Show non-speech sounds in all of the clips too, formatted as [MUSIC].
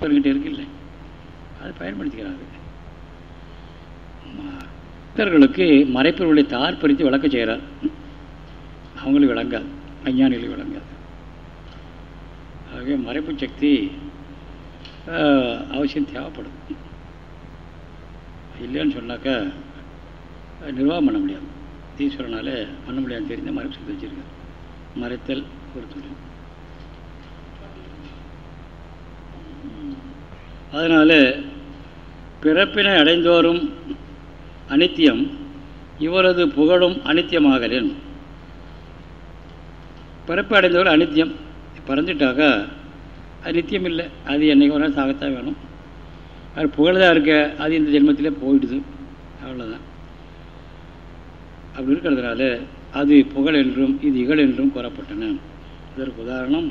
பக்தர்கிட்ட இருக்குல்ல. அதை பயன்படுத்திக்கிறாங்க பக்தர்களுக்கு தார் தாற்பறித்து விளக்க செய்கிறார். அவங்களுக்கு விளங்காது அஞ்ஞானிகளுக்கு விளங்காது. ஆகவே மறைப்பு சக்தி அவசியம் தேவைப்படும். இல்லைன்னு சொன்னாக்கா நிர்வாகம் பண்ண முடியாது. ஈஸ்வரனால் பண்ண முடியாது தெரிஞ்ச மறைப்பு சக்தி வச்சுருக்காரு. மறைத்தல் ஒரு தொழில். அதனால் பிறப்பினை அடைந்தோறும் அனித்தியம் இவரது புகழும் அனித்தியமாகலேன். பிறப்பு அடைந்தவர்கள் அனித்தியம். பறந்துட்டாக்கா அது நித்தியம் இல்லை அது என்றைக்கு வேணாலும் சாகத்தான் வேணும். அது புகழ்தான் இருக்க அது இந்த ஜென்மத்திலே போயிடுது. அவ்வளோதான் அப்படி இருக்கிறதுனால அது புகழ் என்றும் இது இகழ் என்றும் கூறப்பட்டன. இதற்கு உதாரணம்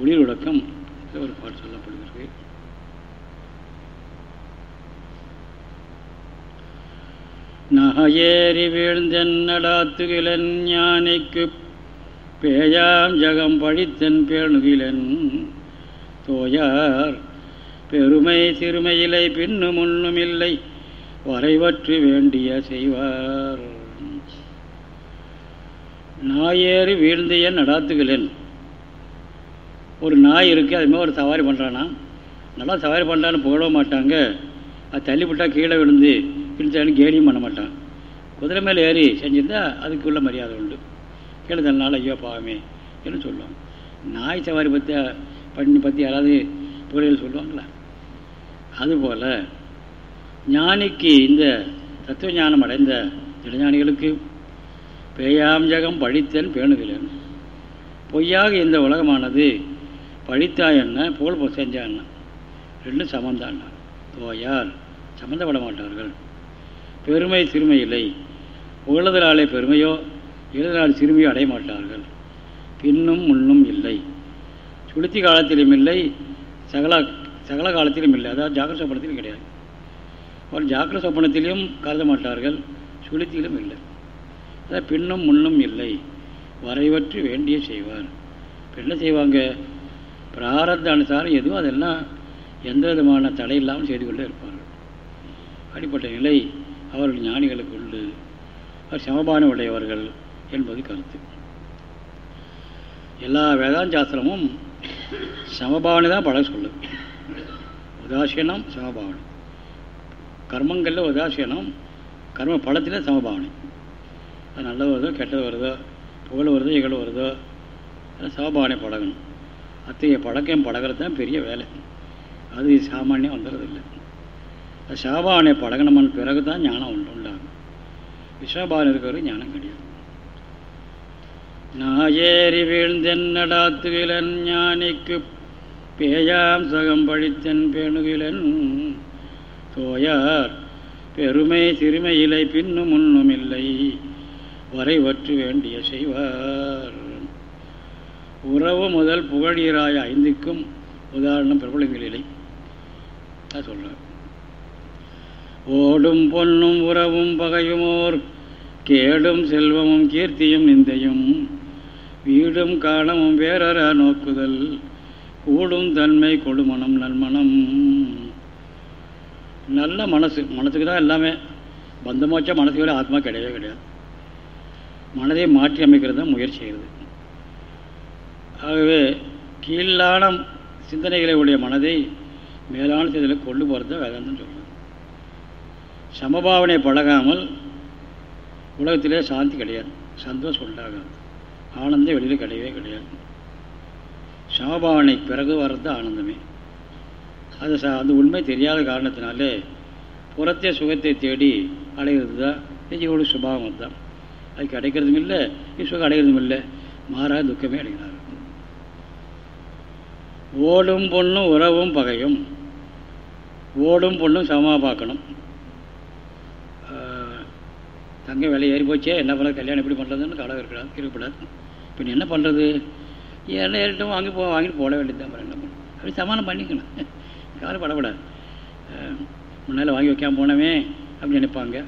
ஒளிர் உடக்கம் ஒரு பாட்டு சொல்லப்படுகிறது. நகையேறி வீழ்ந்தென்னடாத்துகிலன் ஞானிக்கு பேயாம் ஜகம் பழித்தன் பேணுகிலன். தோயார் பெருமை சிறுமையிலை பின்னும் முன்னுமில்லை வரைவற்று வேண்டிய செய்வார். நாயேறி என் நடாத்துகளேன் ஒரு நாய் இருக்குது அதுமாதிரி ஒரு சவாரி பண்ணுறானா நல்லா சவாரி பண்ணுறான்னு போட மாட்டாங்க. அது தள்ளிவிட்டால் கீழே விழுந்து கிழிச்சாலும் கேலியும் பண்ண மாட்டான். குதிரை மேலே ஏறி செஞ்சிருந்தா அதுக்குள்ள மரியாதை உண்டு. கீழே தன்னால ஐயோ பாவமே என்று சொல்லுவாங்க. நாய் சவாரி பற்றி பண்ணி பற்றி யாராவது புகழில் சொல்லுவாங்களா? அதுபோல் ஞானிக்கு இந்த தத்துவ ஞானம் அடைந்த இளைஞானிகளுக்கு பேயாம் பழித்தன் பேணுகிறேன். பொய்யாக இந்த உலகமானது பழித்தா என்ன புகழ் செஞ்சா என்ன? ரெண்டும் சமந்தான் தோயார் சம்மந்தப்பட மாட்டார்கள். பெருமை சிறுமை இல்லை. புகழுதலாலே பெருமையோ எழுதலால் சிறுமையோ அடைய மாட்டார்கள். பின்னும் முன்னும் இல்லை. சுளுத்தி காலத்திலும் இல்லை சகல சகல காலத்திலும் இல்லை. அதாவது ஜாக்கிர சொப்பனத்திலும் கிடையாது. அவர் ஜாக்கிர சொப்பனத்திலையும் கருத மாட்டார்கள் சுளுத்தியிலும் இல்லை. அதாவது பின்னும் முன்னும் இல்லை. வரைவற்று வேண்டிய செய்வார். என்ன செய்வாங்க? பிராரத்த அனுசாரம் எதுவும் அதெல்லாம் எந்த விதமான தடை இல்லாமல் செய்து கொண்டே இருப்பார்கள். அடிப்பட்ட நிலை அவர்கள் ஞானிகளுக்கு உண்டு. அவர் சமபானம் உடையவர்கள் என்பது கருத்து. எல்லா வேதாந்த சாஸ்திரமும் சமபாவனை தான் பழக சொல்லுது. உதாசீனம் சமபாவனை. கர்மங்களில் உதாசீனம் கர்ம பழத்தில் சமபாவனை. அது நல்லது வருதோ கெட்டது வருதோ புகழ் வருதோ இகழ் வருதோ சமபாவனை பழகணும். அத்தகைய பழக்கம் பழகிறது தான் பெரிய வேலை. அது சாமானியம் வந்துடுறதில்லை சாபானை பழகணுமன் பிறகு தான் ஞானம் உண்டு உண்டாகும் விஸ்வபாவனை இருக்கிறவருக்கு ஞானம் கிடையாது நாயேறி வீழ்ந்தென்னடாத்துகிலன் ஞானிக்கு பேயாம் சகம் பழித்தன் பேணுகிலன் தோயார் பெருமை சிறுமையிலை பின்னும் முன்னும் இல்லை வரைவற்று வேண்டிய செய்வார் உறவு முதல் புகழீராய ஐந்துக்கும் உதாரணம் பிரபலங்களில்லை தான் சொல்கிறார் ஓடும் பொன்னும் உறவும் பகையுமோர் கேடும் செல்வமும் கீர்த்தியும் நிந்தையும். வீடும் காலமும் வேறற நோக்குதல் கூடும் தன்மை கொடுமணம் நன்மணம் நல்ல மனசு மனசுக்கு தான் எல்லாமே. பந்தமோச்சா மனசுக்கு வரை ஆத்மா கிடையவே கிடையாது. மனதை மாற்றி அமைக்கிறது தான் முயற்சி செய்கிறது. ஆகவே கீழான சிந்தனைகளை உடைய மனதை மேலான சிந்தனை கொண்டு போகிறது தான் வேதாந்தம் சொல்லுவோம் சமபாவனை பழகாமல் உலகத்திலே சாந்தி கிடையாது. சந்தோஷம் உண்டாகாது. ஆனந்தம் வெளியில் கிடையவே கிடையாது. சமபாவனை பிறகு வர்றது ஆனந்தமே. அது ச அந்த உண்மை தெரியாத காரணத்தினாலே புறத்தே சுகத்தை தேடி அடைகிறது தான் ஜீவோட சுபாவம் தான் அது கிடைக்கிறதும் இல்லை சுகம் அடைகிறதும் இல்லை. மாறாக துக்கமே அடைகிறார் ஓடும் பொண்ணும் உறவும் பகையும். ஓடும் பொண்ணும் சமமாக பார்க்கணும். தங்க விலை ஏறி போச்சே என்ன பண்ண கல்யாணம் எப்படி பண்ணுறதுன்னு கடை இருக்கக்கூடாது இருக்கக்கூடாது இப்போ என்ன பண்ணுறது என்ன ஏறிட்டும் வாங்கி போ வாங்கிட்டு போட வேண்டியது தான் என்ன பண்ணணும் அப்படி சமாளம் பண்ணிக்கணும். கவலைப்படக்கூடாது முன்னால் வாங்கி வைக்காமல் போனவே அப்படின்னு நினைப்பாங்க.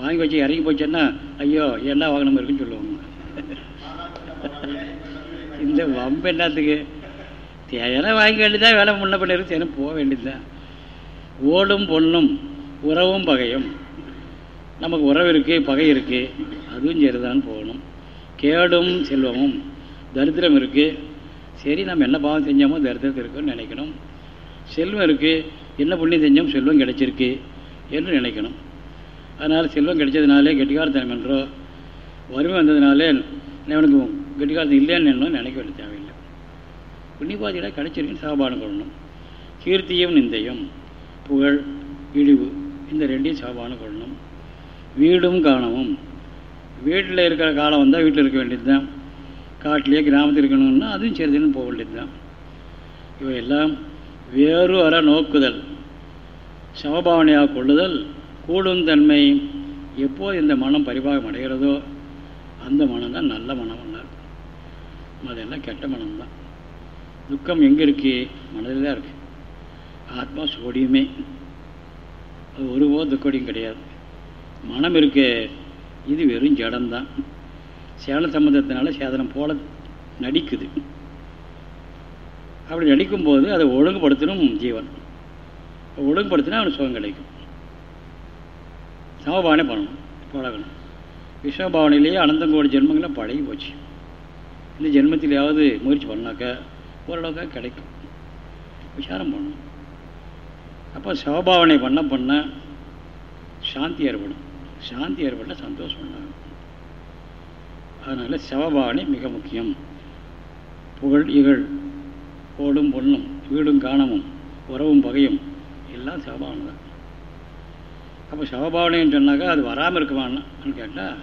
வாங்கி வச்சு இறங்கி போச்சேன்னா ஐயோ என்ன வாங்கணும் இருக்குன்னு சொல்லுவாங்க. இந்த வம்பு என்னத்துக்கு? தேவையான வாங்கி வேண்டியதான் வேலை முன்ன பண்ணிருக்கு தேனும் போக வேண்டியதுதான். ஓடும் பொண்ணும் உறவும் பகையும். நமக்கு உறவு இருக்குது பகை இருக்குது அதுவும் சரிதான் போகணும். கேடும் செல்வமும் தரித்திரம் இருக்குது சரி நம்ம என்ன பாவம் செஞ்சோமோ தரித்திரத்தில் இருக்குன்னு நினைக்கணும். செல்வம் இருக்குது என்ன புண்ணியம் செஞ்சோம் செல்வம் கிடைச்சிருக்கு என்று நினைக்கணும். அதனால் செல்வம் கிடைச்சதுனாலே கெட்டிக்காரத்தனம் என்றோ வறுமை வந்ததுனாலே எனக்கு கெட்டிக்காரத்தம் இல்லைன்னு நினைக்க வேண்டிய தேவையில்லை. புண்ணியபாதியிட கிடைச்சிருக்குன்னு சாபானம் கொள்ளணும். கீர்த்தியும் நிந்தையும் புகழ் இழிவு இந்த ரெண்டையும் சாபானம் கொள்ளணும். வீடும் காணவும். வீட்டில் இருக்கிற காலம் வந்தால் வீட்டில் இருக்க வேண்டியது தான் காட்டிலேயே கிராமத்தில் இருக்கணும்னா அதுவும் சரிதுன்னு போக வேண்டியது தான் இவையெல்லாம் வேறு அற நோக்குதல். சமபாவனையாக கொள்ளுதல் கூடும் தன்மை எப்போது இந்த மனம் பரிபாகம் அடைகிறதோ அந்த மனம் தான் நல்ல மனம் ஒன்றார் அதெல்லாம் கெட்ட மனம் தான். துக்கம் எங்கே இருக்கு? மனதில் தான் இருக்குது ஆத்மா சோடியுமே அது ஒருபோது துக்கடியும் கிடையாது. மனம் இருக்கு. இது வெறும் ஜடம்தான். சேல சம்பந்தத்தினால சேதனம் போல நடிக்குது. அப்படி நடிக்கும்போது அதை ஒழுங்குபடுத்தணும் ஜீவன். ஒழுங்குபடுத்தினா அவனுக்கு சுகம் கிடைக்கும். சமபாவனை பண்ணணும் பழகணும். விஸ்வபாவனையிலேயே அனந்தங்கோடி ஜென்மங்களை பழகி போச்சு. இந்த ஜென்மத்திலேயாவது முயற்சி பண்ணாக்கா ஓரளவுக்காக கிடைக்கும். விசாரம் பண்ணணும். அப்போ சவபாவனை பண்ண பண்ண சாந்தி ஏற்படும். சாந்தி ஏற்பட்ட சந்தோஷம் உண்டாகும். அதனால் சவபாவனை மிக முக்கியம். புகழ் இகழ் ஓடும் பொண்ணும் வீடும் காணமும் உறவும் பகையும் எல்லாம் சவபாவனை தான். அப்போ சவபாவனைன்னு சொன்னாக்கா அது வராமல் இருக்குமான்னு கேட்டால்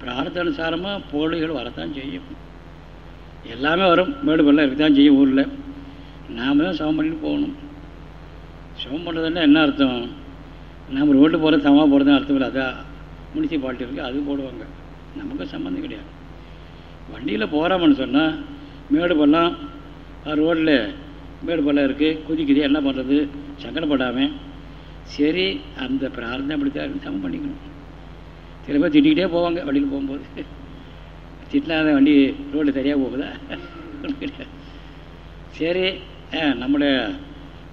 பிரார்த்த அனுசாரமாக புகழ்கள் வரத்தான் செய்யும். எல்லாமே வரும். மேடு பள்ளம் இருக்கத்தான் செய்யும் ஊரில். நாம் தான் சமம் பண்ணிட்டு போகணும். சமம் பண்ணுறதுன்னா என்ன அர்த்தம்? நம்ம ரோட்டு போகிறது சமமாக போகிறதுன்னு அர்த்தம் இல்லை. அதான் முனிசிபாலிட்டி இருக்குது அது போடுவாங்க. நமக்கு சம்மந்தம் கிடையாது. வண்டியில் போகிறோம்னு சொன்னால் மேடு பள்ளம் ரோட்டில் மேடு பள்ளம் இருக்குது குதிக்குது என்ன பண்ணுறது சங்கடப்படாமல் சரி அந்த பிரார்த்தனை அப்படி தான் சமம் பண்ணிக்கணும். திரும்ப திட்டிக்கிட்டே போவாங்க வண்டியில் போகும்போது. திட்டினாத வண்டி ரோடு சரியாக போகுதா? கிடையாது. சரி நம்மளுடைய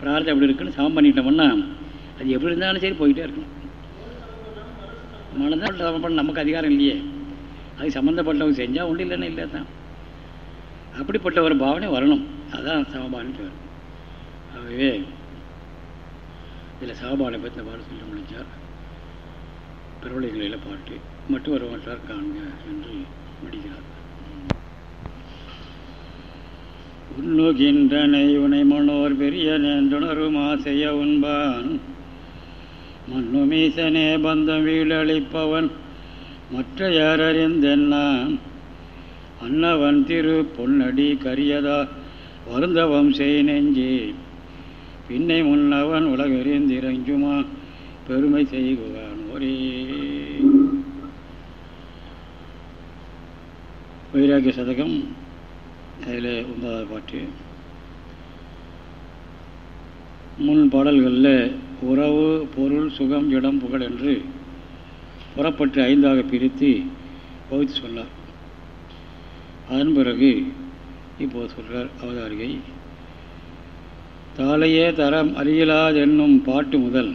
பிரார்த்தனை எப்படி இருக்குன்னு சமம் பண்ணிக்கிட்டோம்னா அது எப்படி இருந்தாலும் சரி போயிட்டே இருக்கணும் மனதான் சமம் நமக்கு அதிகாரம் இல்லையே. அது சம்மந்தப்பட்டவங்க செஞ்சால் ஒன்றும் இல்லைன்னா இல்லை தான் அப்படிப்பட்ட ஒரு பாவனை வரணும். அதுதான் சமபாவனை பேர். ஆகவே இதில் சமபாவனை பற்றி இந்த பாடம் சொல்லி முடிஞ்சார். பிறவழிகளில் பாட்டு மட்டும் வருவாட்டார் காண்க என்று முடிகிறார். உண்ணுகின்றனை உனை மனோர் பெரிய நேன்றுணரும் ஆசைய உண்பான். மண்ணுமீசனே பந்தம் வீழளிப்பவன் மற்ற யாரறிந்தென்னான் அன்னவன் திரு பொன்னடி கரியதா வருந்தவம் செய் நெஞ்சி. பின்னை முன்னவன் உலகறிந்திரஞ்சுமா பெருமை செய்குவான் ஒரே. வைராக்கிய சதகம் அதில் ஒன்பதாவது பாட்டு. முன் பாடல்களில் உறவு பொருள் சுகம் இடம் புகழ் என்று புறப்பட்டு ஐந்தாக பிரித்து வகுத்து சொன்னார். அதன் பிறகு இப்போது சொல்கிறார் அவதாரிகை தாளையே தரம் அறியலாதென்னும் பாட்டு முதல்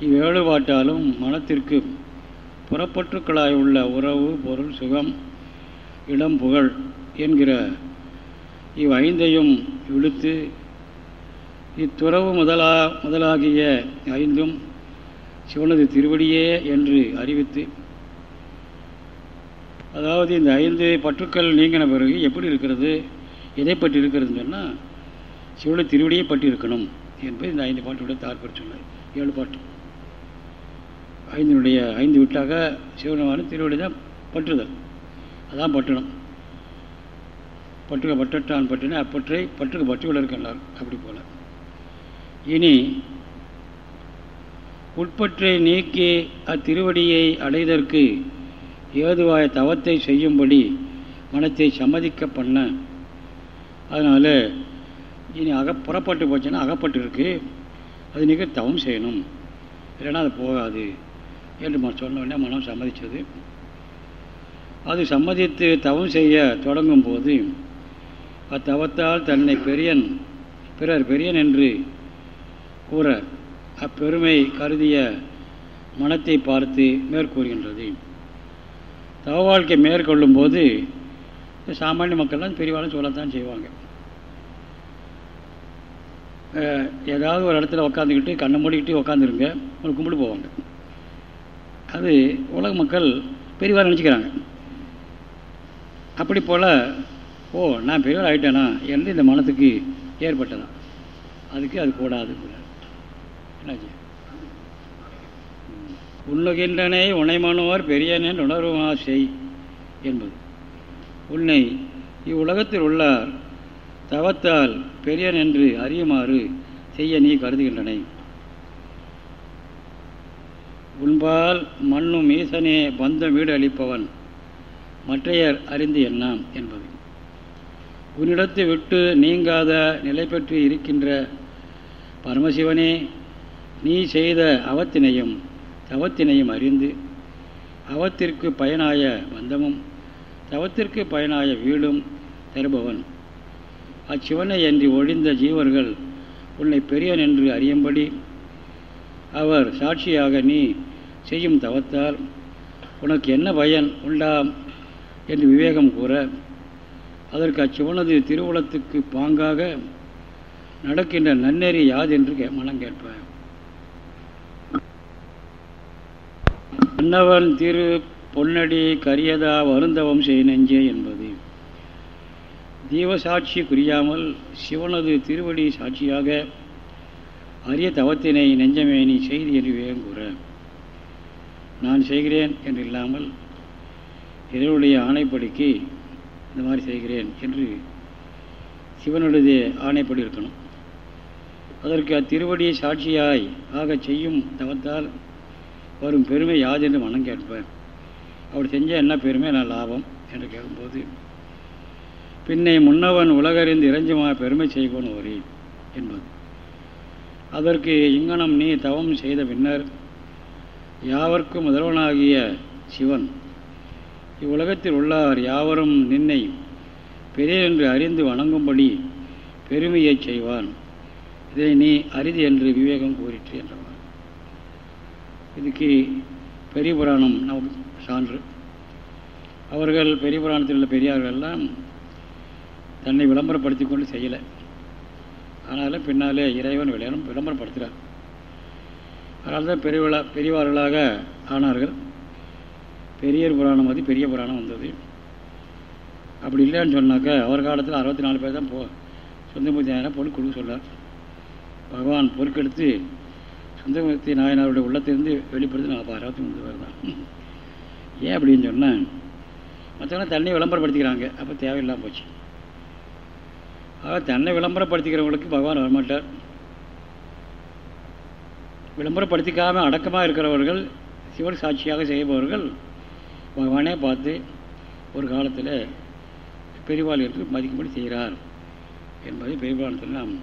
இவ்வேழு பாட்டாலும் மனத்திற்கு புறப்பற்றுக்களாய் உள்ள உறவு பொருள் சுகம் இடம் புகழ் என்கிற இவ் ஐந்தையும் இழுத்து இத்துறவு முதலா முதலாகிய ஐந்தும் சிவனது திருவடியே என்று அறிவித்து அதாவது இந்த ஐந்து பற்றுக்கள் நீங்கின பிறகு எப்படி இருக்கிறது எதை பற்றி இருக்கிறதுன்னு சொன்னால் சிவனது திருவடியை பற்றி இருக்கணும் என்பது இந்த ஐந்து பாட்டுடைய தாற்பயம் சொன்னார். ஏழு பாட்டு. ஐந்தினுடைய ஐந்து விட்டாக சிவனமான திருவடி தான் பற்றுதல். அதான் பட்டணம். பற்றுக பட்டட்டான் பட்டினா அப்பற்றை பட்டுக்கு பற்றுகள் இருக்கின்றார் அப்படி போல. இனி உட்பற்றை நீக்கி அத்திருவடியை அடைதற்கு ஏதுவாய தவத்தை செய்யும்படி மனத்தை சம்மதிக்க பண்ண. அதனால் இனி அக புறப்பட்டு போச்சுன்னா அகப்பட்டுருக்கு. அது நீங்கள் தவம் செய்யணும். இல்லைன்னா அது போகாது என்று சொன்ன உடனே மனம் சம்மதித்தது அது சம்மதித்து தவம் செய்ய தொடங்கும் போது அத்தவத்தால் தன்னை பெரியன் பிறர் பெரியன் என்று கூற அப்பெருமை கருதிய மனத்தை பார்த்து மேற்கூறுகின்றது. தவ வாழ்க்கை மேற்கொள்ளும் போது சாமானிய மக்கள்லாம் பெரியவாளும் சொல்லத்தான் செய்வாங்க. ஏதாவது ஒரு இடத்துல உக்காந்துக்கிட்டு கண்ணை மூடிக்கிட்டு உக்காந்துருங்க ஒரு கும்பிட்டு போவாங்க. அது உலக மக்கள் பெரியவாக நினச்சிக்கிறாங்க. அப்படி போல் ஓ நான் பெரியவர் ஆகிட்டேனா என்று இந்த மனத்துக்கு ஏற்பட்டதான் அதுக்கு அது கூடாது. கூட உண்ணுகின்றனை உனைமனோர் பெரியனன் உணர்வுமா செய் என்பது. உன்னை இவ்வுலகத்தில் உள்ளார் தவத்தால் பெரியன் என்று அறியுமாறு செய்ய நீ கருதுகின்றனை. உன்பால் மண்ணும் ஈசனே பந்த வீடு அளிப்பவன் மற்றையர் அறிந்து எண்ணாம் என்பது. உன்னிடத்தை விட்டு நீங்காத நிலை பெற்று இருக்கின்ற பரமசிவனே நீ செய்த அவத்தினையும் தவத்தினையும் அறிந்து அவத்திற்கு பயனாய பந்தமும் தவத்திற்கு பயனாய வீடும் தருபவன். அச்சிவனை என்று ஒழிந்த ஜீவர்கள் உன்னை பெரியன் என்று அறியும்படி அவர் சாட்சியாக நீ செய்யும் தவத்தால் உனக்கு என்ன பயன் உண்டாம் என்று விவேகம் கூற அதற்கு அச்சிவனது திருவுளத்துக்கு பாங்காக நடக்கின்ற நன்னெறி யாது என்று மனம் கேட்பார் அன்னவன் திரு பொன்னடி கரியதா வருந்தவம் செய் நெஞ்சே என்பது. தீவசாட்சி குறியாமல் சிவனது திருவடி சாட்சியாக அரிய தவத்தினை நெஞ்சமே நீ செய்தி என்று கூற. நான் செய்கிறேன் என்று இல்லாமல் இதனுடைய ஆணைப்படிக்கு இந்த மாதிரி செய்கிறேன் என்று சிவனுடைய ஆணைப்படி இருக்கணும். அதற்கு அத்திருவடி சாட்சியாய் ஆக செய்யும் தவத்தால் வரும் பெருமை யாது என்று மனம் கேட்பேன் அப்படி செஞ்சால் என்ன பெருமை? நான் லாபம்? என்று கேட்கும்போது பின்னை முன்னவன் உலகறிந்து இறைஞ்சுமா? பெருமை செய்வோன் ஒரே என்பது. அதற்கு இங்கனம் நீ தவம் செய்த பின்னர் யாவர்க்கும் முதல்வனாகிய சிவன் இவ்வுலகத்தில் உள்ளார் யாவரும் நின்னை பெரிய என்று அறிந்து வணங்கும்படி பெருமையைச் செய்வான். இதை நீ அரிது என்று விவேகம் கூறிற்று என்றான் இதுக்கு பெரிய புராணம் நமக்கு சான்று. அவர்கள் பெரிய புராணத்தில் உள்ள பெரியார்கள்லாம் தன்னை விளம்பரப்படுத்தி கொண்டு செய்யலை. ஆனாலும் பின்னாலே இறைவன் விளையாடும் விளம்பரப்படுத்துகிறார். அதனால தான் பெரிய பெரியவார்களாக ஆனார்கள். பெரியர் புராணம் வந்து பெரிய புராணம் வந்தது. அப்படி இல்லைன்னு சொன்னாக்கா அவர் காலத்தில் அறுபத்தி நாலு பேர் தான் போ சொந்த நாயனார் பொருள் கொடுக்க சொன்னார். பகவான் பொறுக்கெடுத்து சுந்தரமூர்த்தி நாயனாருடைய உள்ளத்திலிருந்து வெளிப்படுத்தி நான் அப்போ அறுபத்தி மூணு பேர் தான். ஏன் அப்படின்னு சொன்னால் மற்றவங்க தன்னை விளம்பரப்படுத்திக்கிறாங்க. அப்போ தேவையில்லாமல் போச்சு. ஆக தன்னை விளம்பரப்படுத்திக்கிறவங்களுக்கு பகவான் வரமாட்டார். விளம்பரப்படுத்திக்காமல் அடக்கமாக இருக்கிறவர்கள் சிவன் சாட்சியாக செய்பவர்கள் பகவானே பார்த்து ஒரு காலத்தில் பெரிவாளிகளுக்கு மதிக்கும்படி செய்கிறார். என்பதை பெரிவாளத்தில் நாம்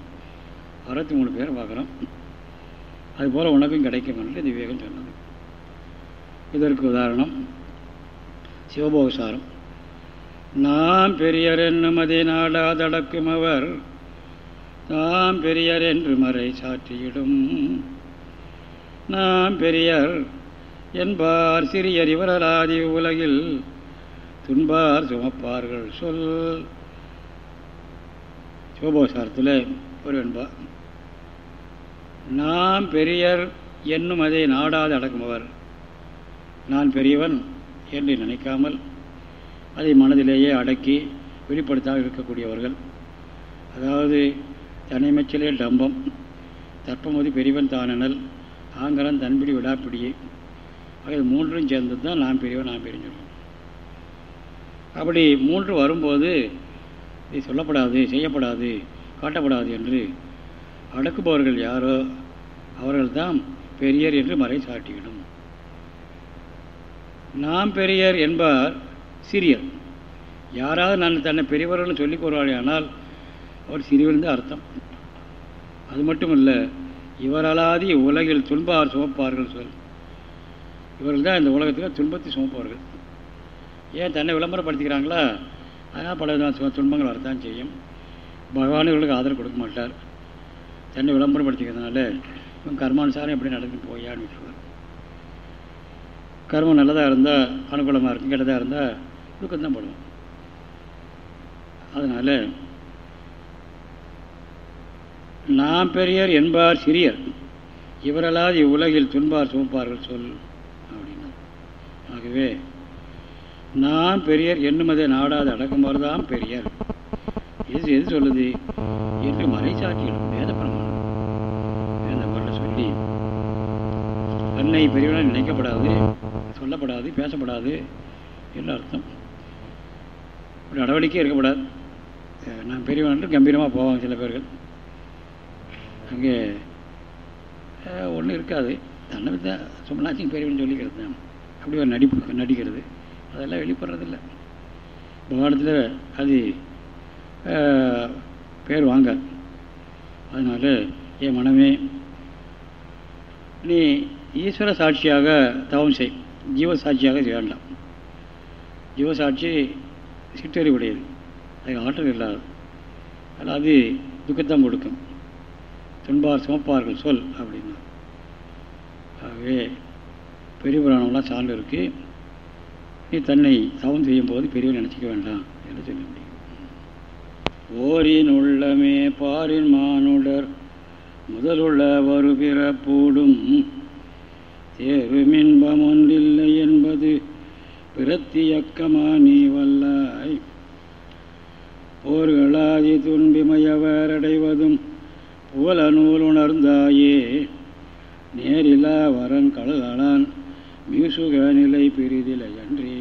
அறுபத்தி மூணு பேர் பார்க்குறோம். அதுபோல் உனக்கும் கிடைக்கும் என்று திவ்யகம் சொன்னது இதற்கு உதாரணம் சிவபோகசாரம். நாம் பெரியர் என்னும் அதை நாடாதடக்கும் அவர் நாம் பெரியர் என்று மறை சாற்றியிடும். நாம் பெரியர் என்பார் சிறியர் இவரலாதி உலகில் துன்பார் சுமப்பார்கள். சொல். சிவபோசாரத்தில் ஒரு என்பார். நாம் பெரியர் என்னும் அதை நாடாது அடக்குமவர் நான் பெரியவன் என்று நினைக்காமல் அதை மனதிலேயே அடக்கி வெளிப்படுத்தாமல் இருக்கக்கூடியவர்கள். அதாவது தனிமைச்சலே டம்பம் தற்பமதி பெரியவன் தானனல் ஆங்கரன் தன்பிடி விடாப்பிடியே. ஆகிய மூன்றும் சேர்ந்தது தான் நான் பெரியவன் நான் பெரிய அப்படி மூன்று வரும்போது இது சொல்லப்படாது செய்யப்படாது காட்டப்படாது என்று அடக்குபவர்கள் யாரோ அவர்கள்தான் பெரியர் என்று மறை சாட்டிவிடும். நாம் பெரியர் என்பார் சிறியர். யாராவது நான் தன்னை பெரியவர்கள் சொல்லிக் கூறுவாளே ஆனால் அவர் சிறியவர்ந்து அர்த்தம். அது மட்டும் இல்லை இவரலாதி உலகில் துன்பார் சுமப்பார்கள் சொல். இவர்கள் தான் இந்த உலகத்தில் துன்பத்தை சுமப்பவர்கள் ஏன் தன்னை விளம்பரப்படுத்திக்கிறாங்களா? அதனால் பல துன்பங்கள் வரத்தான் செய்யும். பகவானுகளுக்கு ஆதரவு கொடுக்க மாட்டார். தன்னை விளம்பரப்படுத்திக்கிறதுனால இவன் கர்மானுசாரம் எப்படி நடந்து போயான்னு விட்டுருவார் கர்மம் நல்லதாக இருந்தால் அனுகூலமாக இருக்கும் கெட்டதாக இருந்தால் துக்கம்தான் படுவோம் அதனால் நாம் பெரியர் என்பார் சிறியர். இவரல்லாது இவ்வுலகில் துன்பார் சுமப்பார்கள் சொல் அப்படின்னா. ஆகவே நாம் பெரியர் என்னுமதை நாடாத அடக்குமாறு தான் பெரியர். இது எது சொல்லுது? என்று மறை வேத பாட்டை சொல்லி தன்னை பெரியவனால் நினைக்கப்படாது சொல்லப்படாது பேசப்படாது என்று அர்த்தம். ஒரு நடவடிக்கை இருக்கப்படாது நான் பெரியவன் கம்பீரமாக போவாங்க சில பேர்கள். அங்கே ஒன்றும் இருக்காது. தன்னை தான் சும்மனாச்சும் பெரியவன் சொல்லிக்கிறது தான். அப்படி ஒரு நடிப்பு நடிக்கிறது. அதெல்லாம் வெளிப்படுறதில்ல. பகவானத்தில் அது பேர் வாங்க. அதனால் என் மனமே நீ ஈஸ்வர சாட்சியாக தவம் செய். ஜீவ சாட்சியாக வேண்டாம். ஜீவசாட்சி சிற்றறிவுடையது அது ஆற்றல் இல்லாது. அதில் அது துக்கத்தான் கொடுக்கும். துன்பார் சுமப்பார்கள் சொல் அப்படின்னா. ஆகவே பெரிய புராணம்லாம் சார்ந்து இருக்குது நீ தன்னை தவம் செய்யும் போது பெரியவன் நினச்சிக்க வேண்டாம் என்று சொல்ல முடியும். ஓரின் உள்ளமே பாரின் மானுடர் முதலுள்ள ஒரு பிறப்பூடும் தேருமின்பம் ஒன்றில்லை என்பது பிரத்தியக்கமா நீ வல்லாய். போர்களாதி துன்பிமையவரடைவதும் புகழ நூல் உணர்ந்தாயே நேரிலா வரன் கடலான் மீசுக நிலை பிரிதிலை அன்றே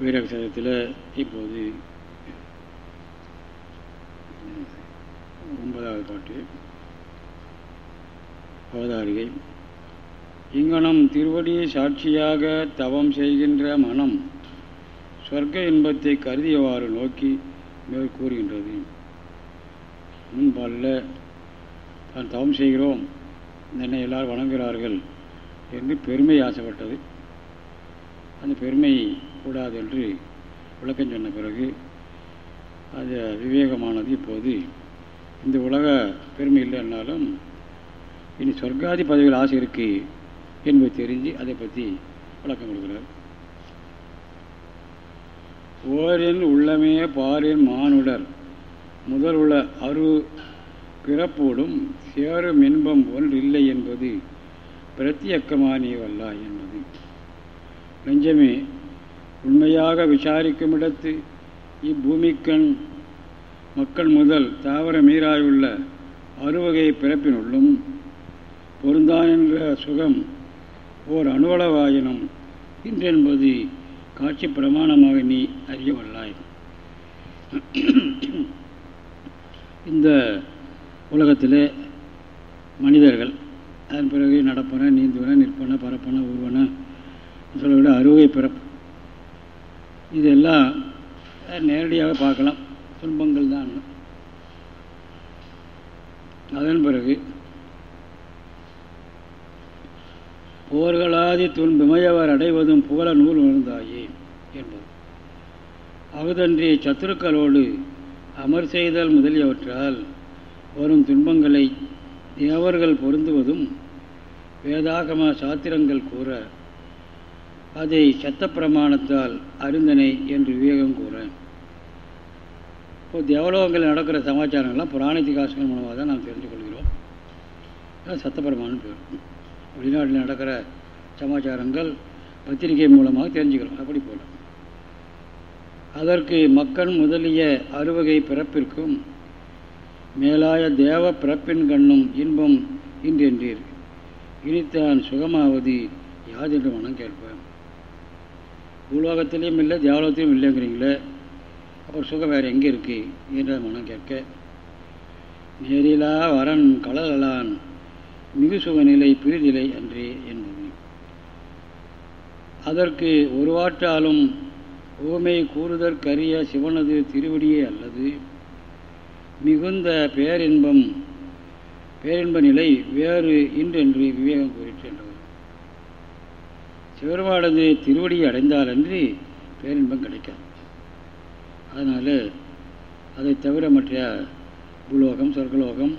வீரக சதத்தில் இப்போது ஒன்பதாவது பாட்டு. அவதாரிகை இங்கனம் திருவடி சாட்சியாக தவம் செய்கின்ற மனம் சொர்க்க இன்பத்தை கருதியவாறு நோக்கி மேற்கூறுகின்றது முன்பாலில் தான் தவம் செய்கிறோம் என்னை எல்லாரும் வணங்குகிறார்கள் என்று பெருமை ஆசைப்பட்டது. அந்த பெருமை கூடாது என்று விளக்கம் சொன்ன பிறகு அது விவேகமானது. இப்போது இந்த உலக பெருமை இல்லைன்னாலும் இனி சொர்க்காதி பதவியில் ஆசை இருக்கு என்பதை தெரிஞ்சு அதை பற்றி விளக்கம் கொடுக்குறார். ஓரின் உள்ளமே பாரின் மானுடர் முதல் உள்ள அரு பிறப்போடும் சேரும் இன்பம் ஒன்றில்லை என்பது பிரத்தியக்கமானியவல்லா என்பது. நெஞ்சமே உண்மையாக விசாரிக்கும் இடத்து இப்பூமிக்கண் மக்கள் முதல் தாவர மீறாயுள்ள அறுவகை பிறப்பினுள்ளும் பொருந்தான் என்ற சுகம் ஓர் அணுவளவாயினும் இன்றென்பது காட்சி பிரமாணமாக நீ அறியவல்லாய். இந்த உலகத்தில் மனிதர்கள் அதன் பிறகு நடப்பன நீந்துவன நிற்பன பரப்பன உருவன சொல்லவிட அறுவை பிறப்பு. இதெல்லாம் நேரடியாக பார்க்கலாம். துன்பங்கள் தான். அதன் பிறகு போர்களாதி துன்பிமையவர் அடைவதும் புகழ நூல் உணர்ந்தாயே என்பது. அகுதன்றி சத்துருக்களோடு அமர் செய்தல் முதலியவற்றால் வரும் துன்பங்களை தேவர்கள் பொருந்துவதும் வேதாகம சாத்திரங்கள் கூற அதை சத்த பிரமாணத்தால் அருந்தனை என்று விவேகம் கூற. இப்போ தேவலோகங்களில் நடக்கிற சமாச்சாரங்கள்லாம் புராண இதிகாசங்கள் மூலமாக தான் நாம் தெரிஞ்சு கொள்கிறோம் சத்தபெருமானு பேர். வெளிநாட்டில் நடக்கிற சமாச்சாரங்கள் பத்திரிகை மூலமாக தெரிஞ்சுக்கிறோம். அப்படி போல அதற்கு மக்கள் முதலிய அறுவகை பிறப்பிற்கும் மேலாய தேவ பிறப்பின் கண்ணும் இன்பம் இன்றென்றீர். இனித்தான் சுகமாவது யாதென்று மனம் கேட்பேன். பூலோகத்திலையும் இல்லை தேவலோகத்திலையும் இல்லைங்கிறீங்களே. அப்புறம் சுகம் வேறு எங்கே இருக்கு? என்ற மனம் கேட்க. நேரிலா வரன் கலலான் மிகு சுகநிலை பிரிதிலை அன்றே என்பது அதற்கு ஒருவாற்றாலும் ஊமை கூறுதற்கரிய சிவனது திருவடியே அல்லது மிகுந்த பேரின்பம் பேரின்ப நிலை வேறு இன்றென்று விவேகம் கூறிட்டு என்றவர். சிவருமானது திருவடியை அடைந்தாலன்றி பேரின்பம் கிடைக்காது. அதனால் அதை தவிர மற்ற பூலோகம் சொர்க்கலோகம்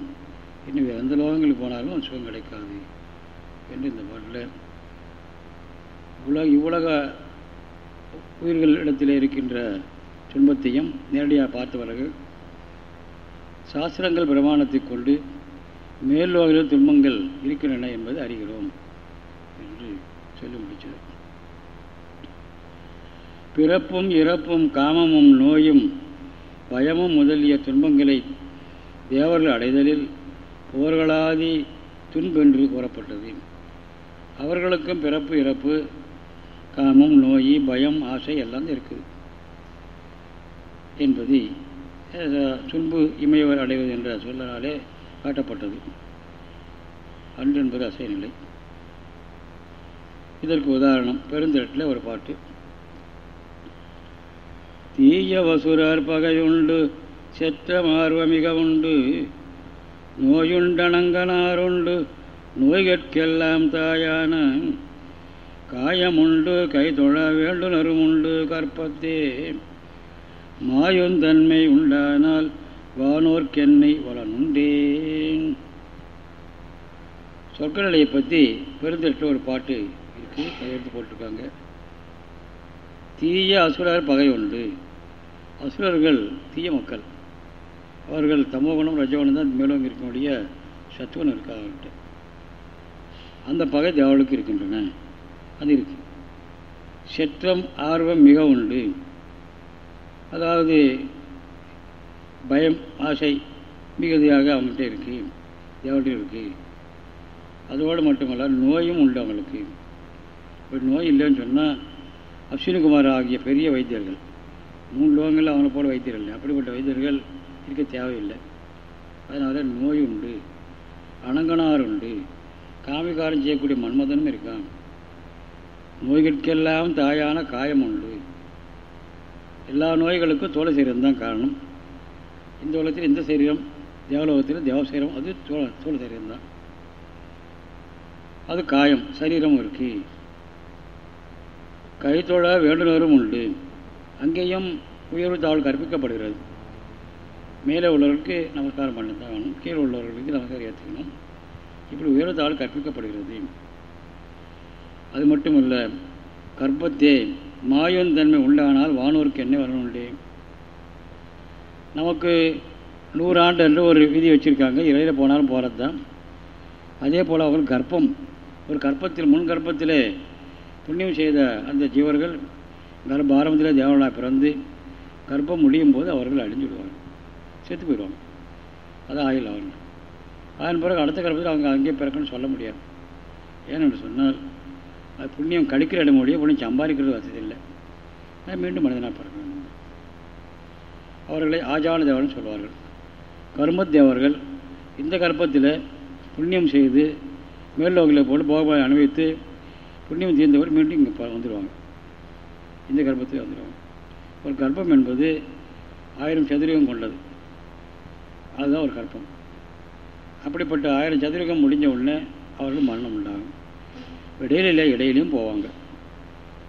இன்னும் எந்த லோகங்களுக்கு போனாலும் சுகம் கிடைக்காது என்று இந்த பாட்டில் உலக இவ்வுலக உயிர்களிடத்தில் இருக்கின்ற துன்பத்தையும் நேரடியாக பார்த்தவர்கள் சாஸ்திரங்கள் பிரமாணத்தை கொண்டு மேல் மேல்லோகில் துன்பங்கள் இருக்கின்றன என்பதை அறிகிறோம் என்று சொல்லி முடிச்சது பிறப்பும் இறப்பும் காமமும் நோயும் பயமும் முதலிய துன்பங்களை தேவர்கள் அடைதலில் போர்களாதி துன்பென்று கூறப்பட்டது. அவர்களுக்கும் பிறப்பு இறப்பு காமம் நோய் பயம் ஆசை எல்லாம் இருக்குது. என்பது துன்பு இமையவர் அடைவது என்ற சொல்லனாலே காட்டப்பட்டது. அன்று என்பது அசை நிலை இதற்கு உதாரணம் பெருந்திரட்டில் ஒரு பாட்டு. தீய வசுரர் பகையுண்டு செற்ற மார்வமிக உண்டு நோயுண்டனங்கனாருண்டு நோய்கற்கெல்லாம் தாயான. காயமுண்டு கை தொழ வேண்டுனருமுண்டு கற்பத்தே. மாயுந்தன்மை உண்டானால் வானோர்க்கென்னை வளனுண்டேன். சொற்கநிலையை பற்றி பெருந்தெட்டு ஒரு பாட்டு இருக்குது எடுத்து போட்டிருக்காங்க. தீய அசுரர் பகை உண்டு அசுரர்கள் தீய மக்கள். அவர்கள் தமோகுணம் ரஜகுணம் தான் மேலும் இருக்கக்கூடிய சத்துவன் இருக்காங்கன்ட்டு அந்த பகை தேவளுக்கு இருக்கின்றன. அது இருக்கு. செற்றம் ஆர்வம் மிக உண்டு. அதாவது பயம் ஆசை மிகுதியாக அவங்கள்ட்ட இருக்கு. தேவட்டையும் இருக்குது அதோடு மட்டுமல்ல நோயும் உண்டு அவங்களுக்கு. ஒரு நோய் இல்லைன்னு சொன்னால் அஸ்வினிகுமார் ஆகிய பெரிய வைத்தியர்கள் மூணு லோகங்களில் அவனை போல வைத்தியர்கள் அப்படிப்பட்ட வைத்தியர்கள் இருக்க தேவையில்லை. அதனால் நோய் உண்டு அணங்கனார் உண்டு காமிகாரம் செய்யக்கூடிய மன்மதனும் இருக்கான். நோய்களுக்கெல்லாம் தாயான காயம் உண்டு. எல்லா நோய்களுக்கும் தோலை சரீரம் தான் காரணம். இந்த உலகத்தில் இந்த சரீரம் தேவலோகத்தில் தேவ சரீரம் அது தோல தோல் சரீரம் தான். அது காயம் சரீரம் இருக்கு. கைத்தொழ வேண்டுனரும் உண்டு. அங்கேயும் உயர்வு தாழ் கற்பிக்கப்படுகிறது. மேலே உள்ளவர்களுக்கு நமஸ்காரம் பண்ண தான் வேணும் கீழே உள்ளவர்களுக்கு நமஸ்காரம் ஏற்றுக்கணும். இப்படி உயர்வு தாழ் கற்பிக்கப்படுகிறது. அது மட்டுமல்ல கர்ப்பத்தே மாயுந்தன்மை உண்டானால் வானூருக்கு என்ன வரணுண்டு நமக்கு நூறாண்டு என்று ஒரு விதி வச்சுருக்காங்க. இறையில் போனாலும் போகிறது தான் அதே போல் அவர்கள் கர்ப்பம். ஒரு கர்ப்பத்தில் முன் கர்ப்பத்தில் புண்ணியம் செய்த அந்த ஜீவர்கள் அதனால் ஆரம்பத்தில் தேவனாக பிறந்து கர்ப்பம் முடியும் போது அவர்கள் அழிஞ்சுடுவாங்க. செத்து போயிடுவாங்க. அது ஆயில் அவர்கள் அதன் பிறகு அடுத்த கர்ப்பத்தில் அவங்க அங்கேயே பிறக்கணும்னு சொல்ல முடியாது. ஏன்னு சொன்னால் அது புண்ணியம் கழிக்கிற இடம் முடியும் புண்ணியம் சம்பாதிக்கிறது வசதி இல்லை. மீண்டும் மனிதனாக பிறக்க வேண்டும். அவர்களை ஆஜான தேவர்கள் சொல்வார்கள். கர்ம தேவர்கள் இந்த கர்ப்பத்தில் புண்ணியம் செய்து மேல்லோகில் போட்டு போக அனுபவித்து புண்ணியம் தீர்ந்தவர் மீண்டும் இங்கே வந்துடுவாங்க. இந்த கர்ப்பத்தில் வந்துடும் ஒரு கர்ப்பம் என்பது ஆயிரம் சதுரகம் கொண்டது. அதுதான் ஒரு கர்ப்பம். அப்படிப்பட்ட ஆயிரம் சதுரகம் முடிஞ்ச உடனே அவர்கள் மரணம் உண்டாகும். இடையில இடையிலையும் போவாங்க.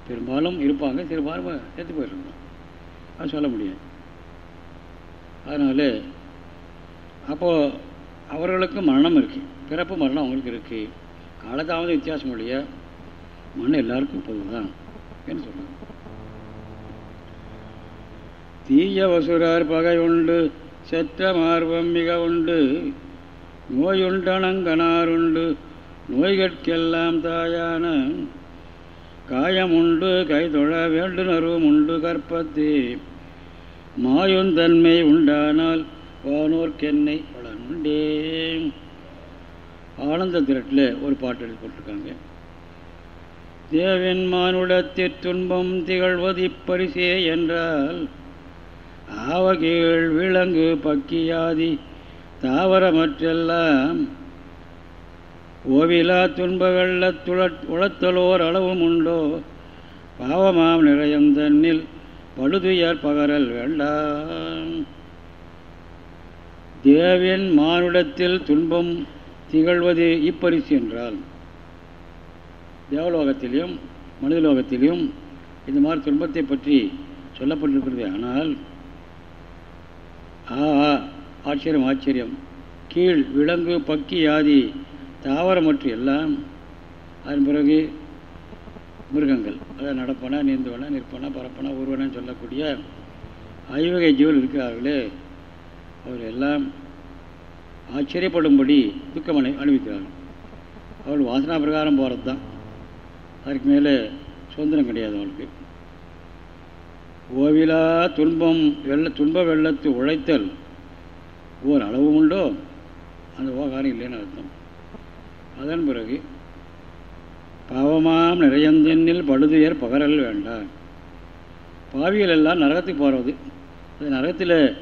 பெரும்பாலும் இருப்பாங்க பெரும்பாலும் சேர்த்து போயிடுறாங்க அது சொல்ல முடியாது. அதனால் அப்போது அவர்களுக்கு மரணம் இருக்குது பிறப்பு மரணம் அவங்களுக்கு இருக்குது காலத்தாவது வித்தியாசம் இல்லையா மரணம் எல்லாருக்கும் பொதுதான் என்று சொல்லுவாங்க தீய வசுரார் பகை உண்டு செற்ற மார்பம் மிக உண்டு நோயுண்டனங்கனாருண்டு நோய்கட்கெல்லாம் தாயான காயமுண்டு கைதொழ வேண்டுனரும் உண்டு கற்பத்தே. மாயுந்தன்மை உண்டானால் வானோர்க்கென்னை பலனுண்டே ஆனந்த திரட்டில் ஒரு பாட்டு எழுதி போட்டிருக்காங்க தேவன் மானுடத்திற் துன்பம் திகழ்வது இப்பரிசே என்றால் ஆவகீழ் விலங்கு பக்கியாதி தாவரமற்றெல்லாம் ஓவிலா துன்ப வெள்ளத்துள உளத்தலோர் அளவும் உண்டோ? பாவமாம் நிறையம் தன்னில் பழுதுயர் பகரல் வேண்டாம். தேவின் மானுடத்தில் துன்பம் திகழ்வது இப்பரிசு என்றால் தேவலோகத்திலையும் மனிதலோகத்திலையும் இந்த மாதிரி துன்பத்தை பற்றி சொல்லப்பட்டிருக்கிறது. ஆனால் ஆஹா ஆச்சரியம் ஆச்சரியம். கீழ் விலங்கு பக்கி ஆதி மற்றும் எல்லாம். அதன் பிறகு மிருகங்கள். அதாவது நடப்பனா நீந்துவனா நிற்பனா பரப்பனா ஒருவனா சொல்லக்கூடிய ஐவகை ஜீவன் இருக்கிறார்களே. அவர் எல்லாம் ஆச்சரியப்படும்படி துக்கம் அனு அனுபவிக்கிறார்கள். அவள் வாசனா பிரகாரம் போகிறது தான் அதுக்கு மேலே சுதந்திரம் கிடையாது அவளுக்கு. ஓவிலா துன்பம் வெள்ள துன்ப வெள்ளத்து உழைத்தல். ஓர் அளவு உண்டோ? அந்த ஓகாரம் இல்லைன்னு அர்த்தம். அதன் பிறகு பாவமாம் நிறையந்தென்னில் படுதுயர் பகரல் வேண்டாம் பாவிகள் எல்லாம் நரகத்துக்கு போகிறது அது நரகத்தில்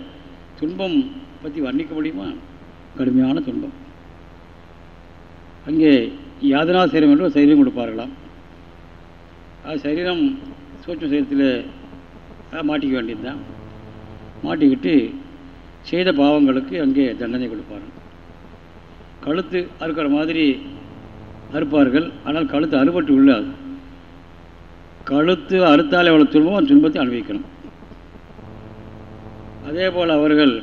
துன்பம் பற்றி வர்ணிக்க முடியுமா? கடுமையான துன்பம். அங்கே யாதனா சரீரம் என்று சரீரம் கொடுப்பார்களாம். அது சரீரம் சூட்ச சரீரத்தில் மாட்டிக்க வேண்டியது தான் மாட்டிக்கிட்டு செய்த பாவங்களுக்கு அங்கே தண்டனை கொடுப்பார்கள். கழுத்து அறுக்கிற மாதிரி அறுப்பார்கள். ஆனால் கழுத்து அறுபட்டு உள்ளாது. கழுத்து அறுத்தால் எவ்வளோ துன்பம் அந்த துன்பத்தை அனுபவிக்கணும். அதே போல் அவர்கள்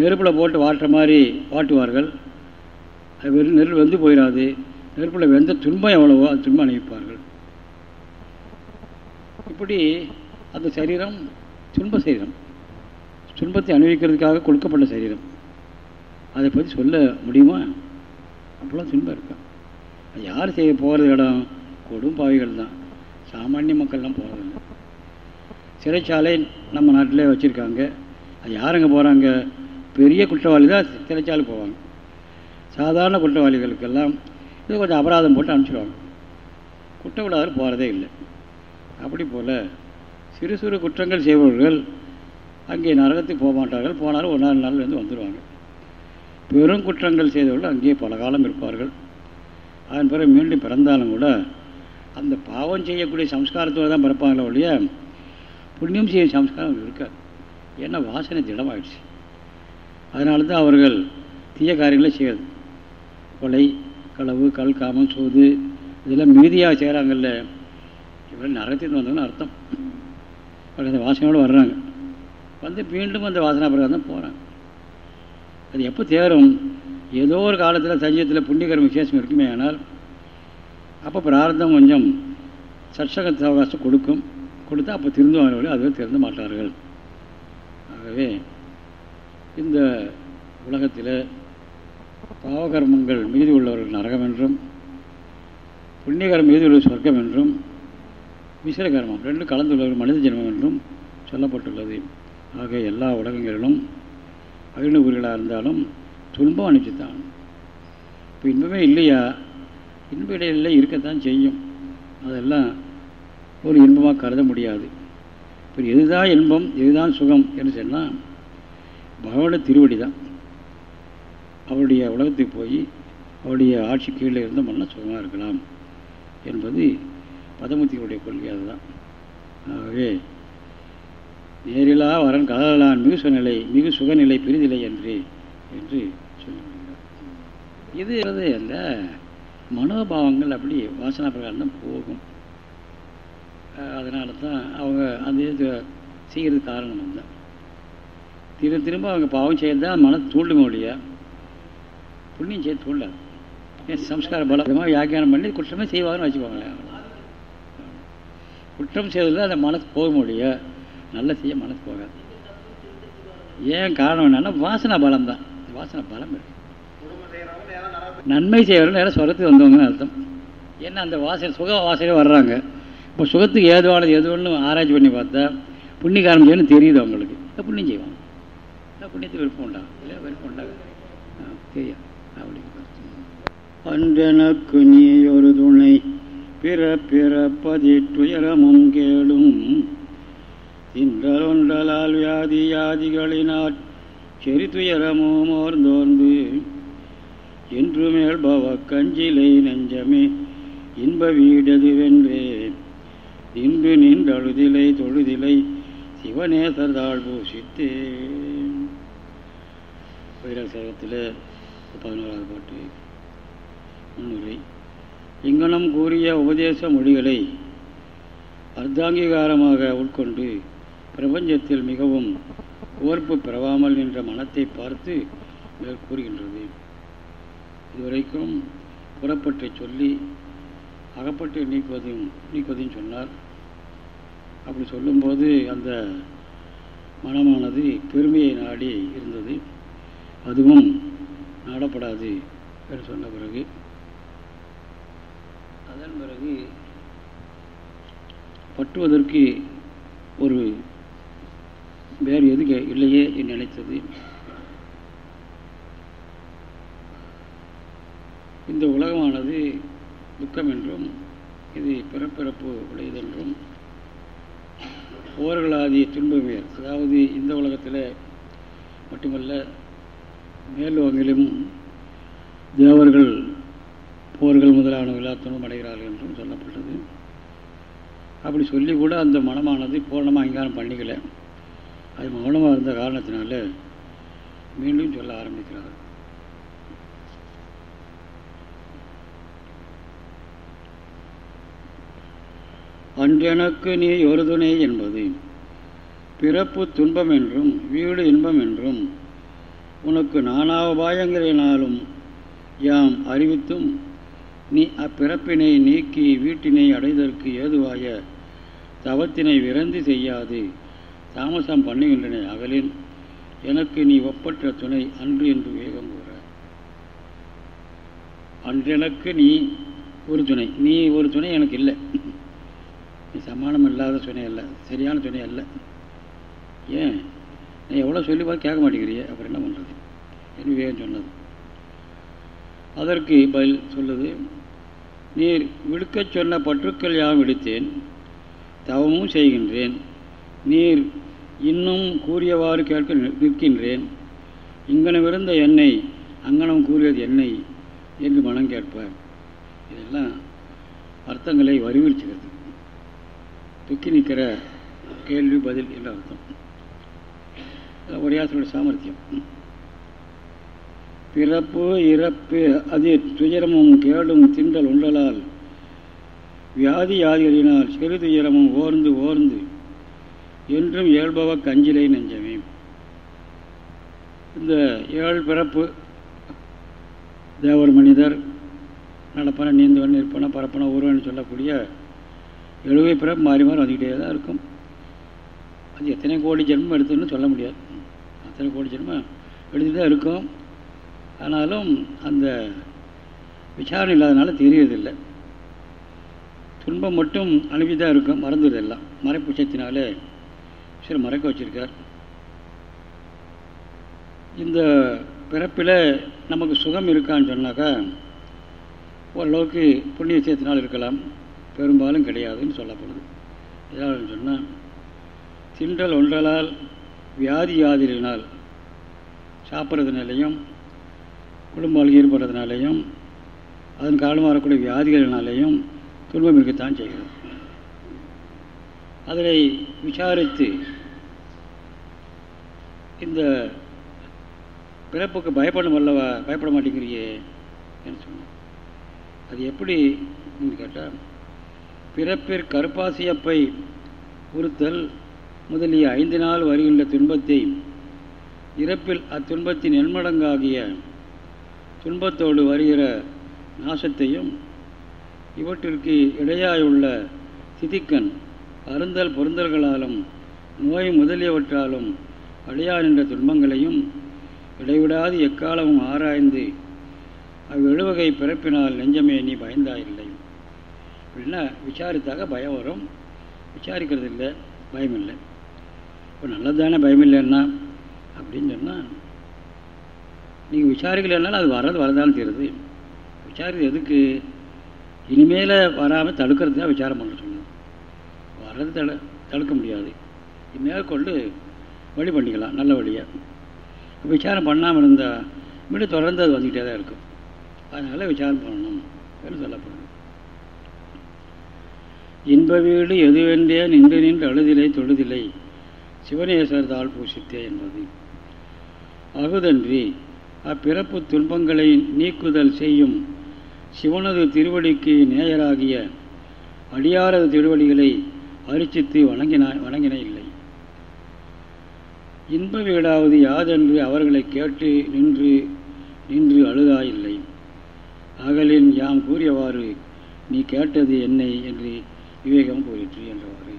நெருப்பில் போட்டு வாட்டுற மாதிரி வாட்டுவார்கள். அது வெறும் நெருப்பு வெந்து போயிடாது நெருப்பில் வெந்த துன்பம் எவ்வளவோ அது துன்பம் அனுபவிப்பார்கள். இப்படி அந்த சரீரம் துன்ப சரீரம். துன்பத்தை அனுபவிக்கிறதுக்காக கொடுக்கப்பட்ட சரீரம். அதை பற்றி சொல்ல முடியுமா? அப்போலாம் துன்பம் இருக்கும் அது யார் செய்ய போகிறது இடம் கொடும் பாவிகள் தான். சாமானிய மக்கள்லாம் போகிறதில்ல சிறைச்சாலை நம்ம நாட்டில் வச்சுருக்காங்க. அது யாருங்க போகிறாங்க பெரிய குற்றவாளி தான் சிறைச்சாலை போவாங்க. சாதாரண குற்றவாளிகளுக்கெல்லாம் இது கொஞ்சம் அபராதம் போட்டு அனுப்பிச்சிடுவாங்க. குற்றவிடாதர் போகிறதே இல்லை. அப்படி போல் சிறு சிறு குற்றங்கள் செய்பவர்கள் அங்கே நரகத்துக்கு போக மாட்டார்கள். போனாலும் ஒரு நாலு நாள் வந்து வந்துடுவாங்க பெரும் குற்றங்கள் செய்தவர்கள் அங்கேயே பல காலம் இருப்பார்கள். அதன் பிறகு மீண்டும் பிறந்தாலும் கூட அந்த பாவம் செய்யக்கூடிய சம்ஸ்காரத்தோடு தான் பிறப்பாங்களே ஒழிய புண்ணியம் செய்ய சம்ஸ்காரம் இருக்காது. ஏன்னா வாசனை திடமாயிடுச்சு. அதனால தான் அவர்கள் தீய காரியங்களை செய்யறது. கொலை களவு கல் காமம் சூது இதெல்லாம் மீதியாக செய்கிறாங்கல்ல இவர்கள் நரகத்தின் வந்தவங்கன்னு அர்த்தம். அந்த வாசனையோடு வர்றாங்க. வந்து மீண்டும் அந்த வாசனா பிரகாரம் தான் போகிறாங்க அது எப்போ தேரும்? ஏதோ ஒரு காலத்தில் சஞ்சயத்தில் புண்ணியகரம் விசேஷம் இருக்குமே ஆனால் அப்போ பிரார்த்தம் கொஞ்சம் சட்சக அவகாசம் கொடுக்கும். கொடுத்தா அப்போ திருந்துவார்கள் அதுவே திறந்து மாட்டார்கள். ஆகவே இந்த உலகத்தில் பாவகர்மங்கள் மீதி உள்ளவர்கள் நரகம் என்றும் புண்ணியகரம் மீதி உள்ள சொர்க்கம் என்றும் விசிறகர்மம் ரெண்டும் கலந்துள்ள மனித ஜென்மம் என்றும் சொல்லப்பட்டுள்ளது. ஆக எல்லா உலகங்களிலும் அகில ஊர்களாக இருந்தாலும் துன்பம் அனுப்பிச்சுத்தான் இப்போ இன்பமே இல்லையா? இன்ப இடையில இருக்கத்தான் செய்யும். அதெல்லாம் ஒரு இன்பமாக கருத முடியாது. இப்போ எதுதான் இன்பம் எதுதான் சுகம் என்று சொன்னால் பகவான திருவடி தான் அவருடைய உலகத்துக்கு போய் அவருடைய ஆட்சி கீழே இருந்தோம்னா சுகமாக இருக்கலாம் என்பது பதமுத்திகளுடைய கொள்கை அதுதான். ஆகவே நேரிலா வரன் கதலான் மிகு சுகநிலை மிகு சுகநிலை பிரிதில்லை என்று என்று சொல்லுகிறார் இது அந்த மனோபாவங்கள் அப்படி வாசனா பிரகாரம் தான் போகும். அதனால தான் அவங்க அந்த இது செய்கிறது காரணம் தான் திரும்ப திரும்ப அவங்க பாவம் செய்யறது தான் தூண்டுமே ஒழியா புண்ணியம் செய்ய தூண்டாது ஏன் சம்ஸ்கார பலமாக வியாக்கியானம் பண்ணி குற்றமே செய்வாங்கன்னு வச்சுக்கோங்களேன். குற்றம் செய்வதில் அந்த மனசு போக முடியும் நல்ல செய்ய மனசு போகாது. ஏன் காரணம் என்னென்னா வாசனை பலம் தான். வாசனை பலம் இருக்கு. நன்மை செய்கிறவங்க நேரம் சொரத்துக்கு வந்தவங்கன்னு அர்த்தம். ஏன்னா அந்த வாசனை சுக வாசனை வர்றாங்க. இப்போ சுகத்துக்கு ஏதுவானது எதுன்னு ஆராய்ச்சி பண்ணி பார்த்தா புண்ணிய காரணம் செய்யணும்னு தெரியுது அவங்களுக்கு. புண்ணியம் செய்வாங்க. புண்ணியத்துக்கு விருப்பம் உண்டாகும் இல்லையா விருப்பம் உண்டாகும் தெரியும் அப்படி அன்றெனக்கு நீ ஒரு துணை. பிறப்பதிட்டுயரமும் பிறப்பதி கேடும் தின்றலொன்றலால் வியாதி யாதிகளினாற் செறி துயரமும் ஓர்ந்தோர்ந்து என்று மேல்பவ கஞ்சிலை நெஞ்சமே இன்ப வீடதுவென்றே இன்று நின்றழுதிலை தொழுதிலை சிவநேசர் தாழ் பூசித்தே. வைரல் பதினோராவது பாட்டு முன்னுரை. இங்கனம் கூறிய உபதேச மொழிகளை அர்த்தாங்கீகாரமாக உட்கொண்டு பிரபஞ்சத்தில் மிகவும் ஓர்ப்பு பெறவாமல் நின்ற மனத்தை பார்த்து மேல் கூறுகின்றது. இதுவரைக்கும் புறப்பட்டு சொல்லி அகப்பட்டு நீக்குவதும் நீக்குவதையும் சொன்னார். அப்படி சொல்லும்போது அந்த மனமானது பெருமையை நாடி இருந்தது. அதுவும் நாடப்படாது என்று சொன்ன பிறகு அதன் பிறகு பற்றுவதற்கு ஒரு வேறு எது இல்லையே என்று நினைத்தது. இந்த உலகமானது துக்கம் என்றும் இது பிறப்பிறப்பு உடையதென்றும் போர்களாதிய துன்பமே அதாவது இந்த உலகத்தில் மட்டுமல்ல மேலோகிலும் தேவர்கள் போர்கள் முதலான விழாத்தனும் அடைகிறார்கள் என்றும் சொல்லப்பட்டது. அப்படி சொல்லி கூட அந்த மனமானது பூர்ணமாக அங்கீகாரம் பண்ணிக்கல. அது மௌனமாக இருந்த காரணத்தினால மீண்டும் சொல்ல ஆரம்பிக்கிறார். அன்றெனக்கு நீ ஒரு துணை என்பது பிறப்பு துன்பம் என்றும் வீடு இன்பம் என்றும் உனக்கு நானாவபாயங்களினாலும் யாம் அறிவித்தும் நீ அப்பிறப்பினை நீக்கி வீட்டினை அடைதற்கு ஏதுவாய தவத்தினை விரந்து செய்யாது. தாமசம் பண்ணுகின்றன அகலின். எனக்கு நீ ஒப்பற்ற துணை அன்று என்று வேகம் கூற. அன்றெனக்கு நீ ஒரு துணை. நீ ஒரு துணை எனக்கு இல்லை. நீ சமானம் இல்லாத துணை அல்ல. சரியான துணை அல்ல. ஏன்? நீ எவ்வளோ சொல்லி பார்த்து கேட்க மாட்டேங்கிறிய? அப்புறம் என்ன பண்ணுறது என்று வேகம் சொன்னது. அதற்கு பதில் சொல்லுது. நீர் விடுக்கச் சொன்ன பற்றுக்கள் யாவும் விடுத்தேன்? தவமும் செய்கின்றேன். நீர் இன்னும் கூறியவாறு கேட்க நிற்கின்றேன். இங்கனமிருந்த என்னை அங்கனம் கூறியது என்னை என்று மனம் கேட்பார். இதெல்லாம் அர்த்தங்களை வரிவிழ்ச்சுகிறது துக்கி நிற்கிற கேள்வி பதில் என்ற அர்த்தம். உரையாசனுடைய சாமர்த்தியம். பிறப்பு இறப்பு அது துயரமும் கேடும் திண்டல் உண்டலால் வியாதி யாதிகளினால் சிறு துயரமும் ஓர்ந்து ஓர்ந்து என்றும் இயல்பவ கஞ்சிலை நெஞ்சமே. இந்த ஏழு பிறப்பு தேவர் மனிதர் நடப்பன நீந்தவன் நிற்பன பரப்பன ஒருவன் சொல்லக்கூடிய எழுவை பிறப்பு மாறி மாறி வந்துக்கிட்டே தான் இருக்கும். அது எத்தனை கோடி ஜென்மம் எடுத்துன்னு சொல்ல முடியாது. அத்தனை கோடி ஜென்மம் எடுத்து தான் இருக்கும். ஆனாலும் அந்த விசாரணை இல்லாதனால தெரியறதில்லை. துன்பம் மட்டும் அனுப்பி தான் இருக்கும் மறந்துடுதெல்லாம் மறைப்புச்சத்தினாலே சில மறைக்க வச்சிருக்கார். இந்த பிறப்பில் நமக்கு சுகம் இருக்கான்னு சொன்னாக்கா ஓரளவுக்கு புண்ணிய சேர்த்தினால் இருக்கலாம். பெரும்பாலும் கிடையாதுன்னு சொல்லப்படுது. எதாவது சொன்னால் திண்டல் ஒன்றலால் வியாதி யாதிரினால் சாப்பிட்றதுனாலையும் குடும்பம் ஈடுபடுறதுனாலையும் அதன் காரணமாக வரக்கூடிய வியாதிகளினாலேயும் துன்பம் இருக்கத்தான் செய்கிறது அதனை விசாரித்து இந்த பிறப்புக்கு பயப்படும் அல்லவா பயப்பட மாட்டேங்கிறியே என்று சொன்னோம் அது எப்படி கேட்டால் பிறப்பிற் கருப்பாசியப்பை உறுத்தல் முதலிய ஐந்து நாள் வருகின்ற துன்பத்தை இறப்பில் அத்துன்பத்தின் எண்மடங்காகிய துன்பத்தோடு வருகிற நாசத்தையும் இவற்றிற்கு இடையாயுள்ள திதிக்கன் அருந்தல் பொருந்தல்களாலும் நோய் முதலியவற்றாலும் அடையா நின்ற துன்பங்களையும் இடைவிடாது எக்காலமும் ஆராய்ந்து அவ்வெழுவகை பிறப்பினால் நெஞ்சமே நீ பயந்தாயில்லை. அப்படின்னா விசாரித்தாக பயம் வரும். விசாரிக்கிறது இல்லை பயம் இல்லை இப்போ நல்லது தானே பயம் இல்லைன்னா அப்படின்னு சொன்னால் நீங்கள் விசாரிக்கலைன்னாலும் அது வர்றது வரதாலும் தெரியுது விசாரிக்கிறது எதுக்கு? இனிமேல் வராமல் தடுக்கிறது தான் விசாரம் பண்ண சொன்னது வர்றது தடு தடுக்க முடியாது. மேற்கொண்டு வழி பண்ணிக்கலாம் நல்ல வழியாக விசாரம் பண்ணாமல் இருந்தால் மீண்டும் தொடர்ந்து அது வந்துக்கிட்டே தான் இருக்கும். அதனால் விசாரம் பண்ணணும் என்று சொல்லப்படும். இன்ப வீடு எதுவென்றே நின்று நின்று அழுதிலை தொழுதிலை. சிவனேஸ்வரத்தால் பூசித்தே என்பது. அகுதன்றி அப்பிறப்பு துன்பங்களை நீக்குதல் செய்யும் சிவனது திருவடிக்கு நேயராகிய அடியாரது திருவடிகளை அரிச்சித்து வணங்கின வணங்கின இல்லை. இன்ப வீடாவது யாதென்று அவர்களை கேட்டு நின்று நின்று அழுதாயில்லை அகலின் யாம் கூறியவாறு நீ கேட்டது என்னை என்று விவேகம் கூறிற்று என்றவாறு.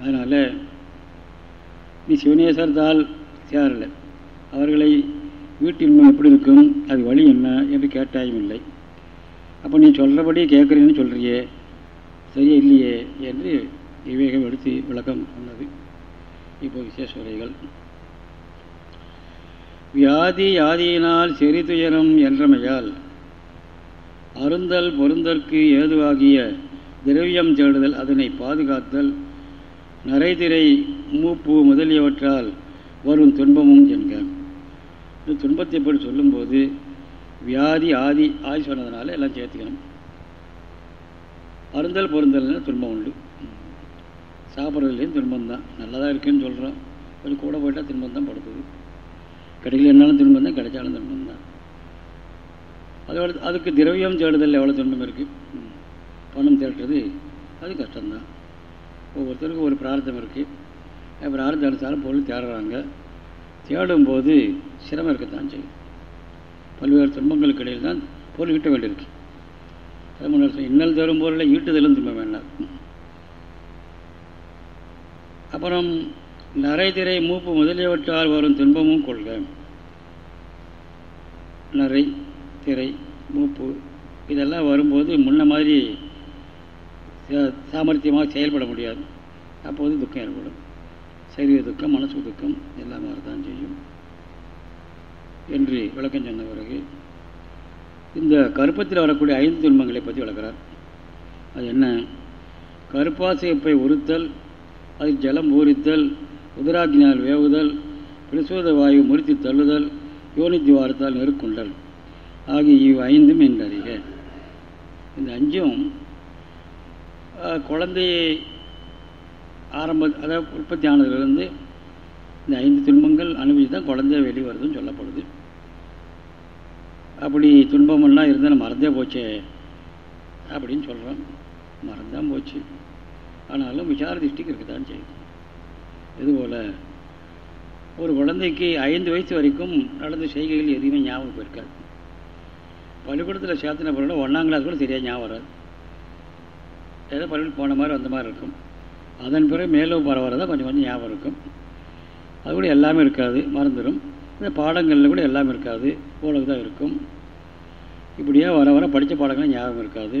அதனால் நீ சிவனேசர்தால் சேரலை அவர்களை வீட்டின்மை எப்படி இருக்கும்? அது வழி என்ன? என்று கேட்டாயும் இல்லை. அப்போ நீ சொல்கிறபடி கேட்குறேன்னு சொல்கிறியே சரியே இல்லையே? என்று விவேகம் எடுத்து விளக்கம் சொன்னது. இப்போ விசேஷ உரைகள். வியாதி யாதியினால் செறிதுயரம் என்றமையால் அருந்தல் பொருந்தற்கு ஏதுவாகிய திரவியம் தேடுதல் அதனை பாதுகாத்தல் நரைதிரை மூப்பு முதலியவற்றால் வரும் துன்பமும் என்க. இந்த துன்பத்தை பற்றி சொல்லும்போது வியாதி ஆதி ஆதி சொன்னதுனால எல்லாம் சேர்த்துக்கணும். அருந்தல் பொருந்தல்னா துன்பம் உண்டு. சாப்பிட்றதுலேயும் துன்பம் தான் நல்லதாக இருக்குன்னு சொல்கிறோம் கொஞ்சம் கூட போயிட்டால் துன்பம் தான் படுத்துது. கிடைக்கல என்னாலும் துன்பம் தான் கிடைச்சாலும் துன்பம் தான் அதோட அதுக்கு திரவியம் தேடுதல் எவ்வளோ துன்பம் இருக்குது பணம் தேடுறது அது கஷ்டம்தான். ஒவ்வொருத்தருக்கும் ஒரு பிரார்த்தம் இருக்குது பிரார்த்தம் அனுசாரம் பொருள் தேடுறாங்க. தேடும்போது சிரமம் இருக்கத்தான் செய்யும். பல்வேறு துன்பங்களுக்கு இடையில் தான் பொருள் ஈட்ட வேண்டியிருக்கு. இன்னல் தரும் பொருளை ஈட்டுதலும் துன்பம் வேண்டாம். அப்புறம் நரை திரை மூப்பு முதலியவற்றால் வரும் துன்பமும் கொள்க. நரை திரை மூப்பு இதெல்லாம் வரும்போது முன்ன மாதிரி சாமர்த்தியமாக செயல்பட முடியாது. அப்போது துக்கம் ஏற்படும். சரீர துக்கம் மனசு துக்கம் எல்லாம் தான் செய்யும். என்று விளக்கம் சொன்ன பிறகு இந்த கருப்பத்தில் வரக்கூடிய ஐந்து துன்பங்களை பற்றி விளக்கிறார். அது என்ன? கருப்பாசைப்பை உறுத்தல் அது ஜலம் ஊறித்தல் உதராக்கினால் வேவுதல் பிரசோத வாயு முறித்து தள்ளுதல் யோனித்தி வாரத்தால் நெருக்குண்டல் ஆகிய இவ் ஐந்தும் என்றறிக இந்த அஞ்சும் குழந்தையை ஆரம்ப அதாவது உற்பத்தி ஆனதுலேருந்து இந்த ஐந்து துன்பங்கள் அனுபவிச்சு தான் குழந்தை வெளிவருதுன்னு சொல்லப்படுது. அப்படி துன்பமெல்லாம் இருந்தால் மறந்தே போச்சே அப்படின்னு சொல்கிறோம் மறந்தான் போச்சு. ஆனாலும் விசார திருஷ்டிக்கு இருக்க தான் செய்யுது. இதுபோல் ஒரு குழந்தைக்கு ஐந்து வயசு வரைக்கும் நடந்த செய்கைகள் எதுவுமே ஞாபகம் இருக்காது பள்ளிக்கூடத்தில் சேர்த்துன பிறகு ஒன்றாம் கிளாஸ் கூட சரியாக ஞாபகம் வராது. ஏதோ பள்ளிக்கூடம் போன மாதிரி வந்த மாதிரி இருக்கும். அதன் பிறகு மேலும் பரவாயில்ல கொஞ்சம் கொஞ்சம் ஞாபகம் இருக்கும். அது கூட எல்லாமே இருக்காது மறந்துடும் இந்த பாடங்களில் கூட எல்லாமே இருக்காது போலக்கு தான் இருக்கும். இப்படியே வர வர படித்த பாடங்களும் ஞாபகம் இருக்காது.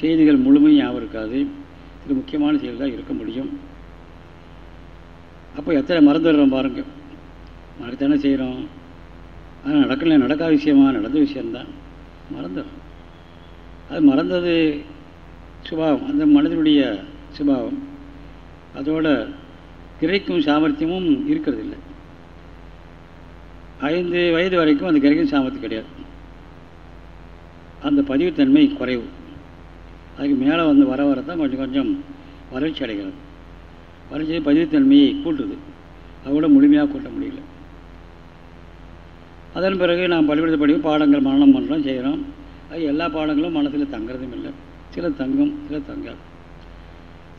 செய்திகள் முழுமையும் ஞாபகம் இருக்காது. இது முக்கியமான செய்திகள் தான் இருக்க முடியும். அப்போ எத்தனை மறந்துடுறோம் பாருங்க. மறத்தானே செய்கிறோம் ஆனால் நடக்கல நடக்காத விஷயமா நடந்த விஷயந்தான் மறந்துடும் அது மறந்தது சுபாவம். அந்த மனிதனுடைய சுபாவம் அதோட கிரைக்கும் சாமர்த்தியமும் இருக்கிறது இல்லை ஐந்து வயது வரைக்கும் அந்த கிரைக்கும் சாமர்த்தியம் கிடையாது. அந்த பதிவுத்தன்மை குறைவு. அதுக்கு மேலே வந்து வர வர தான் கொஞ்சம் கொஞ்சம் வளர்ச்சி அடைகிறது. வளர்ச்சி பதிவுத்தன்மையை கூட்டுது. அதோட முழுமையாக கூட்ட முடியல. அதன் பிறகு நாம் பள்ளிக்கூடத்தை படிக்கும் பாடங்கள் மரணம் பண்ணுறோம் செய்கிறோம். அது எல்லா பாடங்களும் மனசில் தங்குறதும் இல்லை. சில தங்கும் சில தங்காது.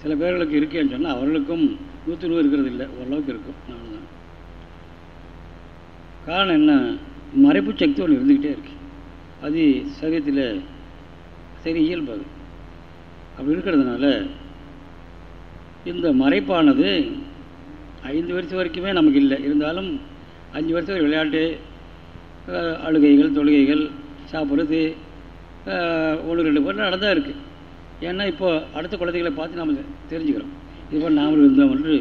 சில பேர்களுக்கு இருக்கேன்னு சொன்னால் அவர்களுக்கும் நூற்றி நூறு இருக்கிறது இல்லை. ஓரளவுக்கு இருக்கும். அவ்வளோதான் காரணம் என்ன? மறைப்பு சக்தி ஒன்று இருந்துக்கிட்டே இருக்கு. அது சரீரத்தில் சரி இயல்பாது அப்படி இருக்கிறதுனால இந்த மறைப்பானது ஐந்து வருஷம் வரைக்குமே நமக்கு இல்லை. இருந்தாலும் அஞ்சு வருஷம் வரை விளையாட்டு அழுகைகள் தொழுகைகள் சாப்பிட்றது ஒன்று ரெண்டு பேர் நடந்தால் இருக்குது ஏன்னா இப்போ அடுத்த குழந்தைகளை பார்த்து நாம் தெரிஞ்சுக்கிறோம். இதுபோல் நாமளும் இருந்தோம் என்று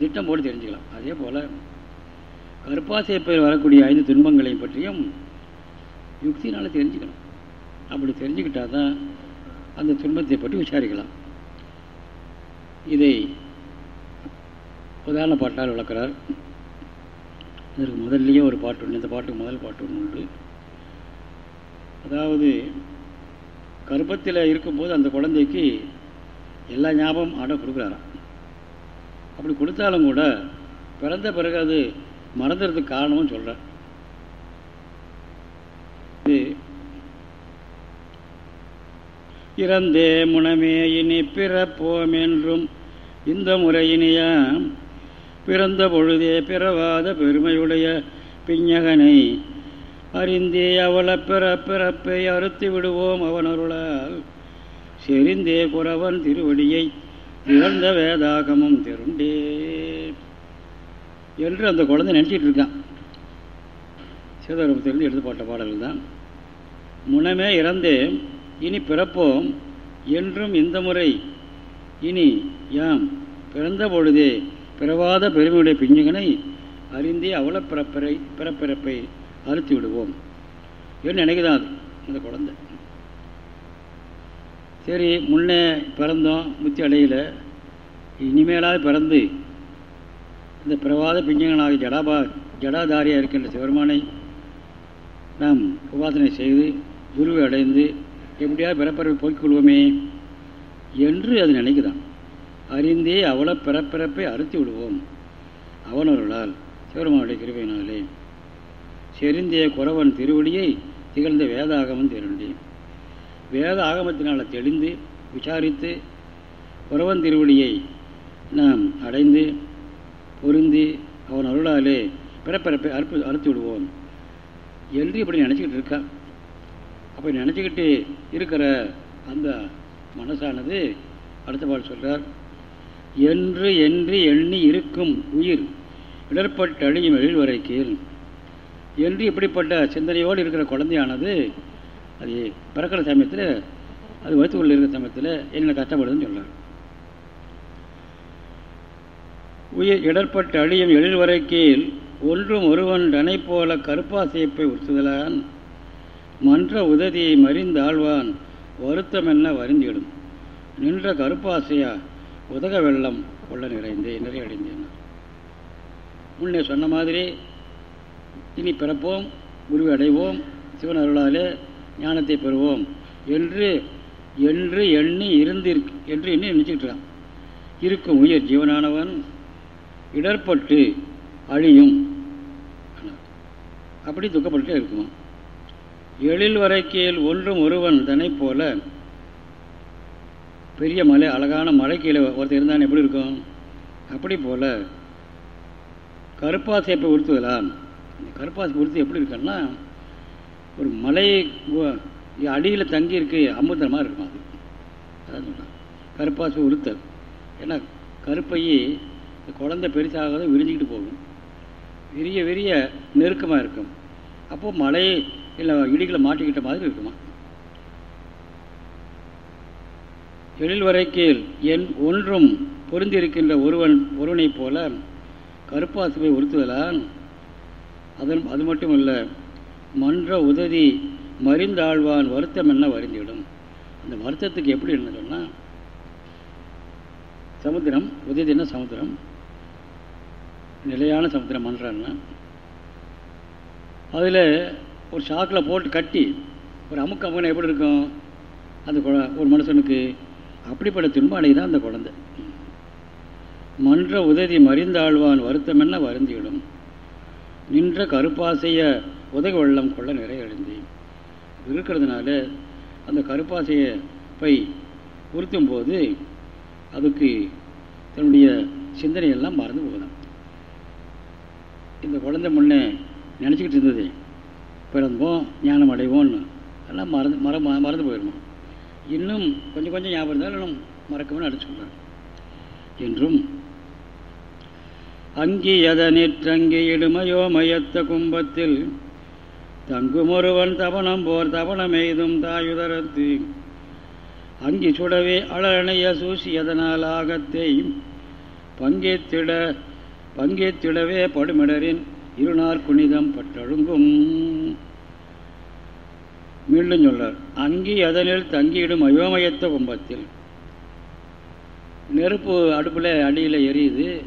திட்டம் போட்டு தெரிஞ்சுக்கலாம். அதே போல் கருப்பாசை பெயர் வரக்கூடிய ஐந்து துன்பங்களையும் பற்றியும் யுக்தினால் தெரிஞ்சுக்கணும். அப்படி தெரிஞ்சுக்கிட்டால் தான் அந்த துன்பத்தை பற்றி விசாரிக்கலாம். இதை உதாரண பாட்டால் விளக்கிறார். இதற்கு முதல்லையே ஒரு பாட்டு ஒன்று இந்த பாட்டுக்கு முதல் பாட்டு ஒன்று உண்டு. அதாவது கருப்பத்தில் இருக்கும்போது அந்த குழந்தைக்கு எல்லா ஞாபகம் ஆட கொடுக்குறாராம். அப்படி கொடுத்தாலும் கூட பிறந்த பிறகு அது மறந்துறதுக்கு காரணமும் சொல்கிறேன் இது இறந்தே முனமே இனி பிறப்போம் என்றும் இந்த முறையினியாம் பிறந்த பொழுதே பிறவாத பெருமையுடைய பிஞகனை அறிந்தே அவள பிற பிறப்பை அறுத்து விடுவோம் அவனருளால். செறிந்தே குறவன் திருவடியை திறந்த வேதாகமும் திருண்டே. என்று அந்த குழந்தை நினச்சிட்டு இருக்கான். சிவதர்மத்திலிருந்து எடுத்து போட்ட பாடல்கள் தான். முனமே இறந்தேன் இனி பிறப்போம் என்றும் இந்த முறை. இனி யாம் பிறந்த பொழுதே பிறவாத பெருமையுடைய பிஞ்சுகனை அறிந்தே அவல பிறப்பிறை பிறப்பிறப்பை அறுத்து விடுவோம் என்று நினைக்குதான் அது? அந்த குழந்தை. சரி முன்னே பிறந்தோம் முத்தி அடையில் இனிமேலாவது பிறந்து இந்த பிரவாத பிஞ்சங்கனாக ஜடாபா ஜடாதாரியாக இருக்கின்ற சிவருமானை நாம் உபாசனை செய்து குருவை அடைந்து எப்படியாவது பிறப்பிறப்பை போய்க்கொள்வோமே என்று அது நினைக்குதான். அறிந்தே அவளை பிறப்பிறப்பை அறுத்து விடுவோம் அவனவர்களால் சிவருமானுடைய கிருபையினாலே. செறிந்திய குறவன் திருவடியை திகழ்ந்த வேதாகமம் திரண்டி வேத ஆகமத்தினால் தெளிந்து விசாரித்து குறவன் திருவடியை நாம் அடைந்து பொருந்தி அவன் அருளாலே பிறப்பிறப்பை அறுப்பு அறுத்து விடுவோம். என்று இப்படி நினச்சிக்கிட்டு இருக்கான் அப்படி நினச்சிக்கிட்டு இருக்கிற அந்த மனசானது அடுத்த பால் சொல்கிறார் என்று என்று எண்ணி இருக்கும் உயிர் இடர்பட்டு அழியும் எழில் வரை கீழ் என்று இப்படிப்பட்ட சிந்தனையோடு இருக்கிற குழந்தையானது அது பிறக்கிற சமயத்தில் அது வயிற்றுக்குள்ள இருக்கிற சமயத்தில் என்ன கஷ்டப்படுதுன்னு சொல்கிறார் உயிர் இடர்பட்டு அழியும் எழில் வரை கீழ் ஒன்றும் ஒருவன் டனை போல கருப்பாசையப்பை உறுத்துதலான் மன்ற உததியை மறிந்தாழ்வான் வருத்தம் என்ன வருந்திடும். நின்ற கருப்பாசையா உதக வெள்ளம் கொள்ள நிறைந்தே நிறையடைந்தேன். முன்னே சொன்ன மாதிரி இனி பிறப்போம் குருவை அடைவோம் சிவன் அருளாலே ஞானத்தை பெறுவோம் என்று என்று எண்ணி இருந்து என்று எண்ணி நினச்சிக்கிட்டு இருக்கும் உயிர் ஜீவனானவன் இடர்பட்டு அழியும். அப்படி துக்கப்பட்டு இருக்குமா. எழில் வரைக்கையில் ஒன்றும் ஒருவன் தன்னை போல பெரிய மலை அழகான மலை கீழே ஒருத்தர் இருந்தான் எப்படி இருக்கும்? அப்படி போல கருப்பாசைப்பை உறுத்துதலான் இந்த கருப்பாசி உறுத்து எப்படி இருக்குன்னா ஒரு மலை அடியில் தங்கி இருக்கு அமுத்தமாக இருக்கும் அது. அதான் சொன்னான். கருப்பாசி உறுத்தல் ஏன்னா கருப்பையே குழந்தை பெருசாகாத விரிஞ்சிக்கிட்டு போகும். விரிய விரிய நெருக்கமாக இருக்கும். அப்போது மலை இல்லை இடிகளை மாட்டிக்கிட்ட மாதிரி இருக்குமா? எழில் வரைக்கில் என் ஒன்றும் பொருந்திருக்கின்ற ஒருவன் ஒருவனைப் போல கருப்பாசுவை உறுத்துதலான். அதன் அது மட்டும் இல்லை மன்ற உதவி மறிந்தாழ்வான் வருத்தம் என்ன வருந்திவிடும் அந்த வருத்தத்துக்கு எப்படி என்ன சொன்னால் சமுத்திரம் உதயதின சமுத்திரம்? நிலையான சமுத்திரம் மன்றான்னா அதில் ஒரு சாக்கில் போட்டு கட்டி ஒரு அமுக்கு அமுக்கனை எப்படி இருக்கும்? அந்த ஒரு மனுஷனுக்கு அப்படிப்பட்ட துன்பாடை தான் அந்த குழந்தை? மன்ற உதவி மறிந்தாழ்வான் வருத்தம் என்ன வருந்திவிடும் நின்ற கருப்பாசைய உதக வெள்ளம் கொள்ள நிறைய இருக்கிறதுனால அந்த கருப்பாசைய பை உறுத்தும் போது அதுக்கு தன்னுடைய சிந்தனையெல்லாம் மறந்து போகலாம் இந்த குழந்தை முன்னே நினச்சிக்கிட்டு இருந்தது பிறந்தோம் ஞானம் அடைவோம்னு. எல்லாம் மறந்து மற மறந்து போயிடுமா இன்னும் கொஞ்சம் கொஞ்சம் ஞாபகம் இருந்தாலும் மறக்கணும்னு அடிச்சு என்றும் அங்கி எதனிற்றங்கி இடுமையோ மயத்த கும்பத்தில். தங்குமொருவன் தபனம் போர் தவணமெய்தும் தாயுதரத்து. அங்கி சுடவே அழனைய சூசி எதனால் ஆகத்தை. பங்கேத்திட பங்கேத்திடவே படுமிடரின் இருநார் குனிதம் பட்டழுங்கும். மீண்டும் சொல்றார் அங்கி அதனில் தங்கியிடும் அயோமயத்த கும்பத்தில். நெருப்பு அடுப்பில் அடியில் எரியுது.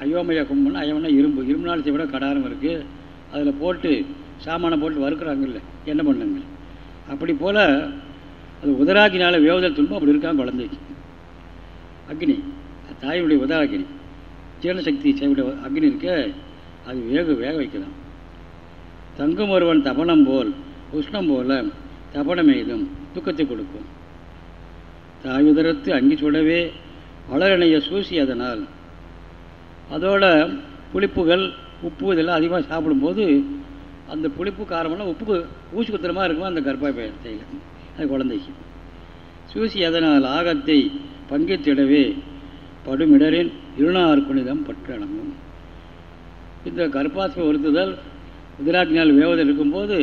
அயோமய கும்பம்னா அயோமனா இரும்பு. இரும்புனால் விட கடாரம் இருக்குது அதில் போட்டு சாமானை போட்டு வறுக்கிறாங்கல்ல. என்ன பண்ணுங்க? அப்படி போல் அது உதராக்கினால வேவதல் துன்பம் அப்படி இருக்காங்க குழந்தைக்கு. அக்னி. தாயினுடைய உதராக்கினி. ஜீரணசக்தி செய்யுடைய அக்னி இருக்க அது வேக வேக வைக்கலாம். தங்கும் ஒருவன் தபனம் போல் உஷ்ணம் போல தபனம் எய்தும் துக்கத்தை கொடுக்கும். தாயுதரத்து அங்கி சுடவே வளரணைய சூசி அதனால் அதோட புளிப்புகள் உப்பு இதெல்லாம் அதிகமாக சாப்பிடும்போது அந்த புளிப்பு காரமெல்லாம் உப்பு ஊசி குத்திரமாக இருக்குமா அந்த கர்ப்பாய் பயத்தையில் அது குழந்தைக்கு. சூசி அதனால் ஆகத்தை பங்கித்திடவே படுமிடரின் இருநாறு புனிதம் பற்றணங்கும் இந்த கருப்பாசை ஒருத்துதல் உதிராக்கினால் வேவதில் இருக்கும்போது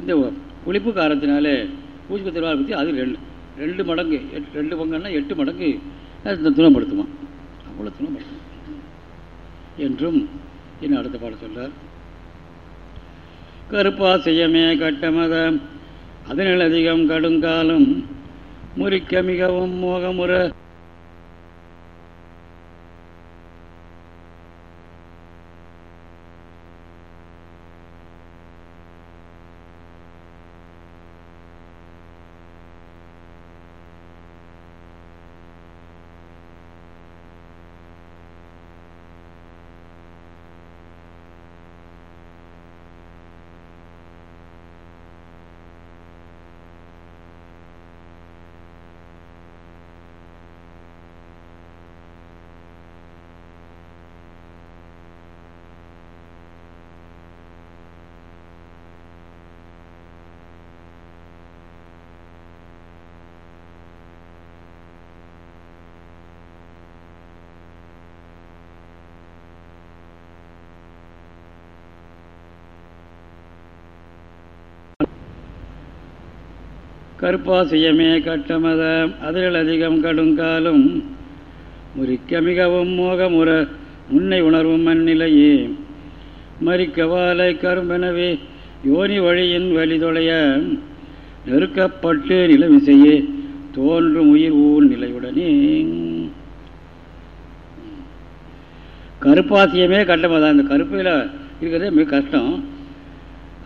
இந்த புளிப்பு காரத்தினாலே ஊசி குத்திரமாக பற்றி அது ரெண்டு ரெண்டு மடங்கு எட் ரெண்டு பங்குன்னா எட்டு மடங்கு துணப்படுத்துமா? அவ்வளோ துணப்படுத்துமா? என்றும் இன்னும் அடுத்த பாடம் சொல்றார். கருப்பாசியமே செய்யமே கட்டமத அதனில் அதிகம் கடுங்காலம் முறிக்க மிகவும் மோகமுற கருப்பாசியமே கட்டமத அதில் அதிகம் கடுங்காலும் முறிக்க மிகவும் மோகமுற முன்னை உணர்வும் மண்ணிலையே. மறிக்க வாலை கரும்பெனவே யோனி வழியின் வழிதொலைய. நெருக்கப்பட்டு நிலவிசையே தோன்றும் உயிர் ஊன் நிலையுடனே. கருப்பாசியமே கட்டமதான் இந்த கருப்பில் இருக்கிறதே மிக கஷ்டம்.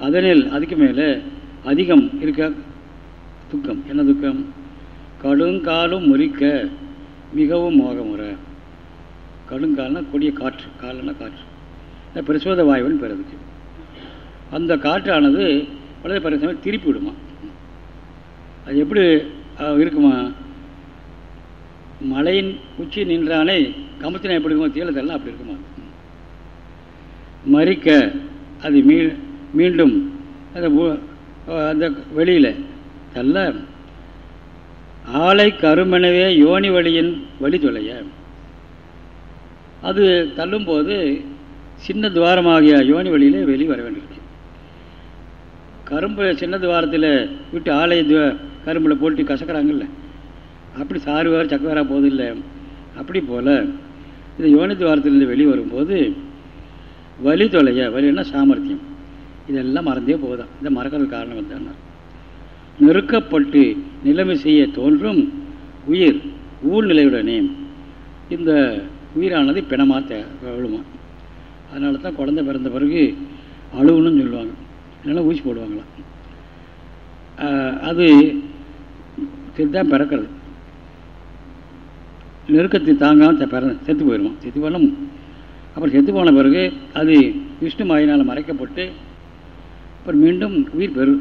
அதனில் அதுக்கு மேலே அதிகம் இருக்க துக்கம். என்ன துக்கம்? கடுங்காலும் முறிக்க மிகவும் மோகமுற. கடுங்கால்னா கொடிய காற்று காலன்னா காற்று. பிரசோத வாயுன்னு பிறந்துச்சு அந்த காற்றானது வலது பரிசமயம் திருப்பி விடுமா? அது எப்படி இருக்குமா? மலையின் உச்சி நின்றானே கமத்தினா எப்படி இருக்குமா தீளத்தெல்லாம் அப்படி இருக்குமா? மறிக்க அது மீ மீண்டும் அந்த அந்த வெளியில் அல்ல. ஆலை கருமெனவே யோனி வழியின் வழி தொலைய. அது தள்ளும்போது சின்ன துவாரமாகிய யோனி வழியிலே வெளி வர வேண்டியிருக்கு. கரும்பு சின்ன துவாரத்தில் விட்டு ஆலை கரும்பில் போட்டு கசக்கிறாங்கல்ல. அப்படி சாறு வேறு சக்கரா போதில்லை. அப்படி போல் இந்த யோனி துவாரத்திலிருந்து வெளியே வரும்போது வலி தொலைய வலின்னா சாமர்த்தியம்? இதெல்லாம் மறந்தே போகுதான் இதை மறக்கிறது காரணம் தான் நெருக்கப்பட்டு நிலைமை செய்ய தோன்றும் உயிர் ஊழ்நிலையுடனே இந்த உயிரானது பிணமாக விழுமா அதனால தான் குழந்தை பிறந்த பிறகு அழுவுன்னு சொல்லுவாங்க. இல்லைன்னா ஊசி போடுவாங்களாம். அது தான் பிறக்கிறது. நெருக்கத்தை தாங்காமல் பிற செத்து போயிடுமா செத்து போகணும் அப்புறம் செத்து போன பிறகு அது விஷ்ணு மாயினால் மறைக்கப்பட்டு அப்புறம் மீண்டும் உயிர் பெறும்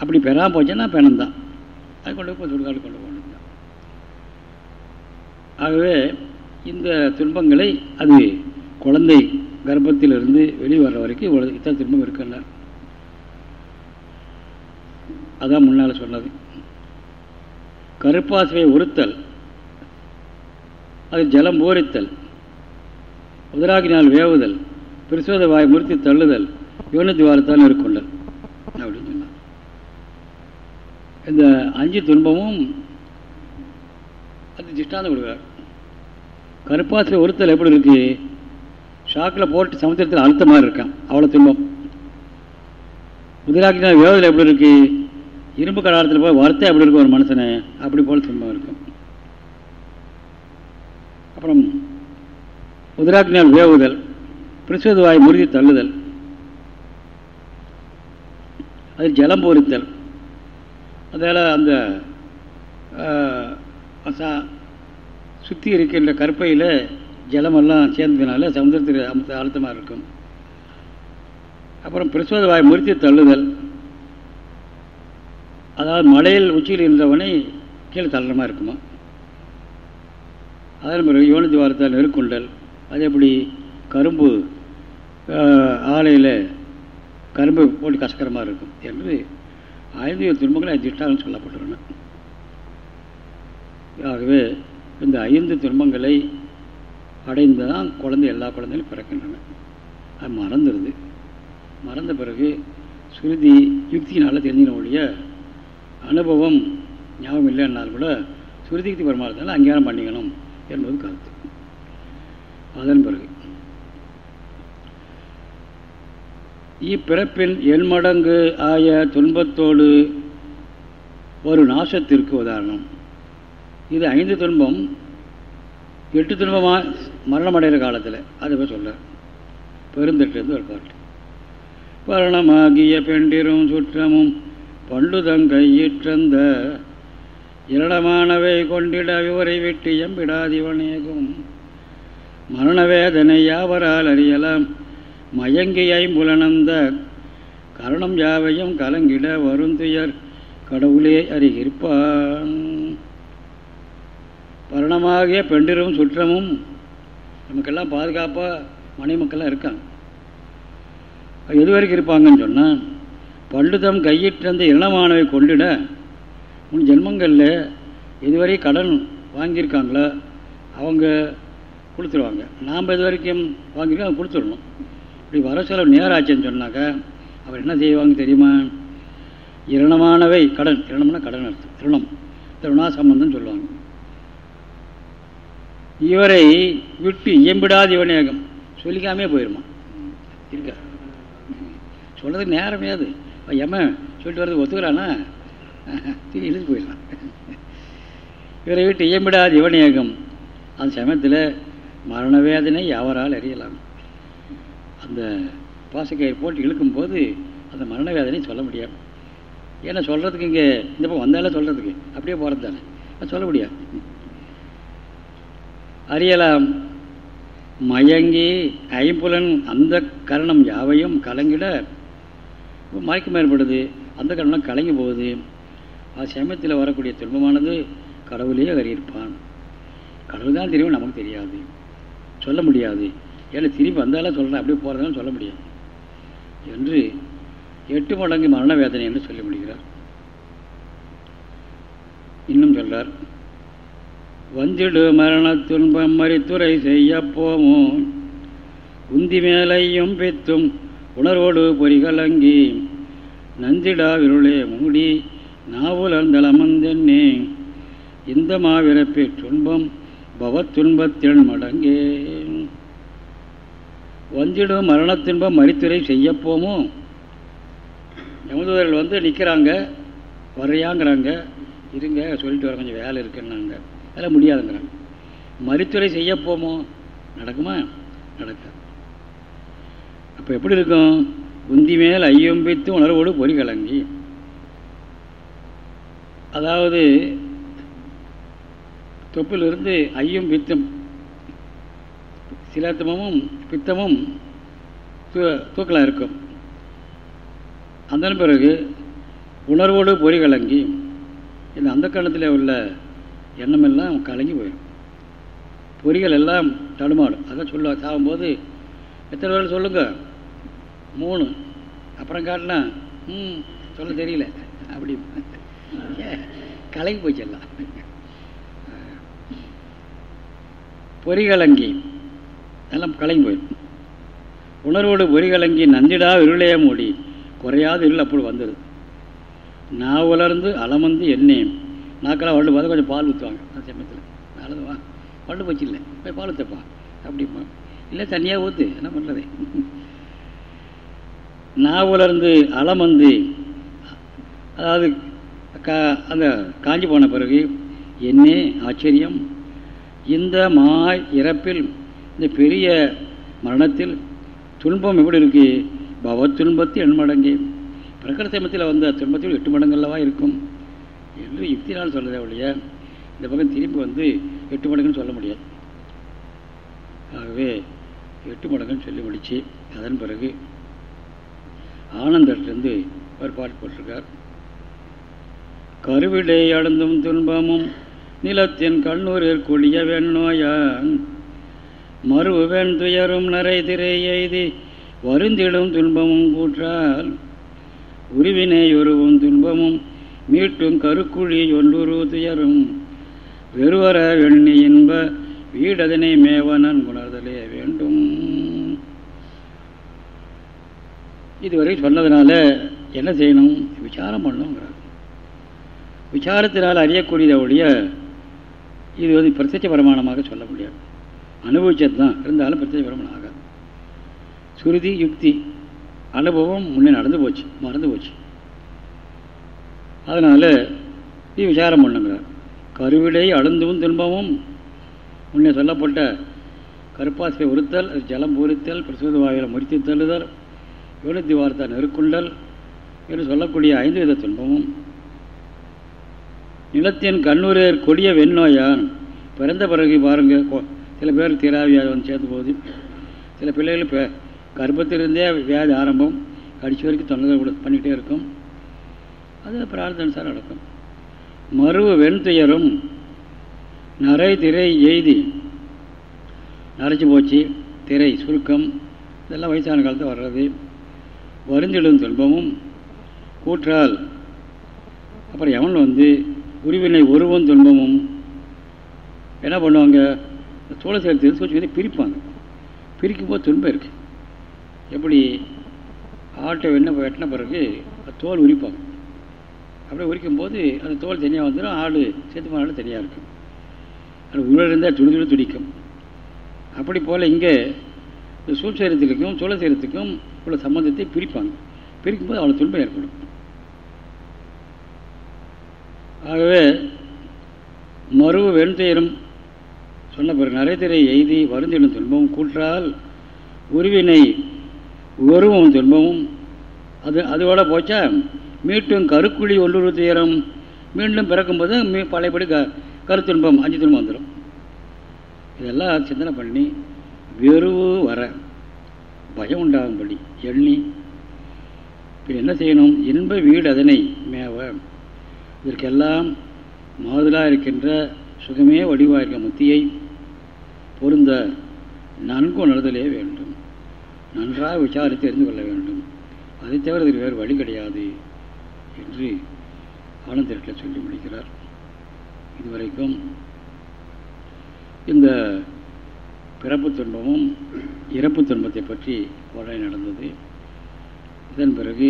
அப்படி பெறாமல் போச்சுன்னா பிணம்தான். அது கொண்டு போய் சுடுகாடு கொண்டு போகணும். ஆகவே இந்த துன்பங்களை அது குழந்தை கர்ப்பத்திலிருந்து வெளியே வர்ற வரைக்கும் இவ்வளோ இத்தனை துன்பம் இருக்குன்னார் அதான் முன்னால் சொன்னது. கருப்பாசுவை உறுத்தல் அது ஜலம் போரித்தல் உதராகினால் வேவுதல் பிரசோத வாய் முறுத்தி தள்ளுதல் யோனத்வாரத்தால் மேற்கொண்டல் அப்படின்னு இந்த அஞ்சு துன்பமும் அது திஷ்டாந்தம் கொடுக்குறார். கருப்பாசில் ஒருத்தல் எப்படி இருக்கு? ஷாக்கில் போட்டு சமுத்திரத்தில் அழுத்த மாதிரி இருக்கான். அவ்வளோ துன்பம். முதலாக்கினா வேவதில் எப்படி இருக்கு? இரும்பு கடாரத்தில் போய் வருத்தம் எப்படி இருக்கும் ஒரு மனுஷனை? அப்படி போல் துன்பம் இருக்கும். அப்புறம் உதிராக்கினால் வேவுதல் பிரசுவது வாய் முருகி தள்ளுதல் அது ஜலம் பொறித்தல் அதில் அந்த சுற்றி இருக்கின்ற கற்பையில் ஜலமெல்லாம் சேர்ந்ததுனால சமுதிரத்தில் அமுத்த அழுத்தமாக இருக்கும். அப்புறம் பிரசோத வாய் முறித்து தள்ளுதல். அதாவது மலையில் உச்சியில் இருந்தவனை கீழே தள்ளமாக இருக்குமா? அதன் பிறகு யோனி வாரத்தால் நெருக்குண்டல். அது எப்படி கரும்பு ஆலையில் கரும்பு போட்டு கஷ்கரமாக இருக்கும். என்று ஐந்து துன்பங்களை திஷ்டாலும் சொல்லப்பட்டுள்ளன ஆகவே இந்த ஐந்து துன்பங்களை அடைந்து தான் குழந்தை எல்லா குழந்தைகளும் பிறக்கின்றன. அது மறந்துடுது மறந்த பிறகு சுருதி யுக்தியினால் தெரிஞ்சின ஒழிய அனுபவம் ஞாபகம் இல்லைன்னாலும் கூட சுருதி யுக்தி பரமாறதுனால அங்கீகாரம் பண்ணிக்கணும் என்பது கருத்து. அதன் பிறகு இப்பிறப்பின் எண்மடங்கு ஆய துன்பத்தோடு ஒரு நாசத்திற்கு உதாரணம். இது ஐந்து துன்பம் எட்டு துன்பமாக மரணமடைகிற காலத்தில்? அதை போய் சொல்ல பெருந்தட்டு ஒரு பாட்டு. பரணமாகிய பெண்டிரும் சுற்றமும் பண்டுதங்கையிற்றந்த இரடமானவை கொண்டிட விவரை விட்டு எம்பிடாதிவனேகும். மரணவேதனை யாவரால் அறியலாம். மயங்கியை முலனந்த கரணம் யாவையும் கலங்கிட வருந்துயர் கடவுளே அருகிருப்பான் பரணமாகிய பெண்டிரும் சுற்றமும் நமக்கெல்லாம் பாதுகாப்பாக மனைவி இருக்காங்க. எது வரைக்கும் இருப்பாங்கன்னு சொன்னால் பண்டுதம் கையிட்டிருந்த இளமானவை கொண்டுட உன் ஜென்மங்களில் இதுவரை கடன் வாங்கியிருக்காங்களோ அவங்க கொடுத்துருவாங்க. நாம் இது வரைக்கும் வாங்கியிருக்கோம் அவங்க கொடுத்துடணும். இப்படி வர செலவு நேராச்சுன்னு சொன்னாக்கா அவர் என்ன செய்வாங்க தெரியுமா? இரணமானவை கடன். இரணம்னா கடன் அர்த்தம். திருணம். திருணா சம்பந்தம் சொல்லுவாங்க. இவரை விட்டு இயம்பிடாத இவனேகம் சொல்லிக்காமே போயிருமா? இருக்க சொல்கிறதுக்கு நேரமே அது. எம்ம சொல்லிட்டு வர்றது ஒத்துக்கிறானா திரு இழுத்து போயிடலாம். இவரை விட்டு இயம்பிடாத இவனேகம் அந்த சமயத்தில் மரண வேதனை யாவரால் அறியலாம். அந்த பாசக்கயிறு போட்டு இழுக்கும்போது அந்த மரண வேதனை சொல்ல முடியாது. ஏன்னா சொல்கிறதுக்கு இங்கே இந்த பக்கம் வந்தாலே சொல்கிறதுக்கு அப்படியே போகிறது தானே. அது சொல்ல முடியாது. அறியலாம். மயங்கி ஐம்புலன் அந்த கரணம் யாவையும் கலங்கிட மயக்கம் ஏற்படுது. அந்த கரணம் கலங்கி போகுது. அது சமயத்தில் வரக்கூடிய துன்பமானது கடவுளே அறியிருப்பான். கடவுள் தான் தெரியும் நமக்கு தெரியாது. சொல்ல முடியாது. ஏன்னா திரும்பி வந்தாலும் சொல்கிறேன் அப்படியே போகிறதாலும் சொல்ல முடியாது. என்று எட்டு மடங்கு மரண வேதனை என்று சொல்ல முடிகிறார் இன்னும் சொல்றார் வந்திடு மரண துன்பம் மறித்துறை செய்ய போமோ உந்தி மேலையும் பெத்தும் உணர்வோடு பொறிகலங்கி நந்திடா விருளே மூடி நாவுலர்ந்தளமந்தென்னே இந்த மாவிரப்பே துன்பம் பவத்துன்பத்தின் மடங்கே. வந்திடும் மரணத்தின்பம் மறித்துரை செய்யப்போமோ? யமதூதர்கள் வந்து நிற்கிறாங்க வரையாங்கிறாங்க இருங்க சொல்லிட்டு வர கொஞ்சம் வேலை இருக்குன்னாங்க. அதெல்லாம் முடியாதுங்கிறாங்க. மறித்துறை செய்யப்போமோ? நடக்குமா? நடக்காது. அப்போ எப்படி இருக்கும்? உந்தி மேல் ஐயம்பித்து உணர்வோடு பொறி கலங்கி. அதாவது தொப்பிலிருந்து ஐயம் பித்தம் சிலத்தமும் பித்தமும் தூ தூக்கலாக இருக்கும். அதன் பிறகு உணர்வோடு பொறி கலங்கி இந்த அந்த காலத்தில் உள்ள எண்ணமெல்லாம் கலங்கி போயிடும். பொறிகள் எல்லாம் தடுமாடும் அதான் சொல்லுவாங்க சாகும்போது எத்தனை பேர் சொல்லுங்க? மூணு. அப்புறம் காட்டினா ம் சொல்ல தெரியல. அப்படி. கலங்கி போச்சு எல்லாம். பொறிகலங்கி எல்லாம் கலங்கி போயிடும் உணர்வோடு பொறிகலங்கி நந்திடா இருளைய மூடி குறையாத இருள் அப்படி வந்துடுது நான் உலர்ந்து அலமந்து எண்ணெயும் நாக்கெல்லாம் வள்ளு பார்த்து கொஞ்சம் பால் ஊற்றுவாங்க அந்த சமயத்தில். நல்லது வா. வள்ளு போச்சு இல்லை போய் பால் ஊற்றப்பா அப்படிப்பா இல்லை தனியாக ஊற்று என்ன பண்ணுறது நான் உலர்ந்து அலமந்து அதாவது கா அந்த காஞ்சி போன பிறகு என்னே ஆச்சரியம். இந்த மாய் இறப்பில் இந்த பெரிய மரணத்தில் துன்பம் எப்படி இருக்கு? பவ துன்பத்து எண் மடங்கு பிரகிருத்தமத்தில் வந்த துன்பத்தில் எட்டு மடங்குலவா இருக்கும்? என்று யுக்தினால் சொல்றதே ஒழிய இந்த பக்கம் திரும்பி வந்து எட்டு மடங்குன்னு சொல்ல முடியாது. ஆகவே எட்டு மடங்குன்னு சொல்லி முடிச்சு அதன் பிறகு ஆனந்தத்திலிருந்து ஒரு பாட்டு போட்டிருக்கார். கருவிடை அழுந்தும் துன்பமும் நிலத்தின் கண்ணூரில் கொடிய வேணோயான் மறுவன் துயரும் நரை திரை எய்தி வருந்திடும் துன்பமும் கூற்றால் உருவினை உருவும் துன்பமும் மீட்டும் கருக்குழி ஒன்றுரு துயரும். வெறுவர வெண்ணி இன்ப வீடதனை மேவனன் உணர்தலே வேண்டும். இதுவரை சொன்னதுனால என்ன செய்யணும்? விசாரம் பண்ணணுங்கிறார் விசாரத்தினால் அறியக்கூடியதை ஒழிய இது வந்து பிரத்யட்ச பிரமாணமாக சொல்ல முடியாது. அனுபவிச்சது தான் இருந்தாலும் பிரத்யேக பிரமணம் ஆகாது. சுருதி யுக்தி அனுபவம் முன்னே நடந்து போச்சு மறந்து போச்சு. அதனால் இது விசாரம் பண்ணுங்கிறார். கருவிடை அழுந்தும் துன்பமும் முன்னே சொல்லப்பட்ட கருப்பாசை உறுத்தல் ஜலம் பூரித்தல் பிரசூத வாயில் முறித்து தள்ளுதல் யோனித்தி வார்த்தை நெருக்குண்டல் என்று சொல்லக்கூடிய ஐந்து வித துன்பமும். நிலத்தின் கண்ணூரேர் கொடிய வெண்ணோயான் பிறந்த பிறகு பாருங்க சில பேர் தீராவியாதி வந்து சேர்ந்து போகுது. சில பிள்ளைகள் இப்போ கர்ப்பத்திலிருந்தே வியாதி ஆரம்பம் கடிச்சு வரைக்கும் தொண்டை பண்ணிக்கிட்டே பண்ணிகிட்டே இருக்கும். அது பிரார்த்தனுசாரம் நடக்கும். மறுவு வெண்துயரும் நரை திரை எய்தி நரைச்சி போச்சு திரை சுருக்கம் இதெல்லாம் வயசான காலத்தில் வர்றது. வருந்திடும் துன்பமும் கூற்றால் அப்புறம் எவன் வந்து உருவினை உருவம் துன்பமும் என்ன பண்ணுவாங்க? சோழ சேர்த்து சூழ்ச்சி வந்து பிரிப்பாங்க பிரிக்கும் போது துன்பம் இருக்குது எப்படி ஆட்டை வெண்ண வெட்டின பிறகு தோல் உரிப்பாங்க அப்படியே உரிக்கும் போது அந்த தோல் தனியாக வந்துடும் ஆடு சேர்த்து ஆடு தனியாக இருக்கும். அது உயிர் இருந்தால் துடி துடி துடிக்கும். அப்படி போல் இங்கே சூழ்சேரத்துக்கும் சோழசேரத்துக்கும் உள்ள சம்பந்தத்தை பிரிப்பாங்க பிரிக்கும்போது அவ்வளோ துன்பம் ஏற்படும். ஆகவே மறுவு வெண்தேரும் சொன்ன பிறகு நரைத்திரை எய்தி வருந்திடும் துன்பமும் கூற்றால் உருவினை உருவும் துன்பமும். அது அதோட போச்சா? மீட்டும் கருக்குழி ஒன்று துயரம். மீண்டும் பிறக்கும்போது மீ பழையபடி க கருத்துன்பம் அஞ்சு துன்பம் வந்துடும். இதெல்லாம் சிந்தனை பண்ணி வெறுவு வர பயம் உண்டாகும்படி எண்ணி இப்போ என்ன செய்யணும்? இன்ப வீடு அதனை மேவ. இதற்கெல்லாம் மாறுதலாக இருக்கின்ற சுகமே வடிவாக இருக்க முத்தியை பொருந்த நன்கு உணர்தலே வேண்டும். நன்றாக விசாரித்து தெரிந்து கொள்ள வேண்டும். அதை தவிர இதற்கு வேறு வழி கிடையாது என்று ஆனந்திரட்டில் சொல்லி முடிக்கிறார். இதுவரைக்கும் இந்த பிறப்பு துன்பமும் இறப்பு துன்பத்தை பற்றி உரை நடந்தது. இதன் பிறகு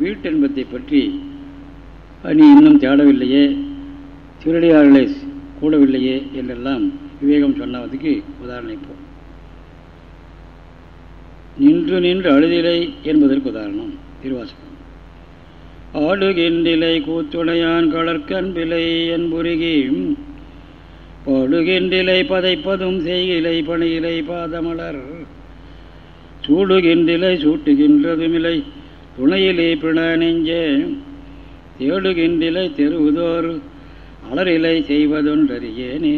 வீட்டென்பத்தை பற்றி நீ இன்னும் தேடவில்லையே திருடியார்களை கூடவில்லையே என்றெல்லாம் விவேகம் சொன்னதுக்கு உதாரணம் இப்போ. நின்று நின்று அழுதிலை என்பதற்கு உதாரணம் திருவாசகம். ஆடுகின்றிலை கூத்துணையான் கலர்கன்பிலை என்புருகி பாடுகின்றிலை பதைப்பதும் செய்கிலை பணியிலை பாதமலர். சூடுகின்றிலை சூட்டுகின்றதுமில்லை துணையிலே பிண நெஞ்சே. தேடுகின்றிலை தெருவுதோர் அலரிலை செய்வதொன்றறியேனே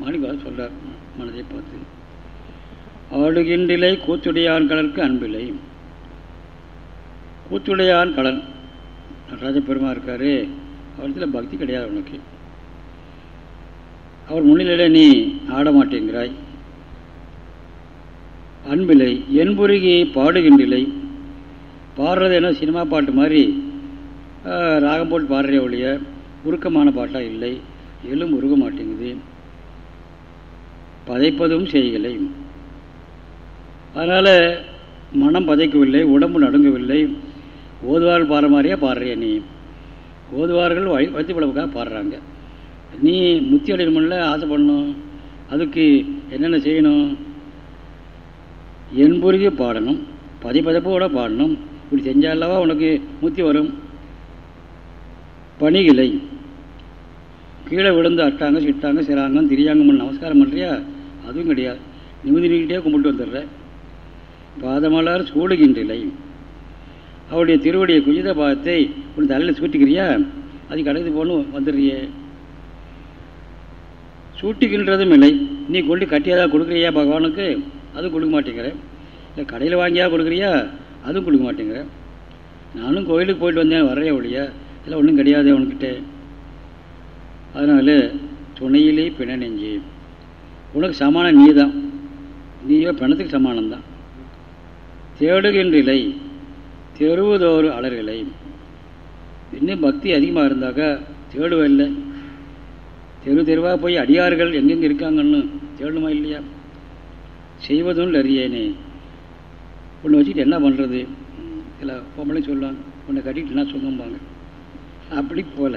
மாணிக்கவாசர் சொல்றார். மனதை பார்த்து. ஆடுகின்றிலை கூத்துடையான் கடலுக்கு அன்பில்லை. கூத்துடையான் கடல் ராஜபெருமா இருக்கார். அவரத்தில் பக்தி கிடையாது உனக்கு அவர் முன்னிலையில் நீ ஆட மாட்டேங்கிறாய் அன்பில்லை என்புருகி பாடுகின்றில்லை பாடுறது என்ன சினிமா பாட்டு மாதிரி? ராகம் போட்டு பாடுறே ஒழிய? உருக்கமான பாட்டாக இல்லை. எலும் உருக மாட்டேங்குது. பதைப்பதும் செய்யலை அதனால் மனம் பதைக்கவில்லை உடம்பு நடுங்கவில்லை. ஓதுவார்கள் பாடுற மாதிரியே பாடுறிய நீ? ஓதுவார்கள் வழி வத்தி பிழப்புக்காக பாடுறாங்க. நீ முத்தி அடையணும்ல ஆசைப்படணும் அதுக்கு என்னென்ன செய்யணும்? என்புருகி பாடணும். பதிப்பதப்போட பாடணும். இப்படி செஞ்சாலவா உனக்கு முத்தி வரும்? பணிகளை கீழே விழுந்து அட்டாங்க சிட்டாங்க சிறாங்கம் திரியாங்கம் நமஸ்காரம் பண்ணுறியா அதுவும் கிடையாது. நிமிதி நீக்கிட்டே கும்பிட்டு வந்துடுற. பாதமலர் சூடுகின்றில்லை. அவருடைய திருவடியை குஜித பாதத்தை உன் தலையில் சூட்டிக்கிறியா? அது கடந்து போகணும் வந்துடுறியே. சூட்டிக்கின்றதும் இல்லை. நீ கொண்டு கட்டியாதான் கொடுக்குறியா பகவானுக்கு? அதுவும் கொடுக்க மாட்டேங்கிறேன் இல்லை கடையில் வாங்கியா கொடுக்குறியா? அதுவும் கொடுக்க மாட்டேங்கிறேன் நானும் கோயிலுக்கு போயிட்டு வந்தேன் வரைய ஒழிய. இல்லை ஒன்றும் கிடையாது அவனுக்கிட்ட அதனால் துணையிலே பிண நெஞ்சு. உனக்கு சமானம் நீ தான் நீயோ பிணத்துக்கு சமானம்தான். தேடுகின்றில்லை தெருவுதோறு அலர்களை. இன்னும் பக்தி அதிகமாக இருந்தாக்கா தேடுவில்லை தெரு தெருவாக போய் அடியார்கள் எங்கெங்கே இருக்காங்கன்னு தேடணுமா இல்லையா? செய்வதும் அறியேனே உன்னை வச்சுட்டு என்ன பண்ணுறது சில பொம்பளை சொல்லுவாங்க உன்னை கட்டிட்டு என்ன சொல்லும்பாங்க அப்படி போல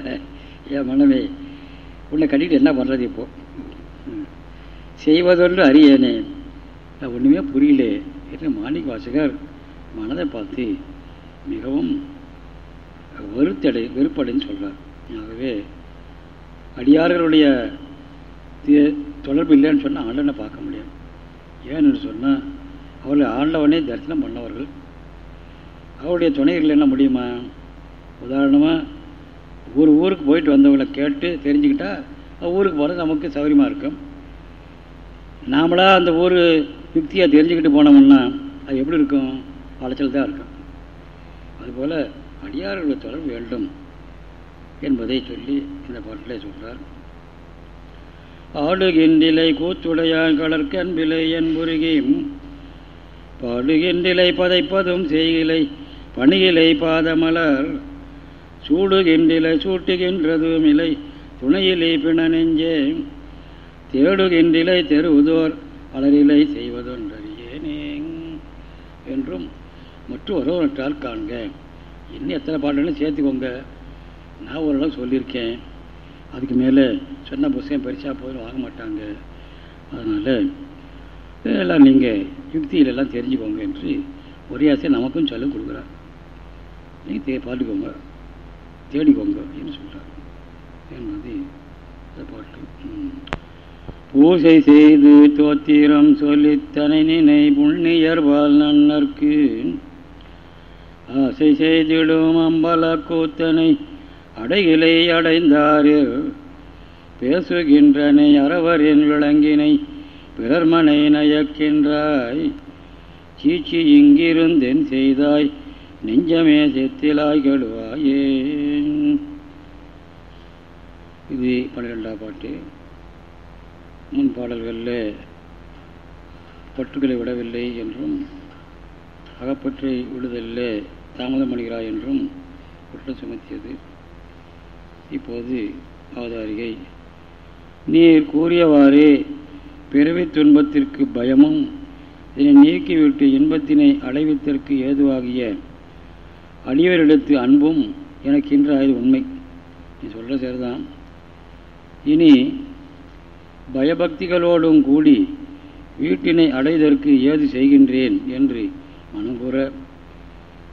என் மனமே உன்னை கட்டிட்டு என்ன பண்ணுறது இப்போ? செய்வதொன்று அறியேனே. நான் ஒன்றுமே புரியல என்று மாணிக்க வாசகர் மனதை பார்த்து மிகவும் வருத்தடை வெறுப்படைன்னு சொல்கிறார் ஆகவே அடியார்களுடைய தொடர்பு இல்லைன்னு சொன்னால் ஆண்டவனை பார்க்க முடியாது. ஏன்னு சொன்னால் அவர்கள் ஆண்டவனே தரிசனம் பண்ணவர்கள். அவருடைய துணைகள் என்ன முடியுமா? உதாரணமாக ஒரு ஊருக்கு போயிட்டு வந்தவங்களை கேட்டு தெரிஞ்சுக்கிட்டால் ஊருக்கு போகிறது நமக்கு சௌகரியமாக இருக்கும். நாமளாக அந்த ஊர் யுக்தியாக தெரிஞ்சுக்கிட்டு போனோம்னா அது எப்படி இருக்கும்? அலைச்சல் தான் இருக்கும். அதுபோல் அடியார்களுடைய தொடர்பு வேண்டும் என்பதை சொல்லி இந்த பாட்டிலே சொல்கிறார் ஆடுகின்றிலை கூத்துடையான் கலர்க்கு அன்பிலை என்புருகியும் பாடுகின்றிலை பதைப்பதும் செய்கிலை பணியிலை பாதமலர். சூடுகின்றிலை சூட்டுகின்றதும் இலை துணையிலை பிண நெஞ்சே தேடுகின்றிலை தெருவுதோர் அலரிலை செய்வதொன்றறியேனே என்றும் மற்றும் ஒருவற்றால் காண்க. இன்னும் எத்தனை பாடல்களும் சேர்த்துக்கோங்க. நான் ஓரளவு சொல்லியிருக்கேன். அதுக்கு மேலே சொன்ன புஸ்தகம் பெருசாக போதும் வாங்க மாட்டாங்க. அதனால் எல்லாம் நீங்கள் யுக்தியிலெல்லாம் தெரிஞ்சுக்கோங்க என்று ஒரே ஆசை நமக்கும் சொல்ல கொடுக்குறார். நீங்கள் தே பாட்டுக்கோங்க தேடிக்கோங்க என்று சொல்கிறார் என்பது இந்த பாட்டு. பூசை செய்து தோத்திரம் சொல்லித்தனை நினை புண்ணியர்வால் நன்னர்க்கு ஆசை செய்திடும் அம்பல கூத்தனை அடையிலை அடைந்தாரில் பேசுகின்றனை அறவரின் விளங்கினை பிறர்மனை நயக்கின்றாய். சீச்சி இங்கிருந்தென் செய்தாய் நெஞ்சமே செத்திலாய் கெடுவாயே. இது பன்னிரெண்டாம் பாட்டு. முன் பாடல்களில் பற்றுகளை விடவில்லை என்றும் அகப்பற்றை விடுதலில் தாமதம் பண்ணுகிறாய் என்றும் குற்றம் சுமத்தியது. இப்போது அவதாரிகை. நீர் கூறியவாறே பிறவி துன்பத்திற்கு பயமும் இதனை நீக்கிவிட்டு இன்பத்தினை அடைவித்தற்கு ஏதுவாகிய அடியவரிடத்து அன்பும் எனக்கு இன்று ஆயுது உண்மை. நீ சொல்கிற சரிதான். இனி பயபக்திகளோடும் கூடி வீட்டினை அடைதற்கு ஏது செய்கின்றேன் என்று மனங்குற கூற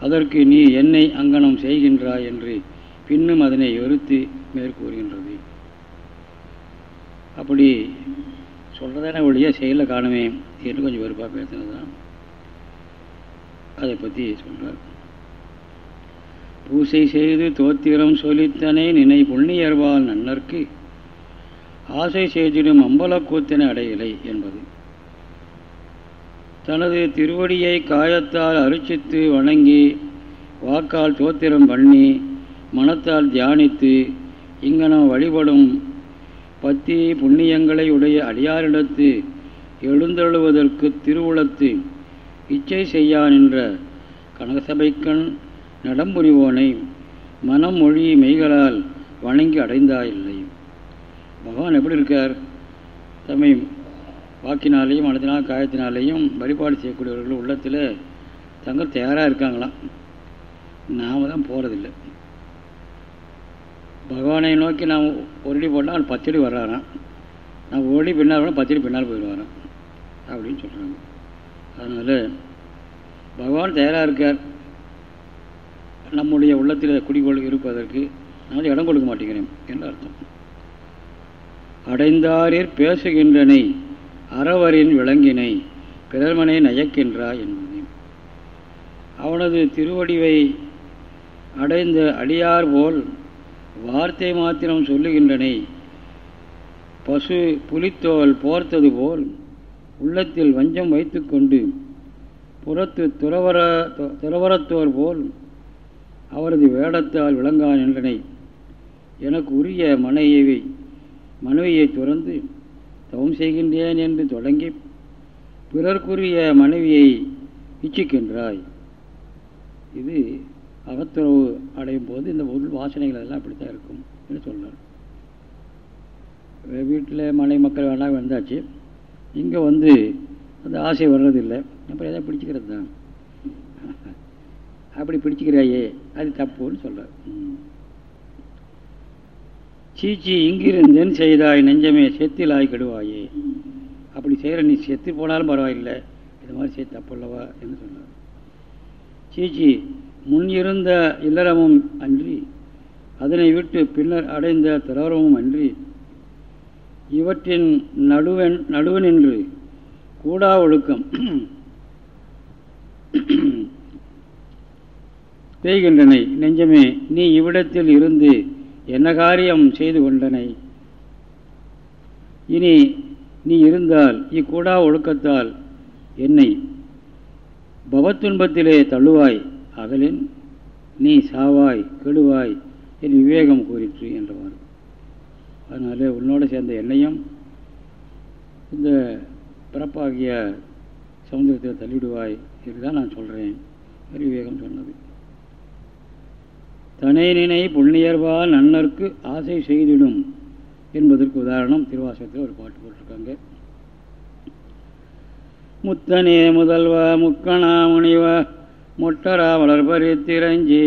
அதற்கு நீ என்னை அங்கனம் செய்கின்றாய் என்று பின்னும் அதனை வெறுத்து மேற்கூறுகின்றது. அப்படி சொல்கிறதான ஒழிய செயலில் காணுமே என்று கொஞ்சம் வெறுப்பாக பேசுனது தான் அதை பற்றி சொல்கிறார் பூசை செய்து தோத்திரம் சொல்லித்தனே நினை புண்ணியர்வால் நன்னர்க்கு ஆசை செய்திடும் அம்பலக்கூத்தின அடையலை என்பது. தனது திருவடியை காயத்தால் அரிச்சித்து வணங்கி வாக்கால் தோத்திரம் பண்ணி மனத்தால் தியானித்து இங்கனம் வழிபடும் பத்தி புண்ணியங்களை உடைய அடியாரிடத்து எழுந்தழுவதற்கு திருவுளத்து இச்சை செய்யான் என்ற கனகசபைக்கண் நடம்புரிவோனை மனம் மொழி மெய்களால் வணங்கி அடைந்தாயில் பகவான் எப்படி இருக்கார்? தம்மை வாக்கினாலேயும் மனதினால் காயத்தினாலேயும் வழிபாடு செய்யக்கூடியவர்கள் உள்ளத்தில் தங்கள் தயாராக இருக்காங்களாம். நாம் தான் போகிறதில்லை பகவானை நோக்கி நாம் ஒரு அடி போட்டால் அவன் பத்தடி வர்றாராம். நான் ஓடி பின்னால் போனால் பத்தடி பின்னால் போயிடுவாராம். அப்படின்னு சொல்கிறாங்க அதனால் பகவான் தயாராக இருக்கார். நம்முடைய உள்ளத்தில் குடிகொள் இருப்பதற்கு நான் இடம் கொடுக்க மாட்டேங்கிறேன் என்று அர்த்தம். அடைந்தாரிற் பேசுகின்றனை அறவரின் விளங்கினை பிறர்மனை நயக்கின்றாய் என்பது அவனது திருவடிவை அடைந்த அடியார் போல் வார்த்தை மாத்திரம் சொல்லுகின்றனை பசு புலித்தோல் போர்த்தது போல் உள்ளத்தில் வஞ்சம் வைத்துக்கொண்டு புறத்து துறவர துறவரத்தோர் போல் அவரது வேடத்தால் விளங்கான் என்றனை எனக்கு உரிய மனைவி மனைவியை துறந்து தவம் செய்கின்றேன் என்று தொடங்கி பிறர்க்குரிய மனைவியை இச்சிக்கின்றாய் இது அகத்துறவு அடையும் போது இந்த உள் வாசனைகள் எல்லாம் அப்படித்தான் இருக்கும் என்று சொல்கிறார் வீட்டில் மனை மக்கள் வேணாம் வந்தாச்சு. இங்கே வந்து அந்த ஆசை வர்றதில்லை. அப்புறம் எதாவது பிடிச்சிக்கிறது தான் அப்படி பிடிச்சிக்கிறாயே அது தப்புன்னு சொல்கிறார் சீச்சி இங்கிருந்தேன் செய்தாய் நெஞ்சமே செத்திலாய் கெடுவாயே. அப்படி செய்கிற நீ செத்து போனாலும் பரவாயில்லை. இது மாதிரி செய்ய தப்புள்ளவா என்று சொன்னார். சீச்சி முன் இருந்த இல்லறமும் அன்றி அதனை விட்டு பின்னர் அடைந்த திரவரமும் அன்றி இவற்றின் நடுவன் நடுவனின்று கூடா ஒழுக்கம் [CLEARS THROAT] பெய்கின்றனை. நெஞ்சமே நீ இவ்விடத்தில் இருந்து என்ன காரியம் செய்து கொண்டனை? இனி நீ இருந்தால் இக்கூடா ஒழுக்கத்தால் என்னை பவத்துன்பத்திலே தள்ளுவாய் அகலின் நீ சாவாய் கெடுவாய் என் விவேகம் கூறிற்று என்றவாறு. அதனால் உன்னோடு சேர்ந்த என்னையும் இந்த பிறப்பாகிய சமுதிரத்தில் தள்ளிவிடுவாய் என்று தான் நான் சொல்கிறேன் விவேகம் சொன்னது. தனையினை நினை புண்ணியர்வால் நன்னர்க்கு ஆசை செய்திடும் என்பதற்கு உதாரணம் திருவாசகத்தில் ஒரு பாட்டு போட்டிருக்காங்க. முத்தனே முதல்வா முக்கணா முனிவா மொட்டரா வளர்பறி திரஞ்சி.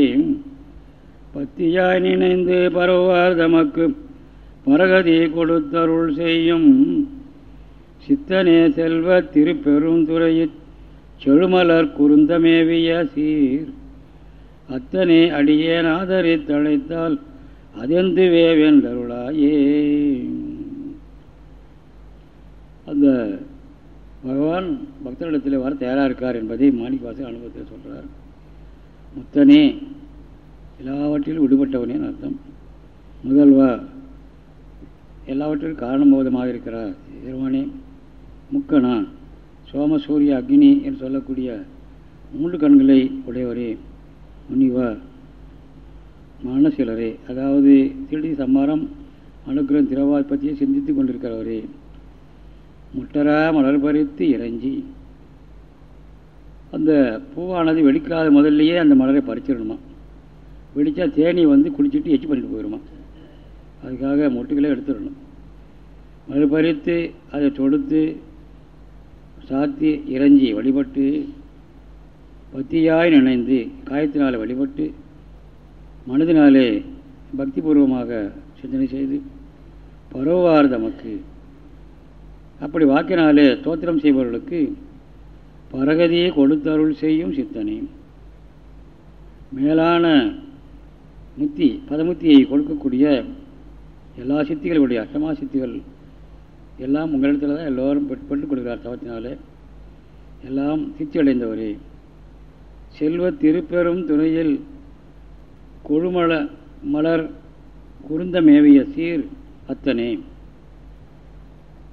பத்தியாய் நினைந்து பரவார் தமக்கு பரகதி கொடுத்தருள் செய்யும். சித்தனே செல்வ திருப்பெருந்துறையில் செழுமலர் குருந்தமேவிய சீர். அத்தனை அடியேன் ஆதரித்தழைத்தால் அதெந்து வேவேந்தருளாயே அந்த பகவான் பக்தர்களிடத்தில் வர தயாராக இருக்கார் என்பதை மாணிக்கவாசல் அனுபவத்தில் சொல்கிறார் முத்தனே எல்லாவற்றிலும் விடுபட்டவனே அர்த்தம். முதல்வா எல்லாவற்றிலும் காரணபோதமாக இருக்கிறார் சிறுவனே முக்கனா சோமசூரிய அக்னி என்று சொல்லக்கூடிய மூன்று கண்களை உடையவரே. முனிவா மனசிலரே. அதாவது திருடி சம்மாரம் அனுக்கிரம் திரவாய் பற்றியே சிந்தித்து கொண்டிருக்கிறவரே முட்டரா மலர் பறித்து இறைஞ்சி. அந்த பூவானது வெடிக்காத முதல்லையே அந்த மலரை பறிச்சிடணுமா? வெடித்தா தேனி வந்து குளிச்சுட்டு எச்சு பண்ணிட்டு போயிடுமா அதுக்காக மொட்டுகளே எடுத்துடணும். மலர் பறித்து அதை தொடுத்து சாத்தி இறைஞ்சி வழிபட்டு பக்தியாய் நினைந்து காயத்தினால் வழிபட்டு மனதினாலே பக்திபூர்வமாக சிந்தனை செய்து பரவார் தமக்கு அப்படி வாக்கினாலே தோத்திரம் செய்பவர்களுக்கு பரகதியை கொடுத்தருள் செய்யும் சித்தனை. மேலான முத்தி பதமுத்தியை கொடுக்கக்கூடிய எல்லா சித்திகளுடைய அஷ்டமா சித்திகள் எல்லாம் உங்களிடத்தில் தான் எல்லோரும் பெற்று கொடுக்கிறார் தவத்தினாலே. எல்லாம் சித்தி அடைந்தவரே செல்வ திருப்பெரும் துணையில் கொழுமல மலர் குருந்த மேவிய சீர் அத்தனே.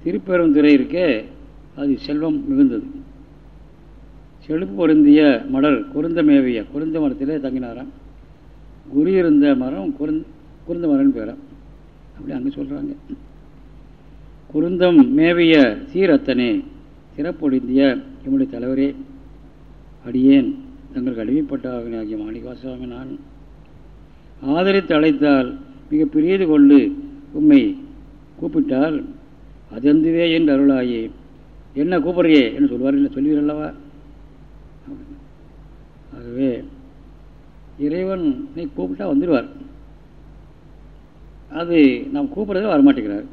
திருப்பெரும் துறை இருக்கே அது செல்வம் மிகுந்தது. செழுப்பு பொருந்திய மலர் குருந்த மேவிய குருந்த மரத்திலே தங்கினாராம். குரு இருந்த மரம் குருந் குருந்த மரம்னு பேரம். அப்படி அங்கே சொல்கிறாங்க குருந்தம் மேவிய சீரத்தனே சிறப்பொழிந்திய எம்முடைய தலைவரே அடியேன். தங்களுக்கு அடிமைப்பட்டாகிய மாணிகாசுவாமி நான் ஆதரித்து அழைத்தால் மிக பெரியது கொண்டு உண்மை கூப்பிட்டால் அதெந்துவே என்று அருளாயே. என்ன கூப்பிட்றியே என்று சொல்வார் என்று சொல்லுவீர் அல்லவா? ஆகவே இறைவனை கூப்பிட்டா வந்துடுவார். அது நாம் கூப்பிட்றதே வரமாட்டேங்கிறார்.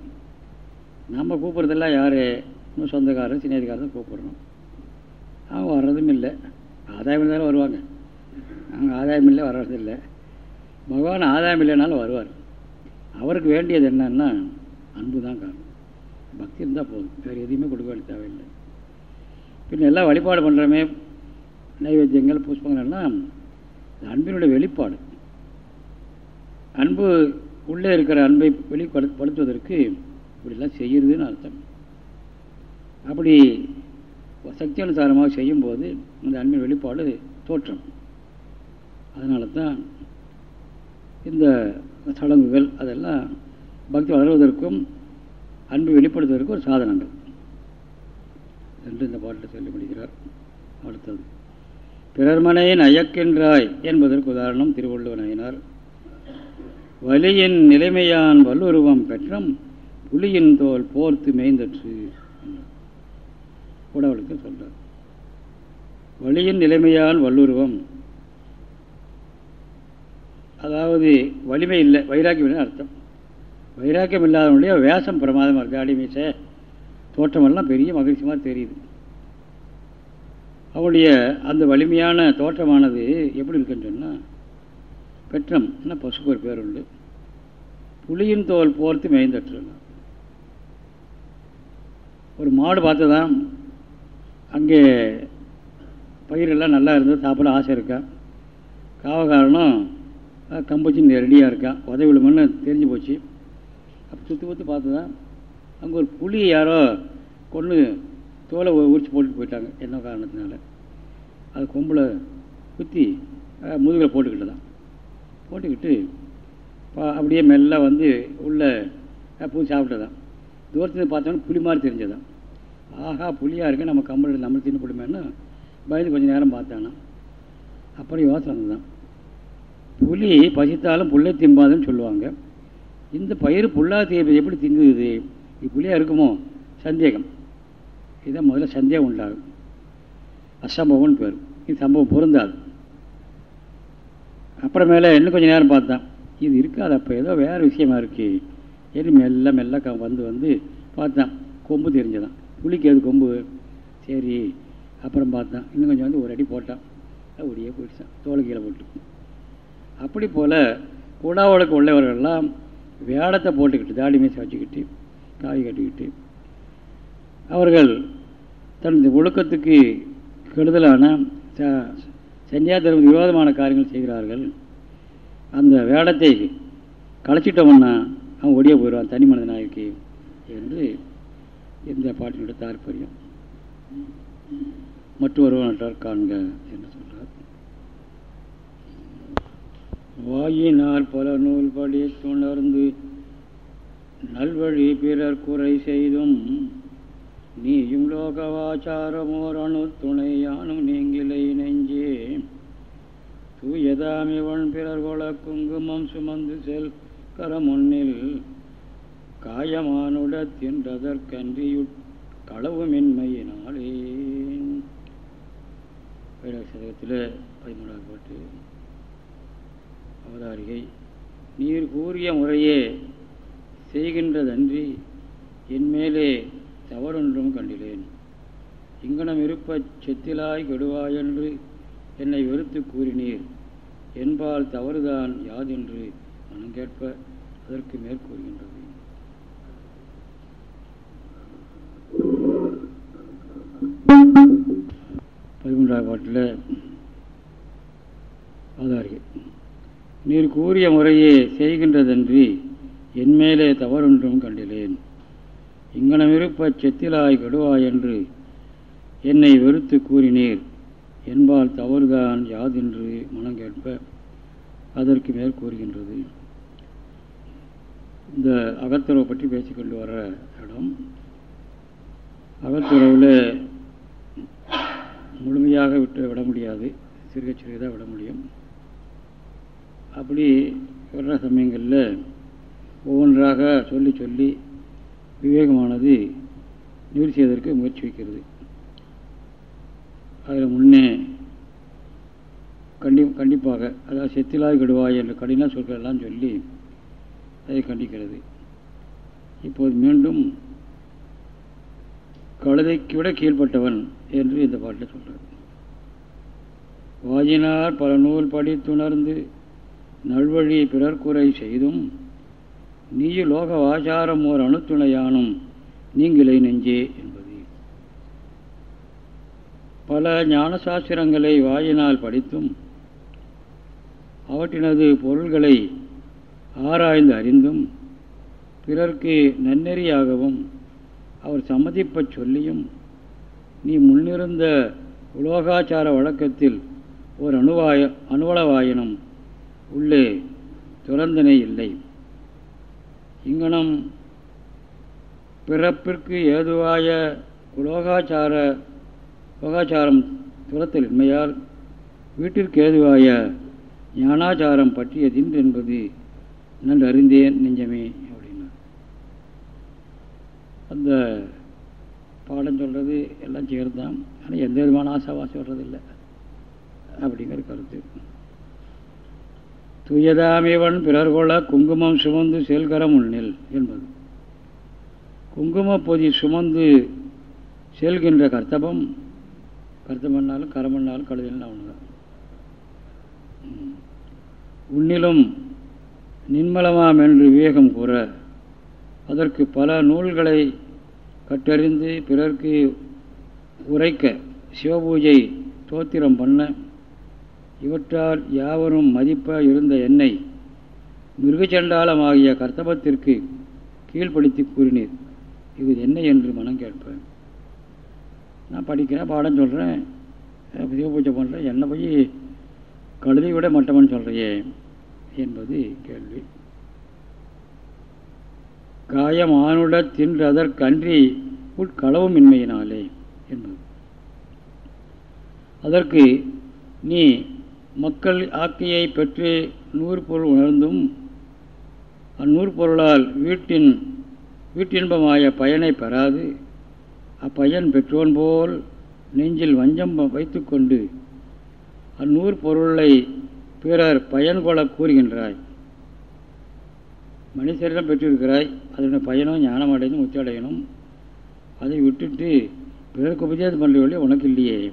நம்ம கூப்பிட்றதெல்லாம் யார்? இன்னும் சொந்தக்காரர் சின்னதிகாரர் கூப்பிட்றோம் அவன் வர்றதும் இல்லை. ஆதாயம் இருந்தாலும் வருவாங்க. நாங்கள் ஆதாயம் இல்லை வர்றதில்லை பகவான் ஆதாயம் இல்லைனாலும் வருவார். அவருக்கு வேண்டியது என்னன்னா அன்பு தான் காரணம். பக்தி இருந்தால் போதும். வேறு எதையுமே கொடுக்க வேண்டிய தேவையில்லை. பின் எல்லாம் வழிபாடு பண்ணுறமே நைவேத்தியங்கள் புஷ்பங்கள்லாம் அன்பினுடைய வெளிப்பாடு. அன்பு உள்ளே இருக்கிற அன்பை வெளிப்படுத்துவதற்கு இப்படிலாம் செய்கிறதுன்னு அர்த்தம். அப்படி சக்தி அனுசாரமாக செய்யும்போது அந்த அன்பின் வெளிப்பாடு தோற்றம். அதனால தான் இந்த சடங்குகள் அதெல்லாம் பக்தி வளர்வதற்கும் அன்பு வெளிப்படுத்துவதற்கும் ஒரு சாதனங்கள். என்று இந்த பாட்டில் சொல்லி முடிகிறார் அடுத்தது பிறர்மனையை நயக்கின்றாய் என்பதற்கு உதாரணம் திருவள்ளுவனாயினார் வலியின் நிலைமையான் வல்லுருவம் பெற்றம் புலியின் தோல் போர்த்து மேய்ந்தற்று. கூடவளுக்கு சொல்றார். வலியின் நிலைமையான் வல்லுருவம். அதாவது வலிமை இல்லை வைராக்கியம் இல்லை அர்த்தம். வைராக்கியம் இல்லாதவனுடைய வேஷம் பிரமாதமாக இருக்குது அடிமீசை தோற்றமெல்லாம் பெரிய மகிழ்ச்சியமாக தெரியுது. அவளுடைய அந்த வலிமையான தோற்றமானது எப்படி இருக்குன்னு சொன்னால் பெற்றம் என்ன பசுக்கு ஒரு பேர் உண்டு. புளியின் தோல் போர்த்து மேய்ந்தற்று ஒரு மாடு பார்த்து தான் அங்கே பயிரெல்லாம் நல்லா இருந்தது சாப்பிட ஆசை இருக்கா? காவகாரனும் கம்பச்சி ரெடியாக இருக்கான் உதவி விழுமன்னு தெரிஞ்சு போச்சு. அப்போ சுற்றி ஊற்றி பார்த்து தான் அங்கே ஒரு புளி யாரோ கொண்டு தோலை உரிச்சு போட்டுட்டு போயிட்டாங்க. என்ன காரணத்தினால? அது கொம்பில் குத்தி முதுகில் போட்டுக்கிட்டு தான் போட்டுக்கிட்டு அப்படியே மெல்ல வந்து உள்ளே பூ சாப்பிட்டதான் தூரத்தில் பார்த்தோன்னா புளி மாதிரி தெரிஞ்சதான் ஆஹா புளியாக இருக்கு நம்ம கம்பளில் நம்ம தின்னு போடுமேன்னு பயந்து கொஞ்சம் நேரம் பார்த்தானா. அப்புறம் யோசனை தான் புலி பசித்தாலும் புல்லை திம்பாதுன்னு சொல்லுவாங்க. இந்த பயிர் புல்லா தீர்ப்பு எப்படி திங்குது? இது புளியாக இருக்குமோ? சந்தேகம். இதுதான் முதல்ல சந்தேகம் உண்டாகும். அசம்பவம்னு பேர். இது சம்பவம் பொருந்தாது. அப்புறமேல இன்னும் கொஞ்சம் நேரம் பார்த்தான். இது இருக்காது அப்போ ஏதோ வேறு விஷயமா இருக்கு. ஏறி மெல்ல மெல்ல க வந்து வந்து பார்த்தான். கொம்பு தெரிஞ்சதான். புளிக்கு அது கொம்பு. சரி அப்புறம் பார்த்தான் இன்னும் கொஞ்சம் வந்து ஒரு அடி போட்டான். ஒடியே போயிடுச்சான். தோலை கீழே போட்டு அப்படி போல் குடாவளுக்கு உள்ளவர்கள்லாம் வேடத்தை போட்டுக்கிட்டு தாடி மீசை வச்சுக்கிட்டு காய் கட்டிக்கிட்டு அவர்கள் தனது ஒழுக்கத்துக்கு கெடுதலான சன்னியாசருக்கு விரோதமான காரியங்கள் செய்கிறார்கள். அந்த வேடத்தை களைச்சிட்டோம்னா அவன் ஒடிய போயிடுவான் தனி மனிதனாயிருக்கு என்று இந்த பாட்டினுடைய தாற்பயம். மற்றொருவன் காண்க என்று சொல்றார். வாயினால் பல நூல் படி துணர்ந்து நல்வழி பிறர் குறை செய்தும் நீயும் லோகவாச்சாரமோர் அணு துணையானும் நீங்கிலை நெஞ்சே. தூயதாமிவன் பிறர் கொல குங்குமம் சுமந்து செல் கரமுன்னில் காயமானுடத்தின்றதற்கன்றியுட் களவுமின்மையினாலே. சதகத்தில் பதிமூணாவது பாட்டு. அவதாரிகை நீர் கூறிய முறையே செய்கின்றதன்றி என்மேலே தவறொன்றும் கண்டிலேன். இங்கனம் இருப்ப செத்திலாய் கெடுவாயென்று என்னை வெறுத்து கூறினீர். என்பால் தவறுதான் யாதென்று மனம் கேட்ப அதற்கு மேற்கூறுகின்றது பதிமூன்றாவது பாட்டில் அவதாரிகை நீர் கூறிய முறையே செய்கின்றதன்றி என்மேலே தவறொன்றும் கண்டிலேன். இங்கனமிருப்ப செத்திலாய் கெடுவாய் என்று என்னை வெறுத்து கூறினீர். என்பால் தவறுதான் யாதென்று மனங்கேற்ப அதற்கு மேல் கூறுகின்றது. இந்த அகத்துறவை பற்றி பேசிக்கொண்டு வர இடம். அகத்துறவில் முழுமையாக விட்டு விட முடியாது. சிறுக சிறுகதாக விட முடியும். அப்படி வர்ற சமயங்களில் ஒவ்வொன்றாக சொல்லி சொல்லி விவேகமானது நிவர்த்தி செய்வதற்கு முயற்சி வைக்கிறது. அதில் முன்னே கண்டி கண்டிப்பாக அதாவது செத்திலாய் கெடுவாய் என்ற கடின சொற்கள் எல்லாம் சொல்லி அதை கண்டிக்கிறது. இப்போது மீண்டும் கழுதைக்கு விட கீழ்ப்பட்டவன் என்று இந்த பாட்டில் சொல்கிறார் வாஜினார் பல நூல் படித்துணர்ந்து நல்வழி பிறர்குறை செய்தும் நீயு லோக ஆச்சாரம் ஓர் அணுத்துணையானும் நீங்களே நெஞ்சே என்பது. பல ஞான சாஸ்திரங்களை வாயினால் படித்தும் அவற்றினது பொருள்களை ஆராய்ந்து அறிந்தும் பிறர்க்கு நன்னெறியாகவும் அவர் சம்மதிப்பச் சொல்லியும் நீ முன்னிருந்த உலோகாச்சார வழக்கத்தில் ஒரு அணுவாய அணுவளவாயினும் உள்ளே துறந்தனை இல்லை. இங்கனம் பிறப்பிற்கு ஏதுவாய உலோகாச்சார உலோகாச்சாரம் துரத்தல் இன்மையால் வீட்டிற்கு ஏதுவாய ஞானாச்சாரம் பற்றியதின் என்பது நன்றறிந்தேன் நெஞ்சமே அப்படின்னா அந்த பாடம் சொல்கிறது எல்லாம் சேர்ந்தான். ஆனால் எந்த விதமான ஆசாவாசம் வர்றதில்லை. அப்படிங்கிற கருத்து. துயதாமிவன் பிறர் கொள்ள குங்குமம் சுமந்து செல்கரம் உள்நில் என்பது. குங்கும பொதி சுமந்து செல்கின்ற கர்த்தபம் கர்த்தமன்னாலும் கரமன்னாலும் கழுதினாலும் அவனுதான் உன்னிலும் நின்மலமாம் என்று விவேகம் கூற அதற்கு பல நூல்களை கற்றறிந்து பிறர்க்கு உரைக்க சிவபூஜை தோத்திரம் பண்ண இவற்றால் யாவரும் மதிப்ப இருந்த என்னை மிருகச்சண்டாளமாகிய கர்த்தபத்திற்கு கீழ்ப்படுத்தி கூறினீர். இது என்ன என்று மனம் கேட்பேன். நான் படிக்கிறேன் பாடம் சொல்கிறேன் சிவபூஜை பண்ணுறேன் என்னை போய் கழுதை விட மட்டமன்னு சொல்கிறையே என்பது கேள்வி. காயமானுட தின்றதற்கன்றி உட்களவும் இன்மையினாலே என்பது. அதற்கு நீ மக்கள் ஆக்கையை பெற்று நூறு பொருள் உணர்ந்தும் அந்நூறு பொருளால் வீட்டின் வீட்டின்பமாய பயனை பெறாது. அப்பயன் பெற்றோன் போல் நெஞ்சில் வஞ்சம் வைத்துக்கொண்டு அந்நூறு பொருளை பிறர் பயன் கொள்ள கூறுகின்றாய். மனுஷரிடம் பெற்றிருக்கிறாய் அதனுடைய பயனும் ஞானம் அடைந்து முத்தி அடையணும் அதை விட்டுட்டு பிறருக்கு உபதேசம் பண்ணுற வழி உனக்கு இல்லையே.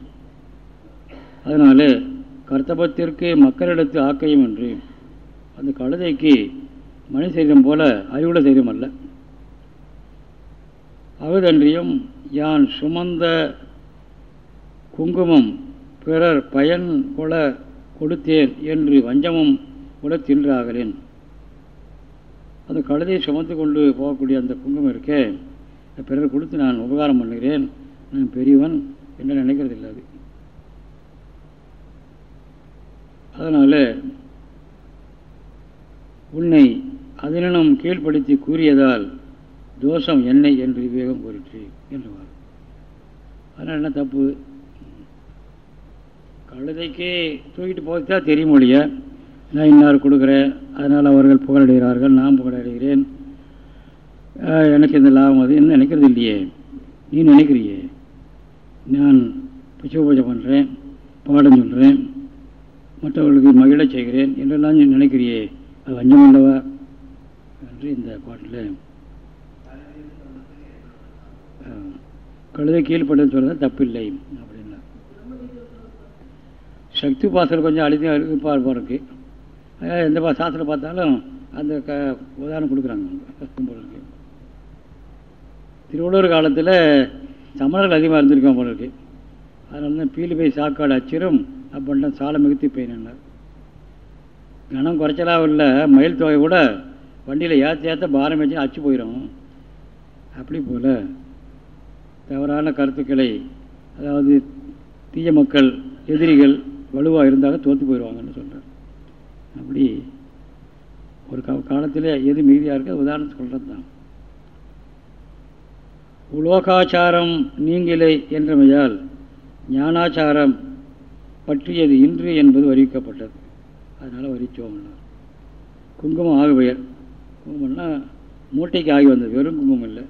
அதனால் கர்த்தபத்திற்கு மக்களிடத்து ஆக்கையும் என்று அந்த கழுதைக்கு மனித சரீரம் போல அறிவுள்ள சரீரம் அல்ல. அவதன்றியும் யான் சுமந்த குங்குமம் பிறர் பயன் கொல கொடுத்தேன் என்று வஞ்சமும் கூட தின்றாகிறேன் அந்த கழுதையை சுமந்து கொண்டு போகக்கூடிய அந்த குங்குமம் இருக்கே பிறர் கொடுத்து நான் உபகாரம் பண்ணுகிறேன். நான் பெரியவன் என்று நினைக்கிறது இல்லை அது. அதனால் உன்னை அதனினும் கீழ்ப்படுத்தி கூறியதால் தோஷம் என்னை என்று விவேகம் கூறிற்று என்றுவார். அதனால் என்ன தப்பு? கழுதைக்கு தூக்கிட்டு போகத்தான் தெரியும் மொழிய நான் இன்னார் கொடுக்குறேன். அதனால் அவர்கள் புகழடைகிறார்கள் நான் புகழடைகிறேன். எனக்கு இந்த லாபம் அது. என்ன நினைக்கிறது இல்லையே. நீ நினைக்கிறியே. நான் பிச்சை பூஜை பண்ணுறேன் பாடம் சொல்கிறேன் மற்றவர்களுக்கு மகிழ செய்கிறேன் என்றெல்லாம் நீ நினைக்கிறியே. அது வஞ்சம் உள்ளவா என்று இந்த பாட்டில் கழுதை கீழ்பட்டு சொல்கிறது தப்பில்லை. அப்படின்னா. சக்தி பாசல் கொஞ்சம் அழுத்தி அழுப்பாக போகிறதுக்கு எந்த சாஸ்திரம் பார்த்தாலும் அந்த க உதாரணம் கொடுக்குறாங்க. கும்பலுக்கு. திருவள்ளுவர் காலத்தில் சமணர்கள் அதிகமாக இருந்திருக்கோம் போல இருக்கு. அதனால தான் பீலி பை சாக்காடு அச்சிரும் அப்படின்ட்டு சாலை மிகுத்தி போயினார் கனம் குறைச்சலாக உள்ள மயில் தொகை கூட வண்டியில் ஏற்ற ஏற்ற பாரம் வச்சு அச்சு போயிடும் அப்படி போல் தவறான கருத்துக்களை அதாவது தீய மக்கள் எதிரிகள் வலுவாக இருந்தாலும் தோற்று போயிடுவாங்கன்னு சொல்கிறேன் அப்படி ஒரு காலத்தில் எது மீதியாக இருக்க உதாரணம் சொல்கிறது தான் உலோகாச்சாரம் நீங்கிலை என்றமையால் ஞானாச்சாரம் பற்றியது இன்று என்பது அறிவிக்கப்பட்டது. அதனால் வரிச்சோம்னார் குங்குமம் ஆகு பெயர். குங்குமம்னா மூட்டைக்கு ஆகி வந்தது. வெறும் குங்குமம் இல்லை.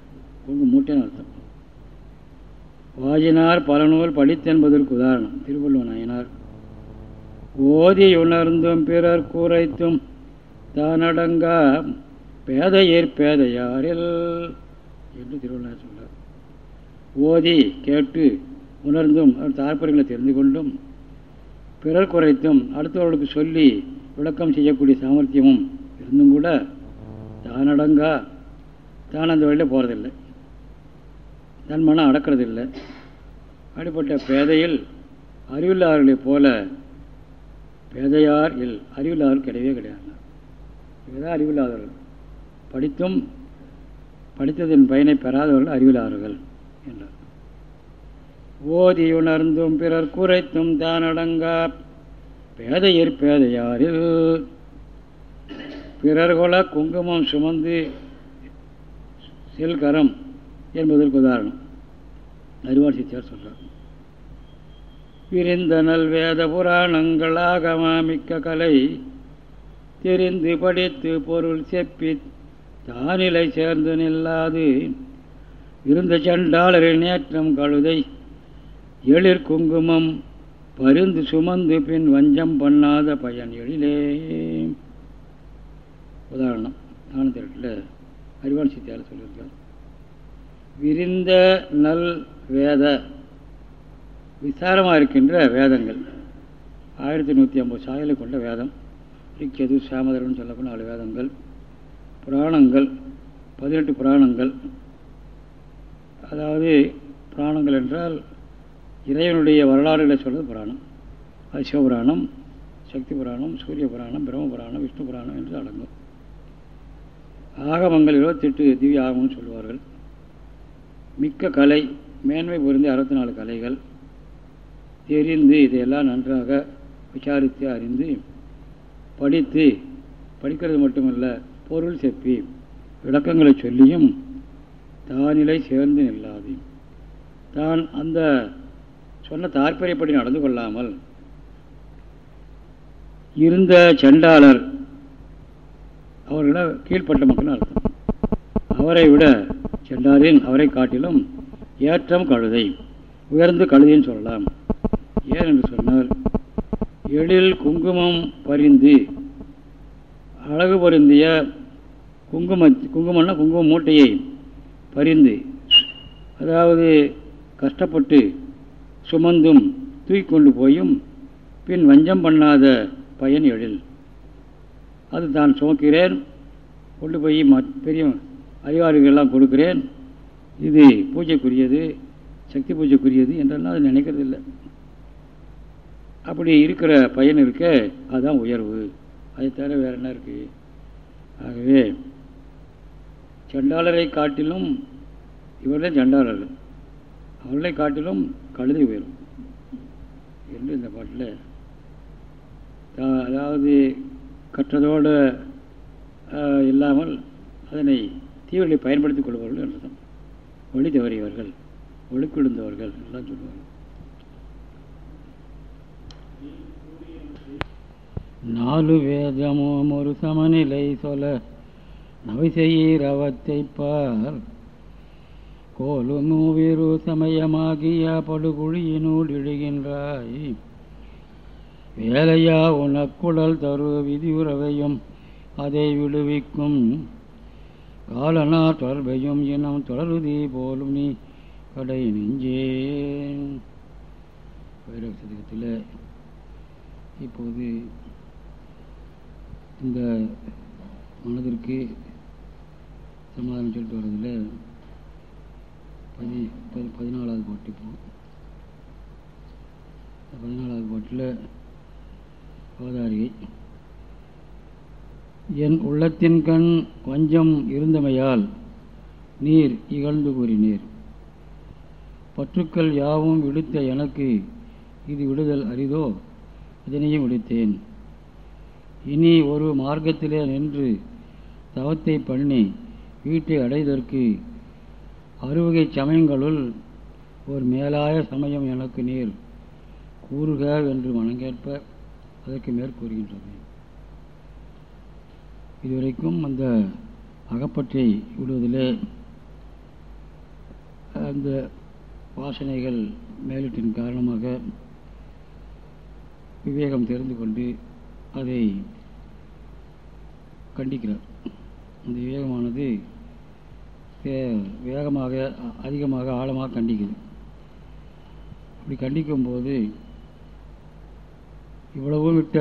குங்குமம் மூட்டைன்னு அர்த்தம். வாஜினார் பல நூல் படித்தென்பதற்கு உதாரணம். திருவள்ளுவர் நாயனார் ஓதி உணர்ந்தும் பிறர் கூரைத்தும் தானடங்கா பேதையர் பேதையாரில் என்று திருவள்ளுவர் சொல்றார். ஓதி கேட்டு உணர்ந்தும் தாற்பயங்களை தெரிந்து கொண்டும் பிறர் குறைத்தும் அடுத்தவர்களுக்கு சொல்லி விளக்கம் செய்யக்கூடிய சாமர்த்தியமும் இருந்தும் கூட தானடங்கா தான் அந்த வழியில் போகிறதில்லை தன் மனம் அடக்கிறதில்லை. அப்படிப்பட்ட பேதையில் அறிவில்லாதவர்களைப் போல பேதையார் இல் அறிவில்லாதவர் கிடையவே கிடையாது. இதுதான் அறிவில்லாதவர்கள். படித்தும் படித்ததின் பயனை பெறாதவர்கள் அறிவில்லாதவர்கள் என்றார். ஓதியுணர்ந்தும் பிறர் குறைத்தும் தானடங்கா பேதையர் பேதையாரில் பிறர்கொல குங்குமம் சுமந்து செல்கரம் என்பதற்கு உதாரணம். அறிவார் சித்தியார் சொல்கிறார் விரிந்தனல் வேத புராணங்களாகமாமிக்க கலை. தெரிந்து படித்து பொருள் செப்பி தானிலை சேர்ந்து நில்லாது. இருந்த சண்டாளரின் நேற்றம் கழுதை. எழிற் குங்குமம் பருந்து சுமந்து பின் வஞ்சம் பண்ணாத பயன் எழிலே. உதாரணம் ஆனந்திரட்டில் அறிவான் சித்தியால் சொல்லியிருக்கார் விரிந்த நல் வேத விசாரமாக இருக்கின்ற வேதங்கள். ஆயிரத்தி நூற்றி ஐம்பது சாயலை கொண்ட வேதம். ரிக்கெது சாமதரன் சொல்லக்கூடிய நாலு வேதங்கள். புராணங்கள் பதினெட்டு புராணங்கள். அதாவது புராணங்கள் என்றால் இறைவனுடைய வரலாறுகளை சொல்வது புராணம். அது சிவபுராணம் சக்தி புராணம் சூரிய புராணம் பிரம்ம புராணம் விஷ்ணு புராணம் என்று அடங்கும். ஆகமங்கள் இருபத்தெட்டு திவ்ய ஆகமம்னு சொல்லுவார்கள். மிக்க கலை மேன்மை பொருந்தி அறுபத்தி நாலு கலைகள். தெரிந்து இதையெல்லாம் நன்றாக விசாரித்து அறிந்து படித்து படிக்கிறது மட்டுமல்ல பொருள் செப்பி விளக்கங்களை சொல்லியும் தானிலை சேர்ந்து நில்லாது தான் அந்த சொன்ன தாற்பயப்படி நடந்து கொள்ளாமல் இருந்த செண்டாளர் அவர்களை கீழ்ப்பட்ட மக்கள் அர்த்தம். அவரை விட செண்டாரின் அவரை காட்டிலும் ஏற்றம் கழுதை உயர்ந்து கழுதைன்னு சொல்லலாம். ஏன் என்று சொன்னால் எழில் குங்குமம் பரிந்து. அழகு பொருந்திய குங்கும குங்குமம்னா குங்கும மூட்டையை பரிந்து. அதாவது கஷ்டப்பட்டு சுமந்தும் தூக்கி கொண்டு போயும் பின் வஞ்சம் பண்ணாத பயன் எழில். அது தான் சுமக்கிறேன் கொண்டு போய் பெரிய அறிவாளிகள்லாம் கொடுக்குறேன். இது பூஜைக்குரியது சக்தி பூஜைக்குரியது என்றெல்லாம் அது நினைக்கிறதில்லை. அப்படி இருக்கிற பயன் இருக்க அதுதான் உயர்வு. அதை தவிர வேறு என்ன இருக்குது ஆகவே சண்டாளரை காட்டிலும் இவர்களே சண்டாளர்கள் அவர்களை காட்டிலும் கழுதை உயரும். என்று இந்த பாட்டில் அதாவது கற்றதோடு இல்லாமல் அதனை தீவிரத்தை பயன்படுத்திக் கொள்வார்கள் என்றுதான். வழி தவறியவர்கள் ஒழுக்கிழுந்தவர்கள் எல்லாம் சொல்லுவார்கள். நாலு வேதமும் ஒரு சமநிலை சொல்ல நவை செய்யீர் பார். கோலு மூவிரு சமயமாகிய படுகுழியினூல் இழுகின்றாய். வேலையா உனக்குடல் தரு விதியுறவையும் அதை விடுவிக்கும். காலனா தொடர்பையும் இனம் தொடருதி போலும் நீ கடை நெஞ்சே. வைரவ சதகத்தில் இப்போது இந்த மனதிற்கு சமாதானம் சொல்லிட்டு வர்றதில் பதி பதி பதினாலாவது பாட்டு இப்போ. பதினாலாவது பாட்டில் அவதாரியை என் உள்ளத்தின் கண் வஞ்சம் இருந்தமையால் நீர் இகழ்ந்து கூறினீர். பற்றுக்கள் யாவும் விடுத்த எனக்கு இது விடுதல் அரிதோ? இதனையும் விடுத்தேன். இனி ஒரு மார்க்கத்திலே நின்று தவத்தை பண்ணி வீட்டை அடைதற்கு அறுவகை சமயங்களுள் ஒரு மேலாய சமயம் எனக்கு நீர் கூறுக என்று மனங்கேற்ப அதற்கு மேற்கூறுகின்றது இதுவரைக்கும் அந்த அகப்பற்றை விடுவதிலே அந்த வாசனைகள் மேலிட்டின் காரணமாக விவேகம் தெரிந்து கொண்டு அதை கண்டிக்கிறார். அந்த விவேகமானது வேகமாக அதிகமாக ஆழமாக கண்டிக்குது அப்படி கண்டிக்கும்போது இவ்வளவும் விட்ட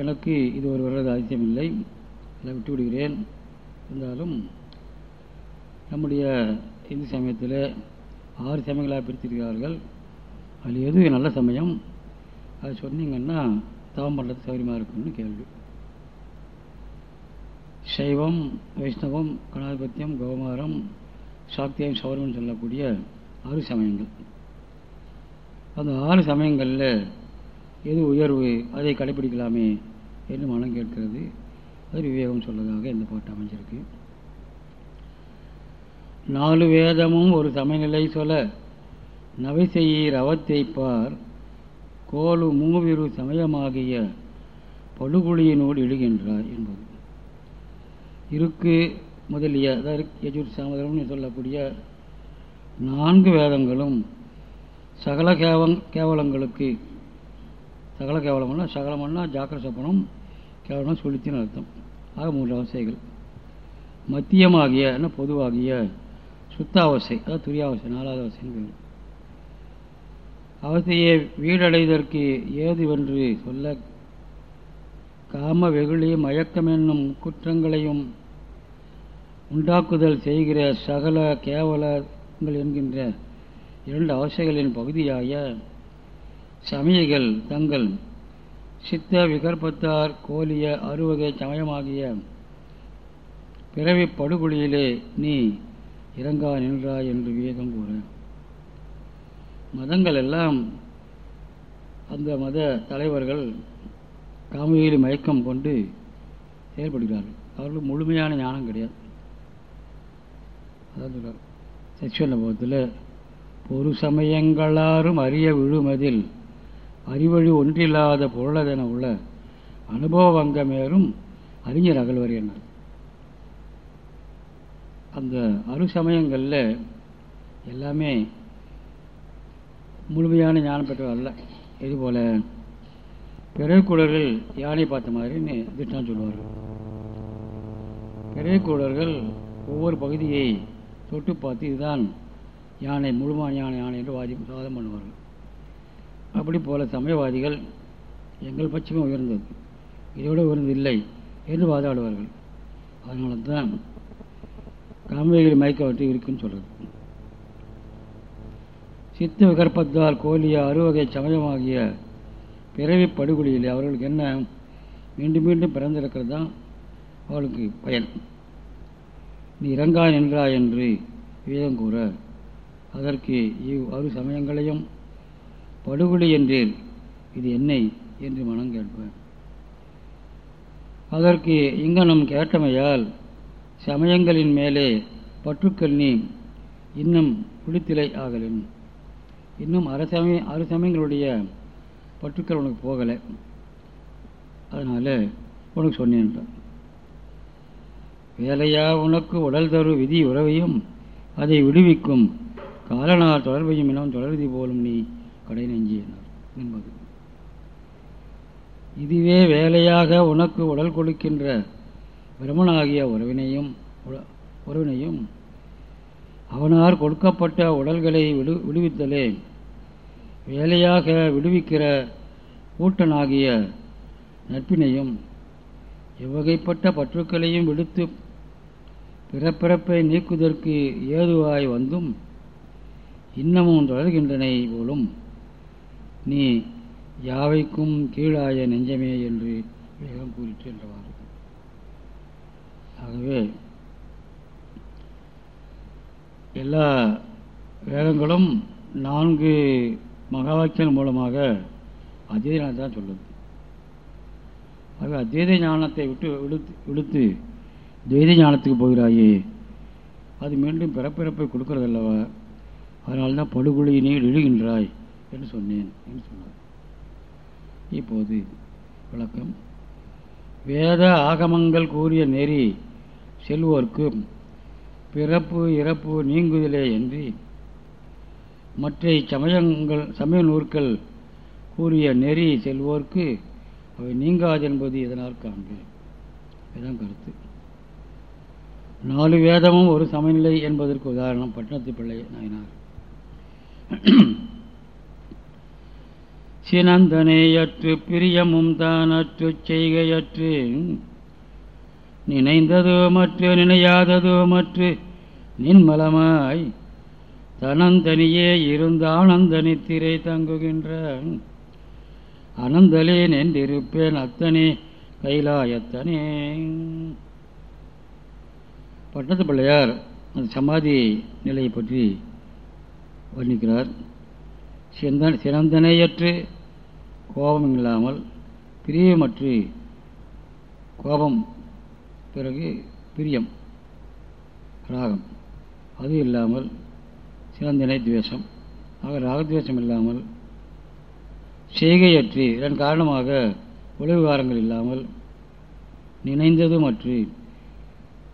எனக்கு இது ஒரு வர்றது அதிசயம் இல்லை இதை விட்டு விடுகிறேன். இருந்தாலும் நம்முடைய இந்து சமயத்தில் ஆறு சமயங்களாக பிரித்திருக்கிறார்கள். அதில் எது நல்ல சமயம்? அது சொன்னீங்கன்னா தவம் பண்ணுறது சௌகரியமாக இருக்கும்னு கேள்வி. சைவம் வைஷ்ணவம் கணாதிபத்தியம் கௌமாரம் சாக்தியம் சௌரம்னு சொல்லக்கூடிய ஆறு சமயங்கள். அந்த ஆறு சமயங்களில் எது உயர்வு அதை கடைப்பிடிக்கலாமே என்று மனம் கேட்கிறது. அது விவேகம் சொல்லதாக இந்த பாட்டு அமைஞ்சிருக்கு. நாலு வேதமும் ஒரு சமநிலை சொல்ல நவை செய்யீர் அவத்தைப்பார் கோலு மூவிரு சமயமாகிய படுகொழியினோடு இழுகின்றார் என்பது. இருக்கு முதலிய அதாவது யஜூர் சாமதம்னு சொல்லக்கூடிய நான்கு வேதங்களும் சகல கேவங் கேவலங்களுக்கு சகல கேவலம்னா சகலம்னா ஜாக்கிர சொப்பனம் கேவலம் சுழித்தின் அர்த்தம். ஆக மூன்று அவசைகள். மத்தியமாகிய என்ன பொதுவாகிய சுத்தாவசை அதாவது துரியாவசை நாலாவது அவசைன்னு பேர். அவசியை வீடடைதற்கு ஏதுவென்று சொல்ல காம வெகுளி மயக்கம் என்னும் குற்றங்களையும் உண்டாக்குதல் செய்கிற சகல கேவலங்கள் என்கின்ற இரண்டு அவசைகளின் பகுதியாய சமயங்கள் தங்கள் சித்த விகற்பத்தார் கோலிய அறுவகை சமயமாகிய பிறவி படுகொலியிலே நீ இறங்கா நின்றாய் என்று வேதம் கூற. மதங்கள் எல்லாம் அந்த மத தலைவர்கள் காமியில் மயக்கம் கொண்டு செயல்படுகிறார்கள். அவர்களுக்கு முழுமையான ஞானம் கிடையாது. அதான் சொல்கிறார் சச்சிவனபவத்தில் ஒரு சமயங்களாரும் அறிய விழுமதில் அறிவழி ஒன்றில்லாத பொருளதென உள்ள அனுபவங்கமேறும் அறிஞர் அகழ்வர் என்ன அந்த அரு சமயங்களில் எல்லாமே முழுமையான ஞானம் பெற்றவர் அல்ல. இதுபோல் பிறகுக்கூடர்கள் யானை பார்த்த மாதிரின்னு திட்டம் சொல்லுவார்கள். பிறகுக்கூடர்கள் ஒவ்வொரு பகுதியை தொட்டு பார்த்து இதுதான் யானை முழுமான யானை யானை என்று வாதி வாதம் பண்ணுவார்கள். அப்படி போல சமயவாதிகள் எங்கள் பட்சமே உயர்ந்தது. இதோட உயர்ந்ததில்லை என்று வாதாடுவார்கள். அதனால தான் காமவேகிரி மயக்கவற்று இருக்குன்னு சொல்கிறது சித்த விகற்பத்தால் கோலிய அறுவகை சமயமாகிய பிறவி படுகொலியில் அவர்களுக்கு என்ன? மீண்டும் மீண்டும் பிறந்திருக்கிறது? தான் அவளுக்கு பயன். நீ இறங்கா நின்றாய் என்று வேதம் கூற அதற்கு இவ் அரு சமயங்களையும் படுகொலி என்றேன். இது என்னை? என்று மனம் கேட்பேன். அதற்கு இங்கனம் கேட்டமையால் சமயங்களின் மேலே பற்றுக்கள் நீ இன்னும் குளித்திலை ஆகலின். இன்னும் அரசமய அறு பற்றுக்கள் உனக்கு போகலை. அதனால் உனக்கு சொன்னேன் வேலையா உனக்கு உடல் தரு விதி உறவையும் அதை விடுவிக்கும். காலனால் தொடர்பையும் இனம் தொடர்தி போலும் நீ கடை நெஞ்சி என்பது. இதுவே வேலையாக உனக்கு உடல் கொடுக்கின்ற பிரமனாகிய உறவினையும் உறவினையும் அவனார் கொடுக்கப்பட்ட உடல்களை விடு விடுவித்தலே. வேலையாக விடுவிக்கிற கூட்டனாகிய நட்பினையும் எவ்வகைப்பட்ட பற்றுக்களையும் விடுத்து பிறப்பிறப்பை நீக்குவதற்கு ஏதுவாய் வந்தும் இன்னமும் தொடர்கின்றனை போலும் நீ யாவைக்கும் கீழாய நெஞ்சமே என்று வேகம் கூறிற்று என்றவாறு. ஆகவே எல்லா வேதங்களும் நான்கு மகாவாக்கியங்கள் மூலமாக அதீத ஞானத்தை தான் சொல்லுது. ஆகவே அத்வைத ஞானத்தை விட்டு விடுத்து விடுத்து துவைத ஞானத்துக்கு போகிறாயே அது மீண்டும் பிறப்பிறப்பை கொடுக்கறதல்லவா? அதனால்தான் படுகொலையினை எழுகின்றாய் என்று சொன்னேன் என்று சொன்னார். இப்போது விளக்கம். வேத ஆகமங்கள் கூறிய நெறி செல்வோர்க்கு பிறப்பு இறப்பு நீங்குதலே என்று மற்ற சமயங்கள் சமய நூற்கள் கூறிய நெறி செல்வோர்க்கு அவை நீங்காது என்பது இதனால் காண்பு? இதுதான் கருத்து. நாலு வேதமும் ஒரு சமநிலை என்பதற்கு உதாரணம் பட்டணத்து பிள்ளை நாயினார். சினந்தனையற்று பிரியமும் தானற்று செய்கையற்று நினைந்ததோ மற்று நினையாததோ மற்று நின்மலமாய் தனந்தனியே இருந்த ஆனந்தனி திரை தங்குகின்ற அனந்தலேன் என்றிருப்பேன் அத்தனே கைலாயத்தனே. பட்டத்து பிள்ளையார் அந்த சமாதி நிலையை பற்றி வர்ணிக்கிறார். சிந்தன் சிறந்தனையற்று கோபம் இல்லாமல் பிரியமற்று கோபம் பிறகு பிரியம் ராகம். அது இல்லாமல் சிறந்தினை துவேஷம். ஆக ராகத்வேஷம் இல்லாமல் செய்கையற்று இதன் காரணமாக விளைவுகாரங்கள் இல்லாமல் நினைந்ததுமற்று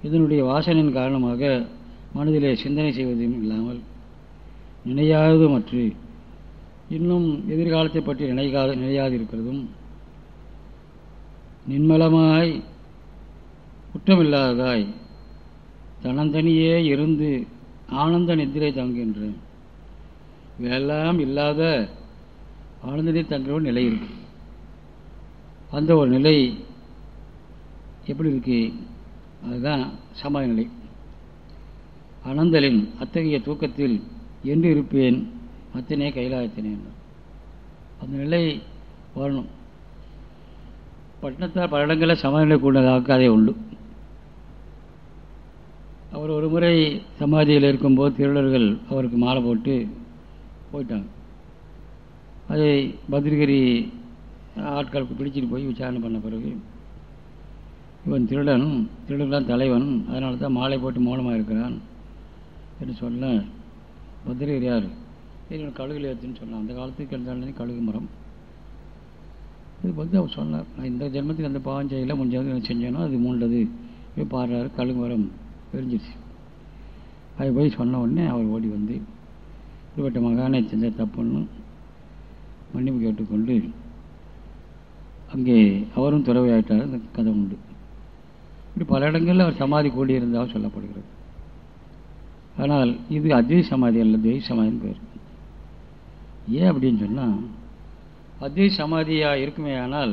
இதனுடைய வாசனையின் காரணமாக மனதிலே சிந்தனை செய்வதும் இல்லாமல் நினையாததுமற்று இன்னும் எதிர்காலத்தை பற்றி நினைக்காத நினையாது இருக்கிறதும் நின்மலமாய் குற்றமில்லாததாய் தனந்தனியே இருந்து ஆனந்த நித்திரை தங்குகின்றேன். இவையெல்லாம் இல்லாத ஆனந்தனை தங்குற ஒரு நிலை இருக்கு. அந்த ஒரு நிலை எப்படி இருக்கு? அதுதான் சமாதி நிலை. அனந்தலின் அத்தகைய தூக்கத்தில் என்று இருப்பேன் அத்தனே கைலாயத்தினே அந்த நிலை வரணும். பட்டணத்தால் பல இடங்களில் சமநிலை கூடதாக கதை உண்டு. அவர் ஒரு முறை சமாதியில் இருக்கும்போது திருடர்கள் அவருக்கு மாலை போட்டு போயிட்டாங்க. அதை பத்ரிகிரி ஆட்களுக்கு பிடிச்சிட்டு போய் விசாரணை பண்ண பிறகு இவன் திருடன் திருடன்தான் தலைவன் அதனால தான் மாலை போட்டு மௌனமாக இருக்கிறான் என்று சொன்ன பத்ரிகர் யார்? இவன் கழுகில் ஏற்றுன்னு சொன்னான். அந்த காலத்துக்கு இருந்தாலும் கழுகு மரம். இது வந்து அவர் சொன்னார் நான் இந்த ஜென்மத்துக்கு அந்த பாவம் செய்யலை முடிஞ்சது செஞ்சேனோ அது மூண்டது. இப்போ பாடுறாரு கழுகு மரம் தெரிஞ்சிருச்சு. அது போய் சொன்ன உடனே அவர் ஓடி வந்து இப்படிப்பட்ட மகானை செஞ்ச தப்புன்னு மன்னிப்பு கேட்டுக்கொண்டு அங்கே அவரும் துறவையாயிட்டார். அந்த கதை உண்டு. இப்படி பல இடங்களில் அவர் சமாதி கூடியிருந்ததாக சொல்லப்படுகிறது. ஆனால் இது அத்வைத சமாதி அல்ல துவை சமாதின்னு பேர். ஏன் அப்படின்னு சொன்னால் அத்வைத சமாதியாக இருக்குமே ஆனால்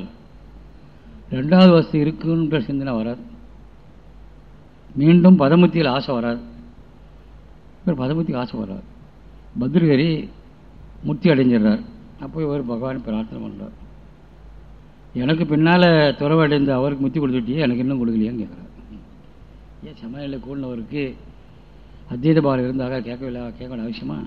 ரெண்டாவது வசதி இருக்குன்ற சிந்தனை வராது. மீண்டும் பதமுத்தியில் ஆசை வராது. இவர் பதமுத்திக்கு ஆசை வராது. பத்ரகரி முத்தி அடைஞ்சிடுறார். அப்போ இவர் பகவான் பிரார்த்தனை பண்ணுறார் எனக்கு பின்னால் துறவு அடைந்த அவருக்கு முத்தி கொடுத்துட்டியே எனக்கு இன்னும் கொடுக்கலையான்னு கேட்குறாரு. ஏன் சமநிலை கூடினவருக்கு அத்வைத பாரம் இருந்தாக கேட்கவில்லை கேட்க வேண்டிய அவசியமா?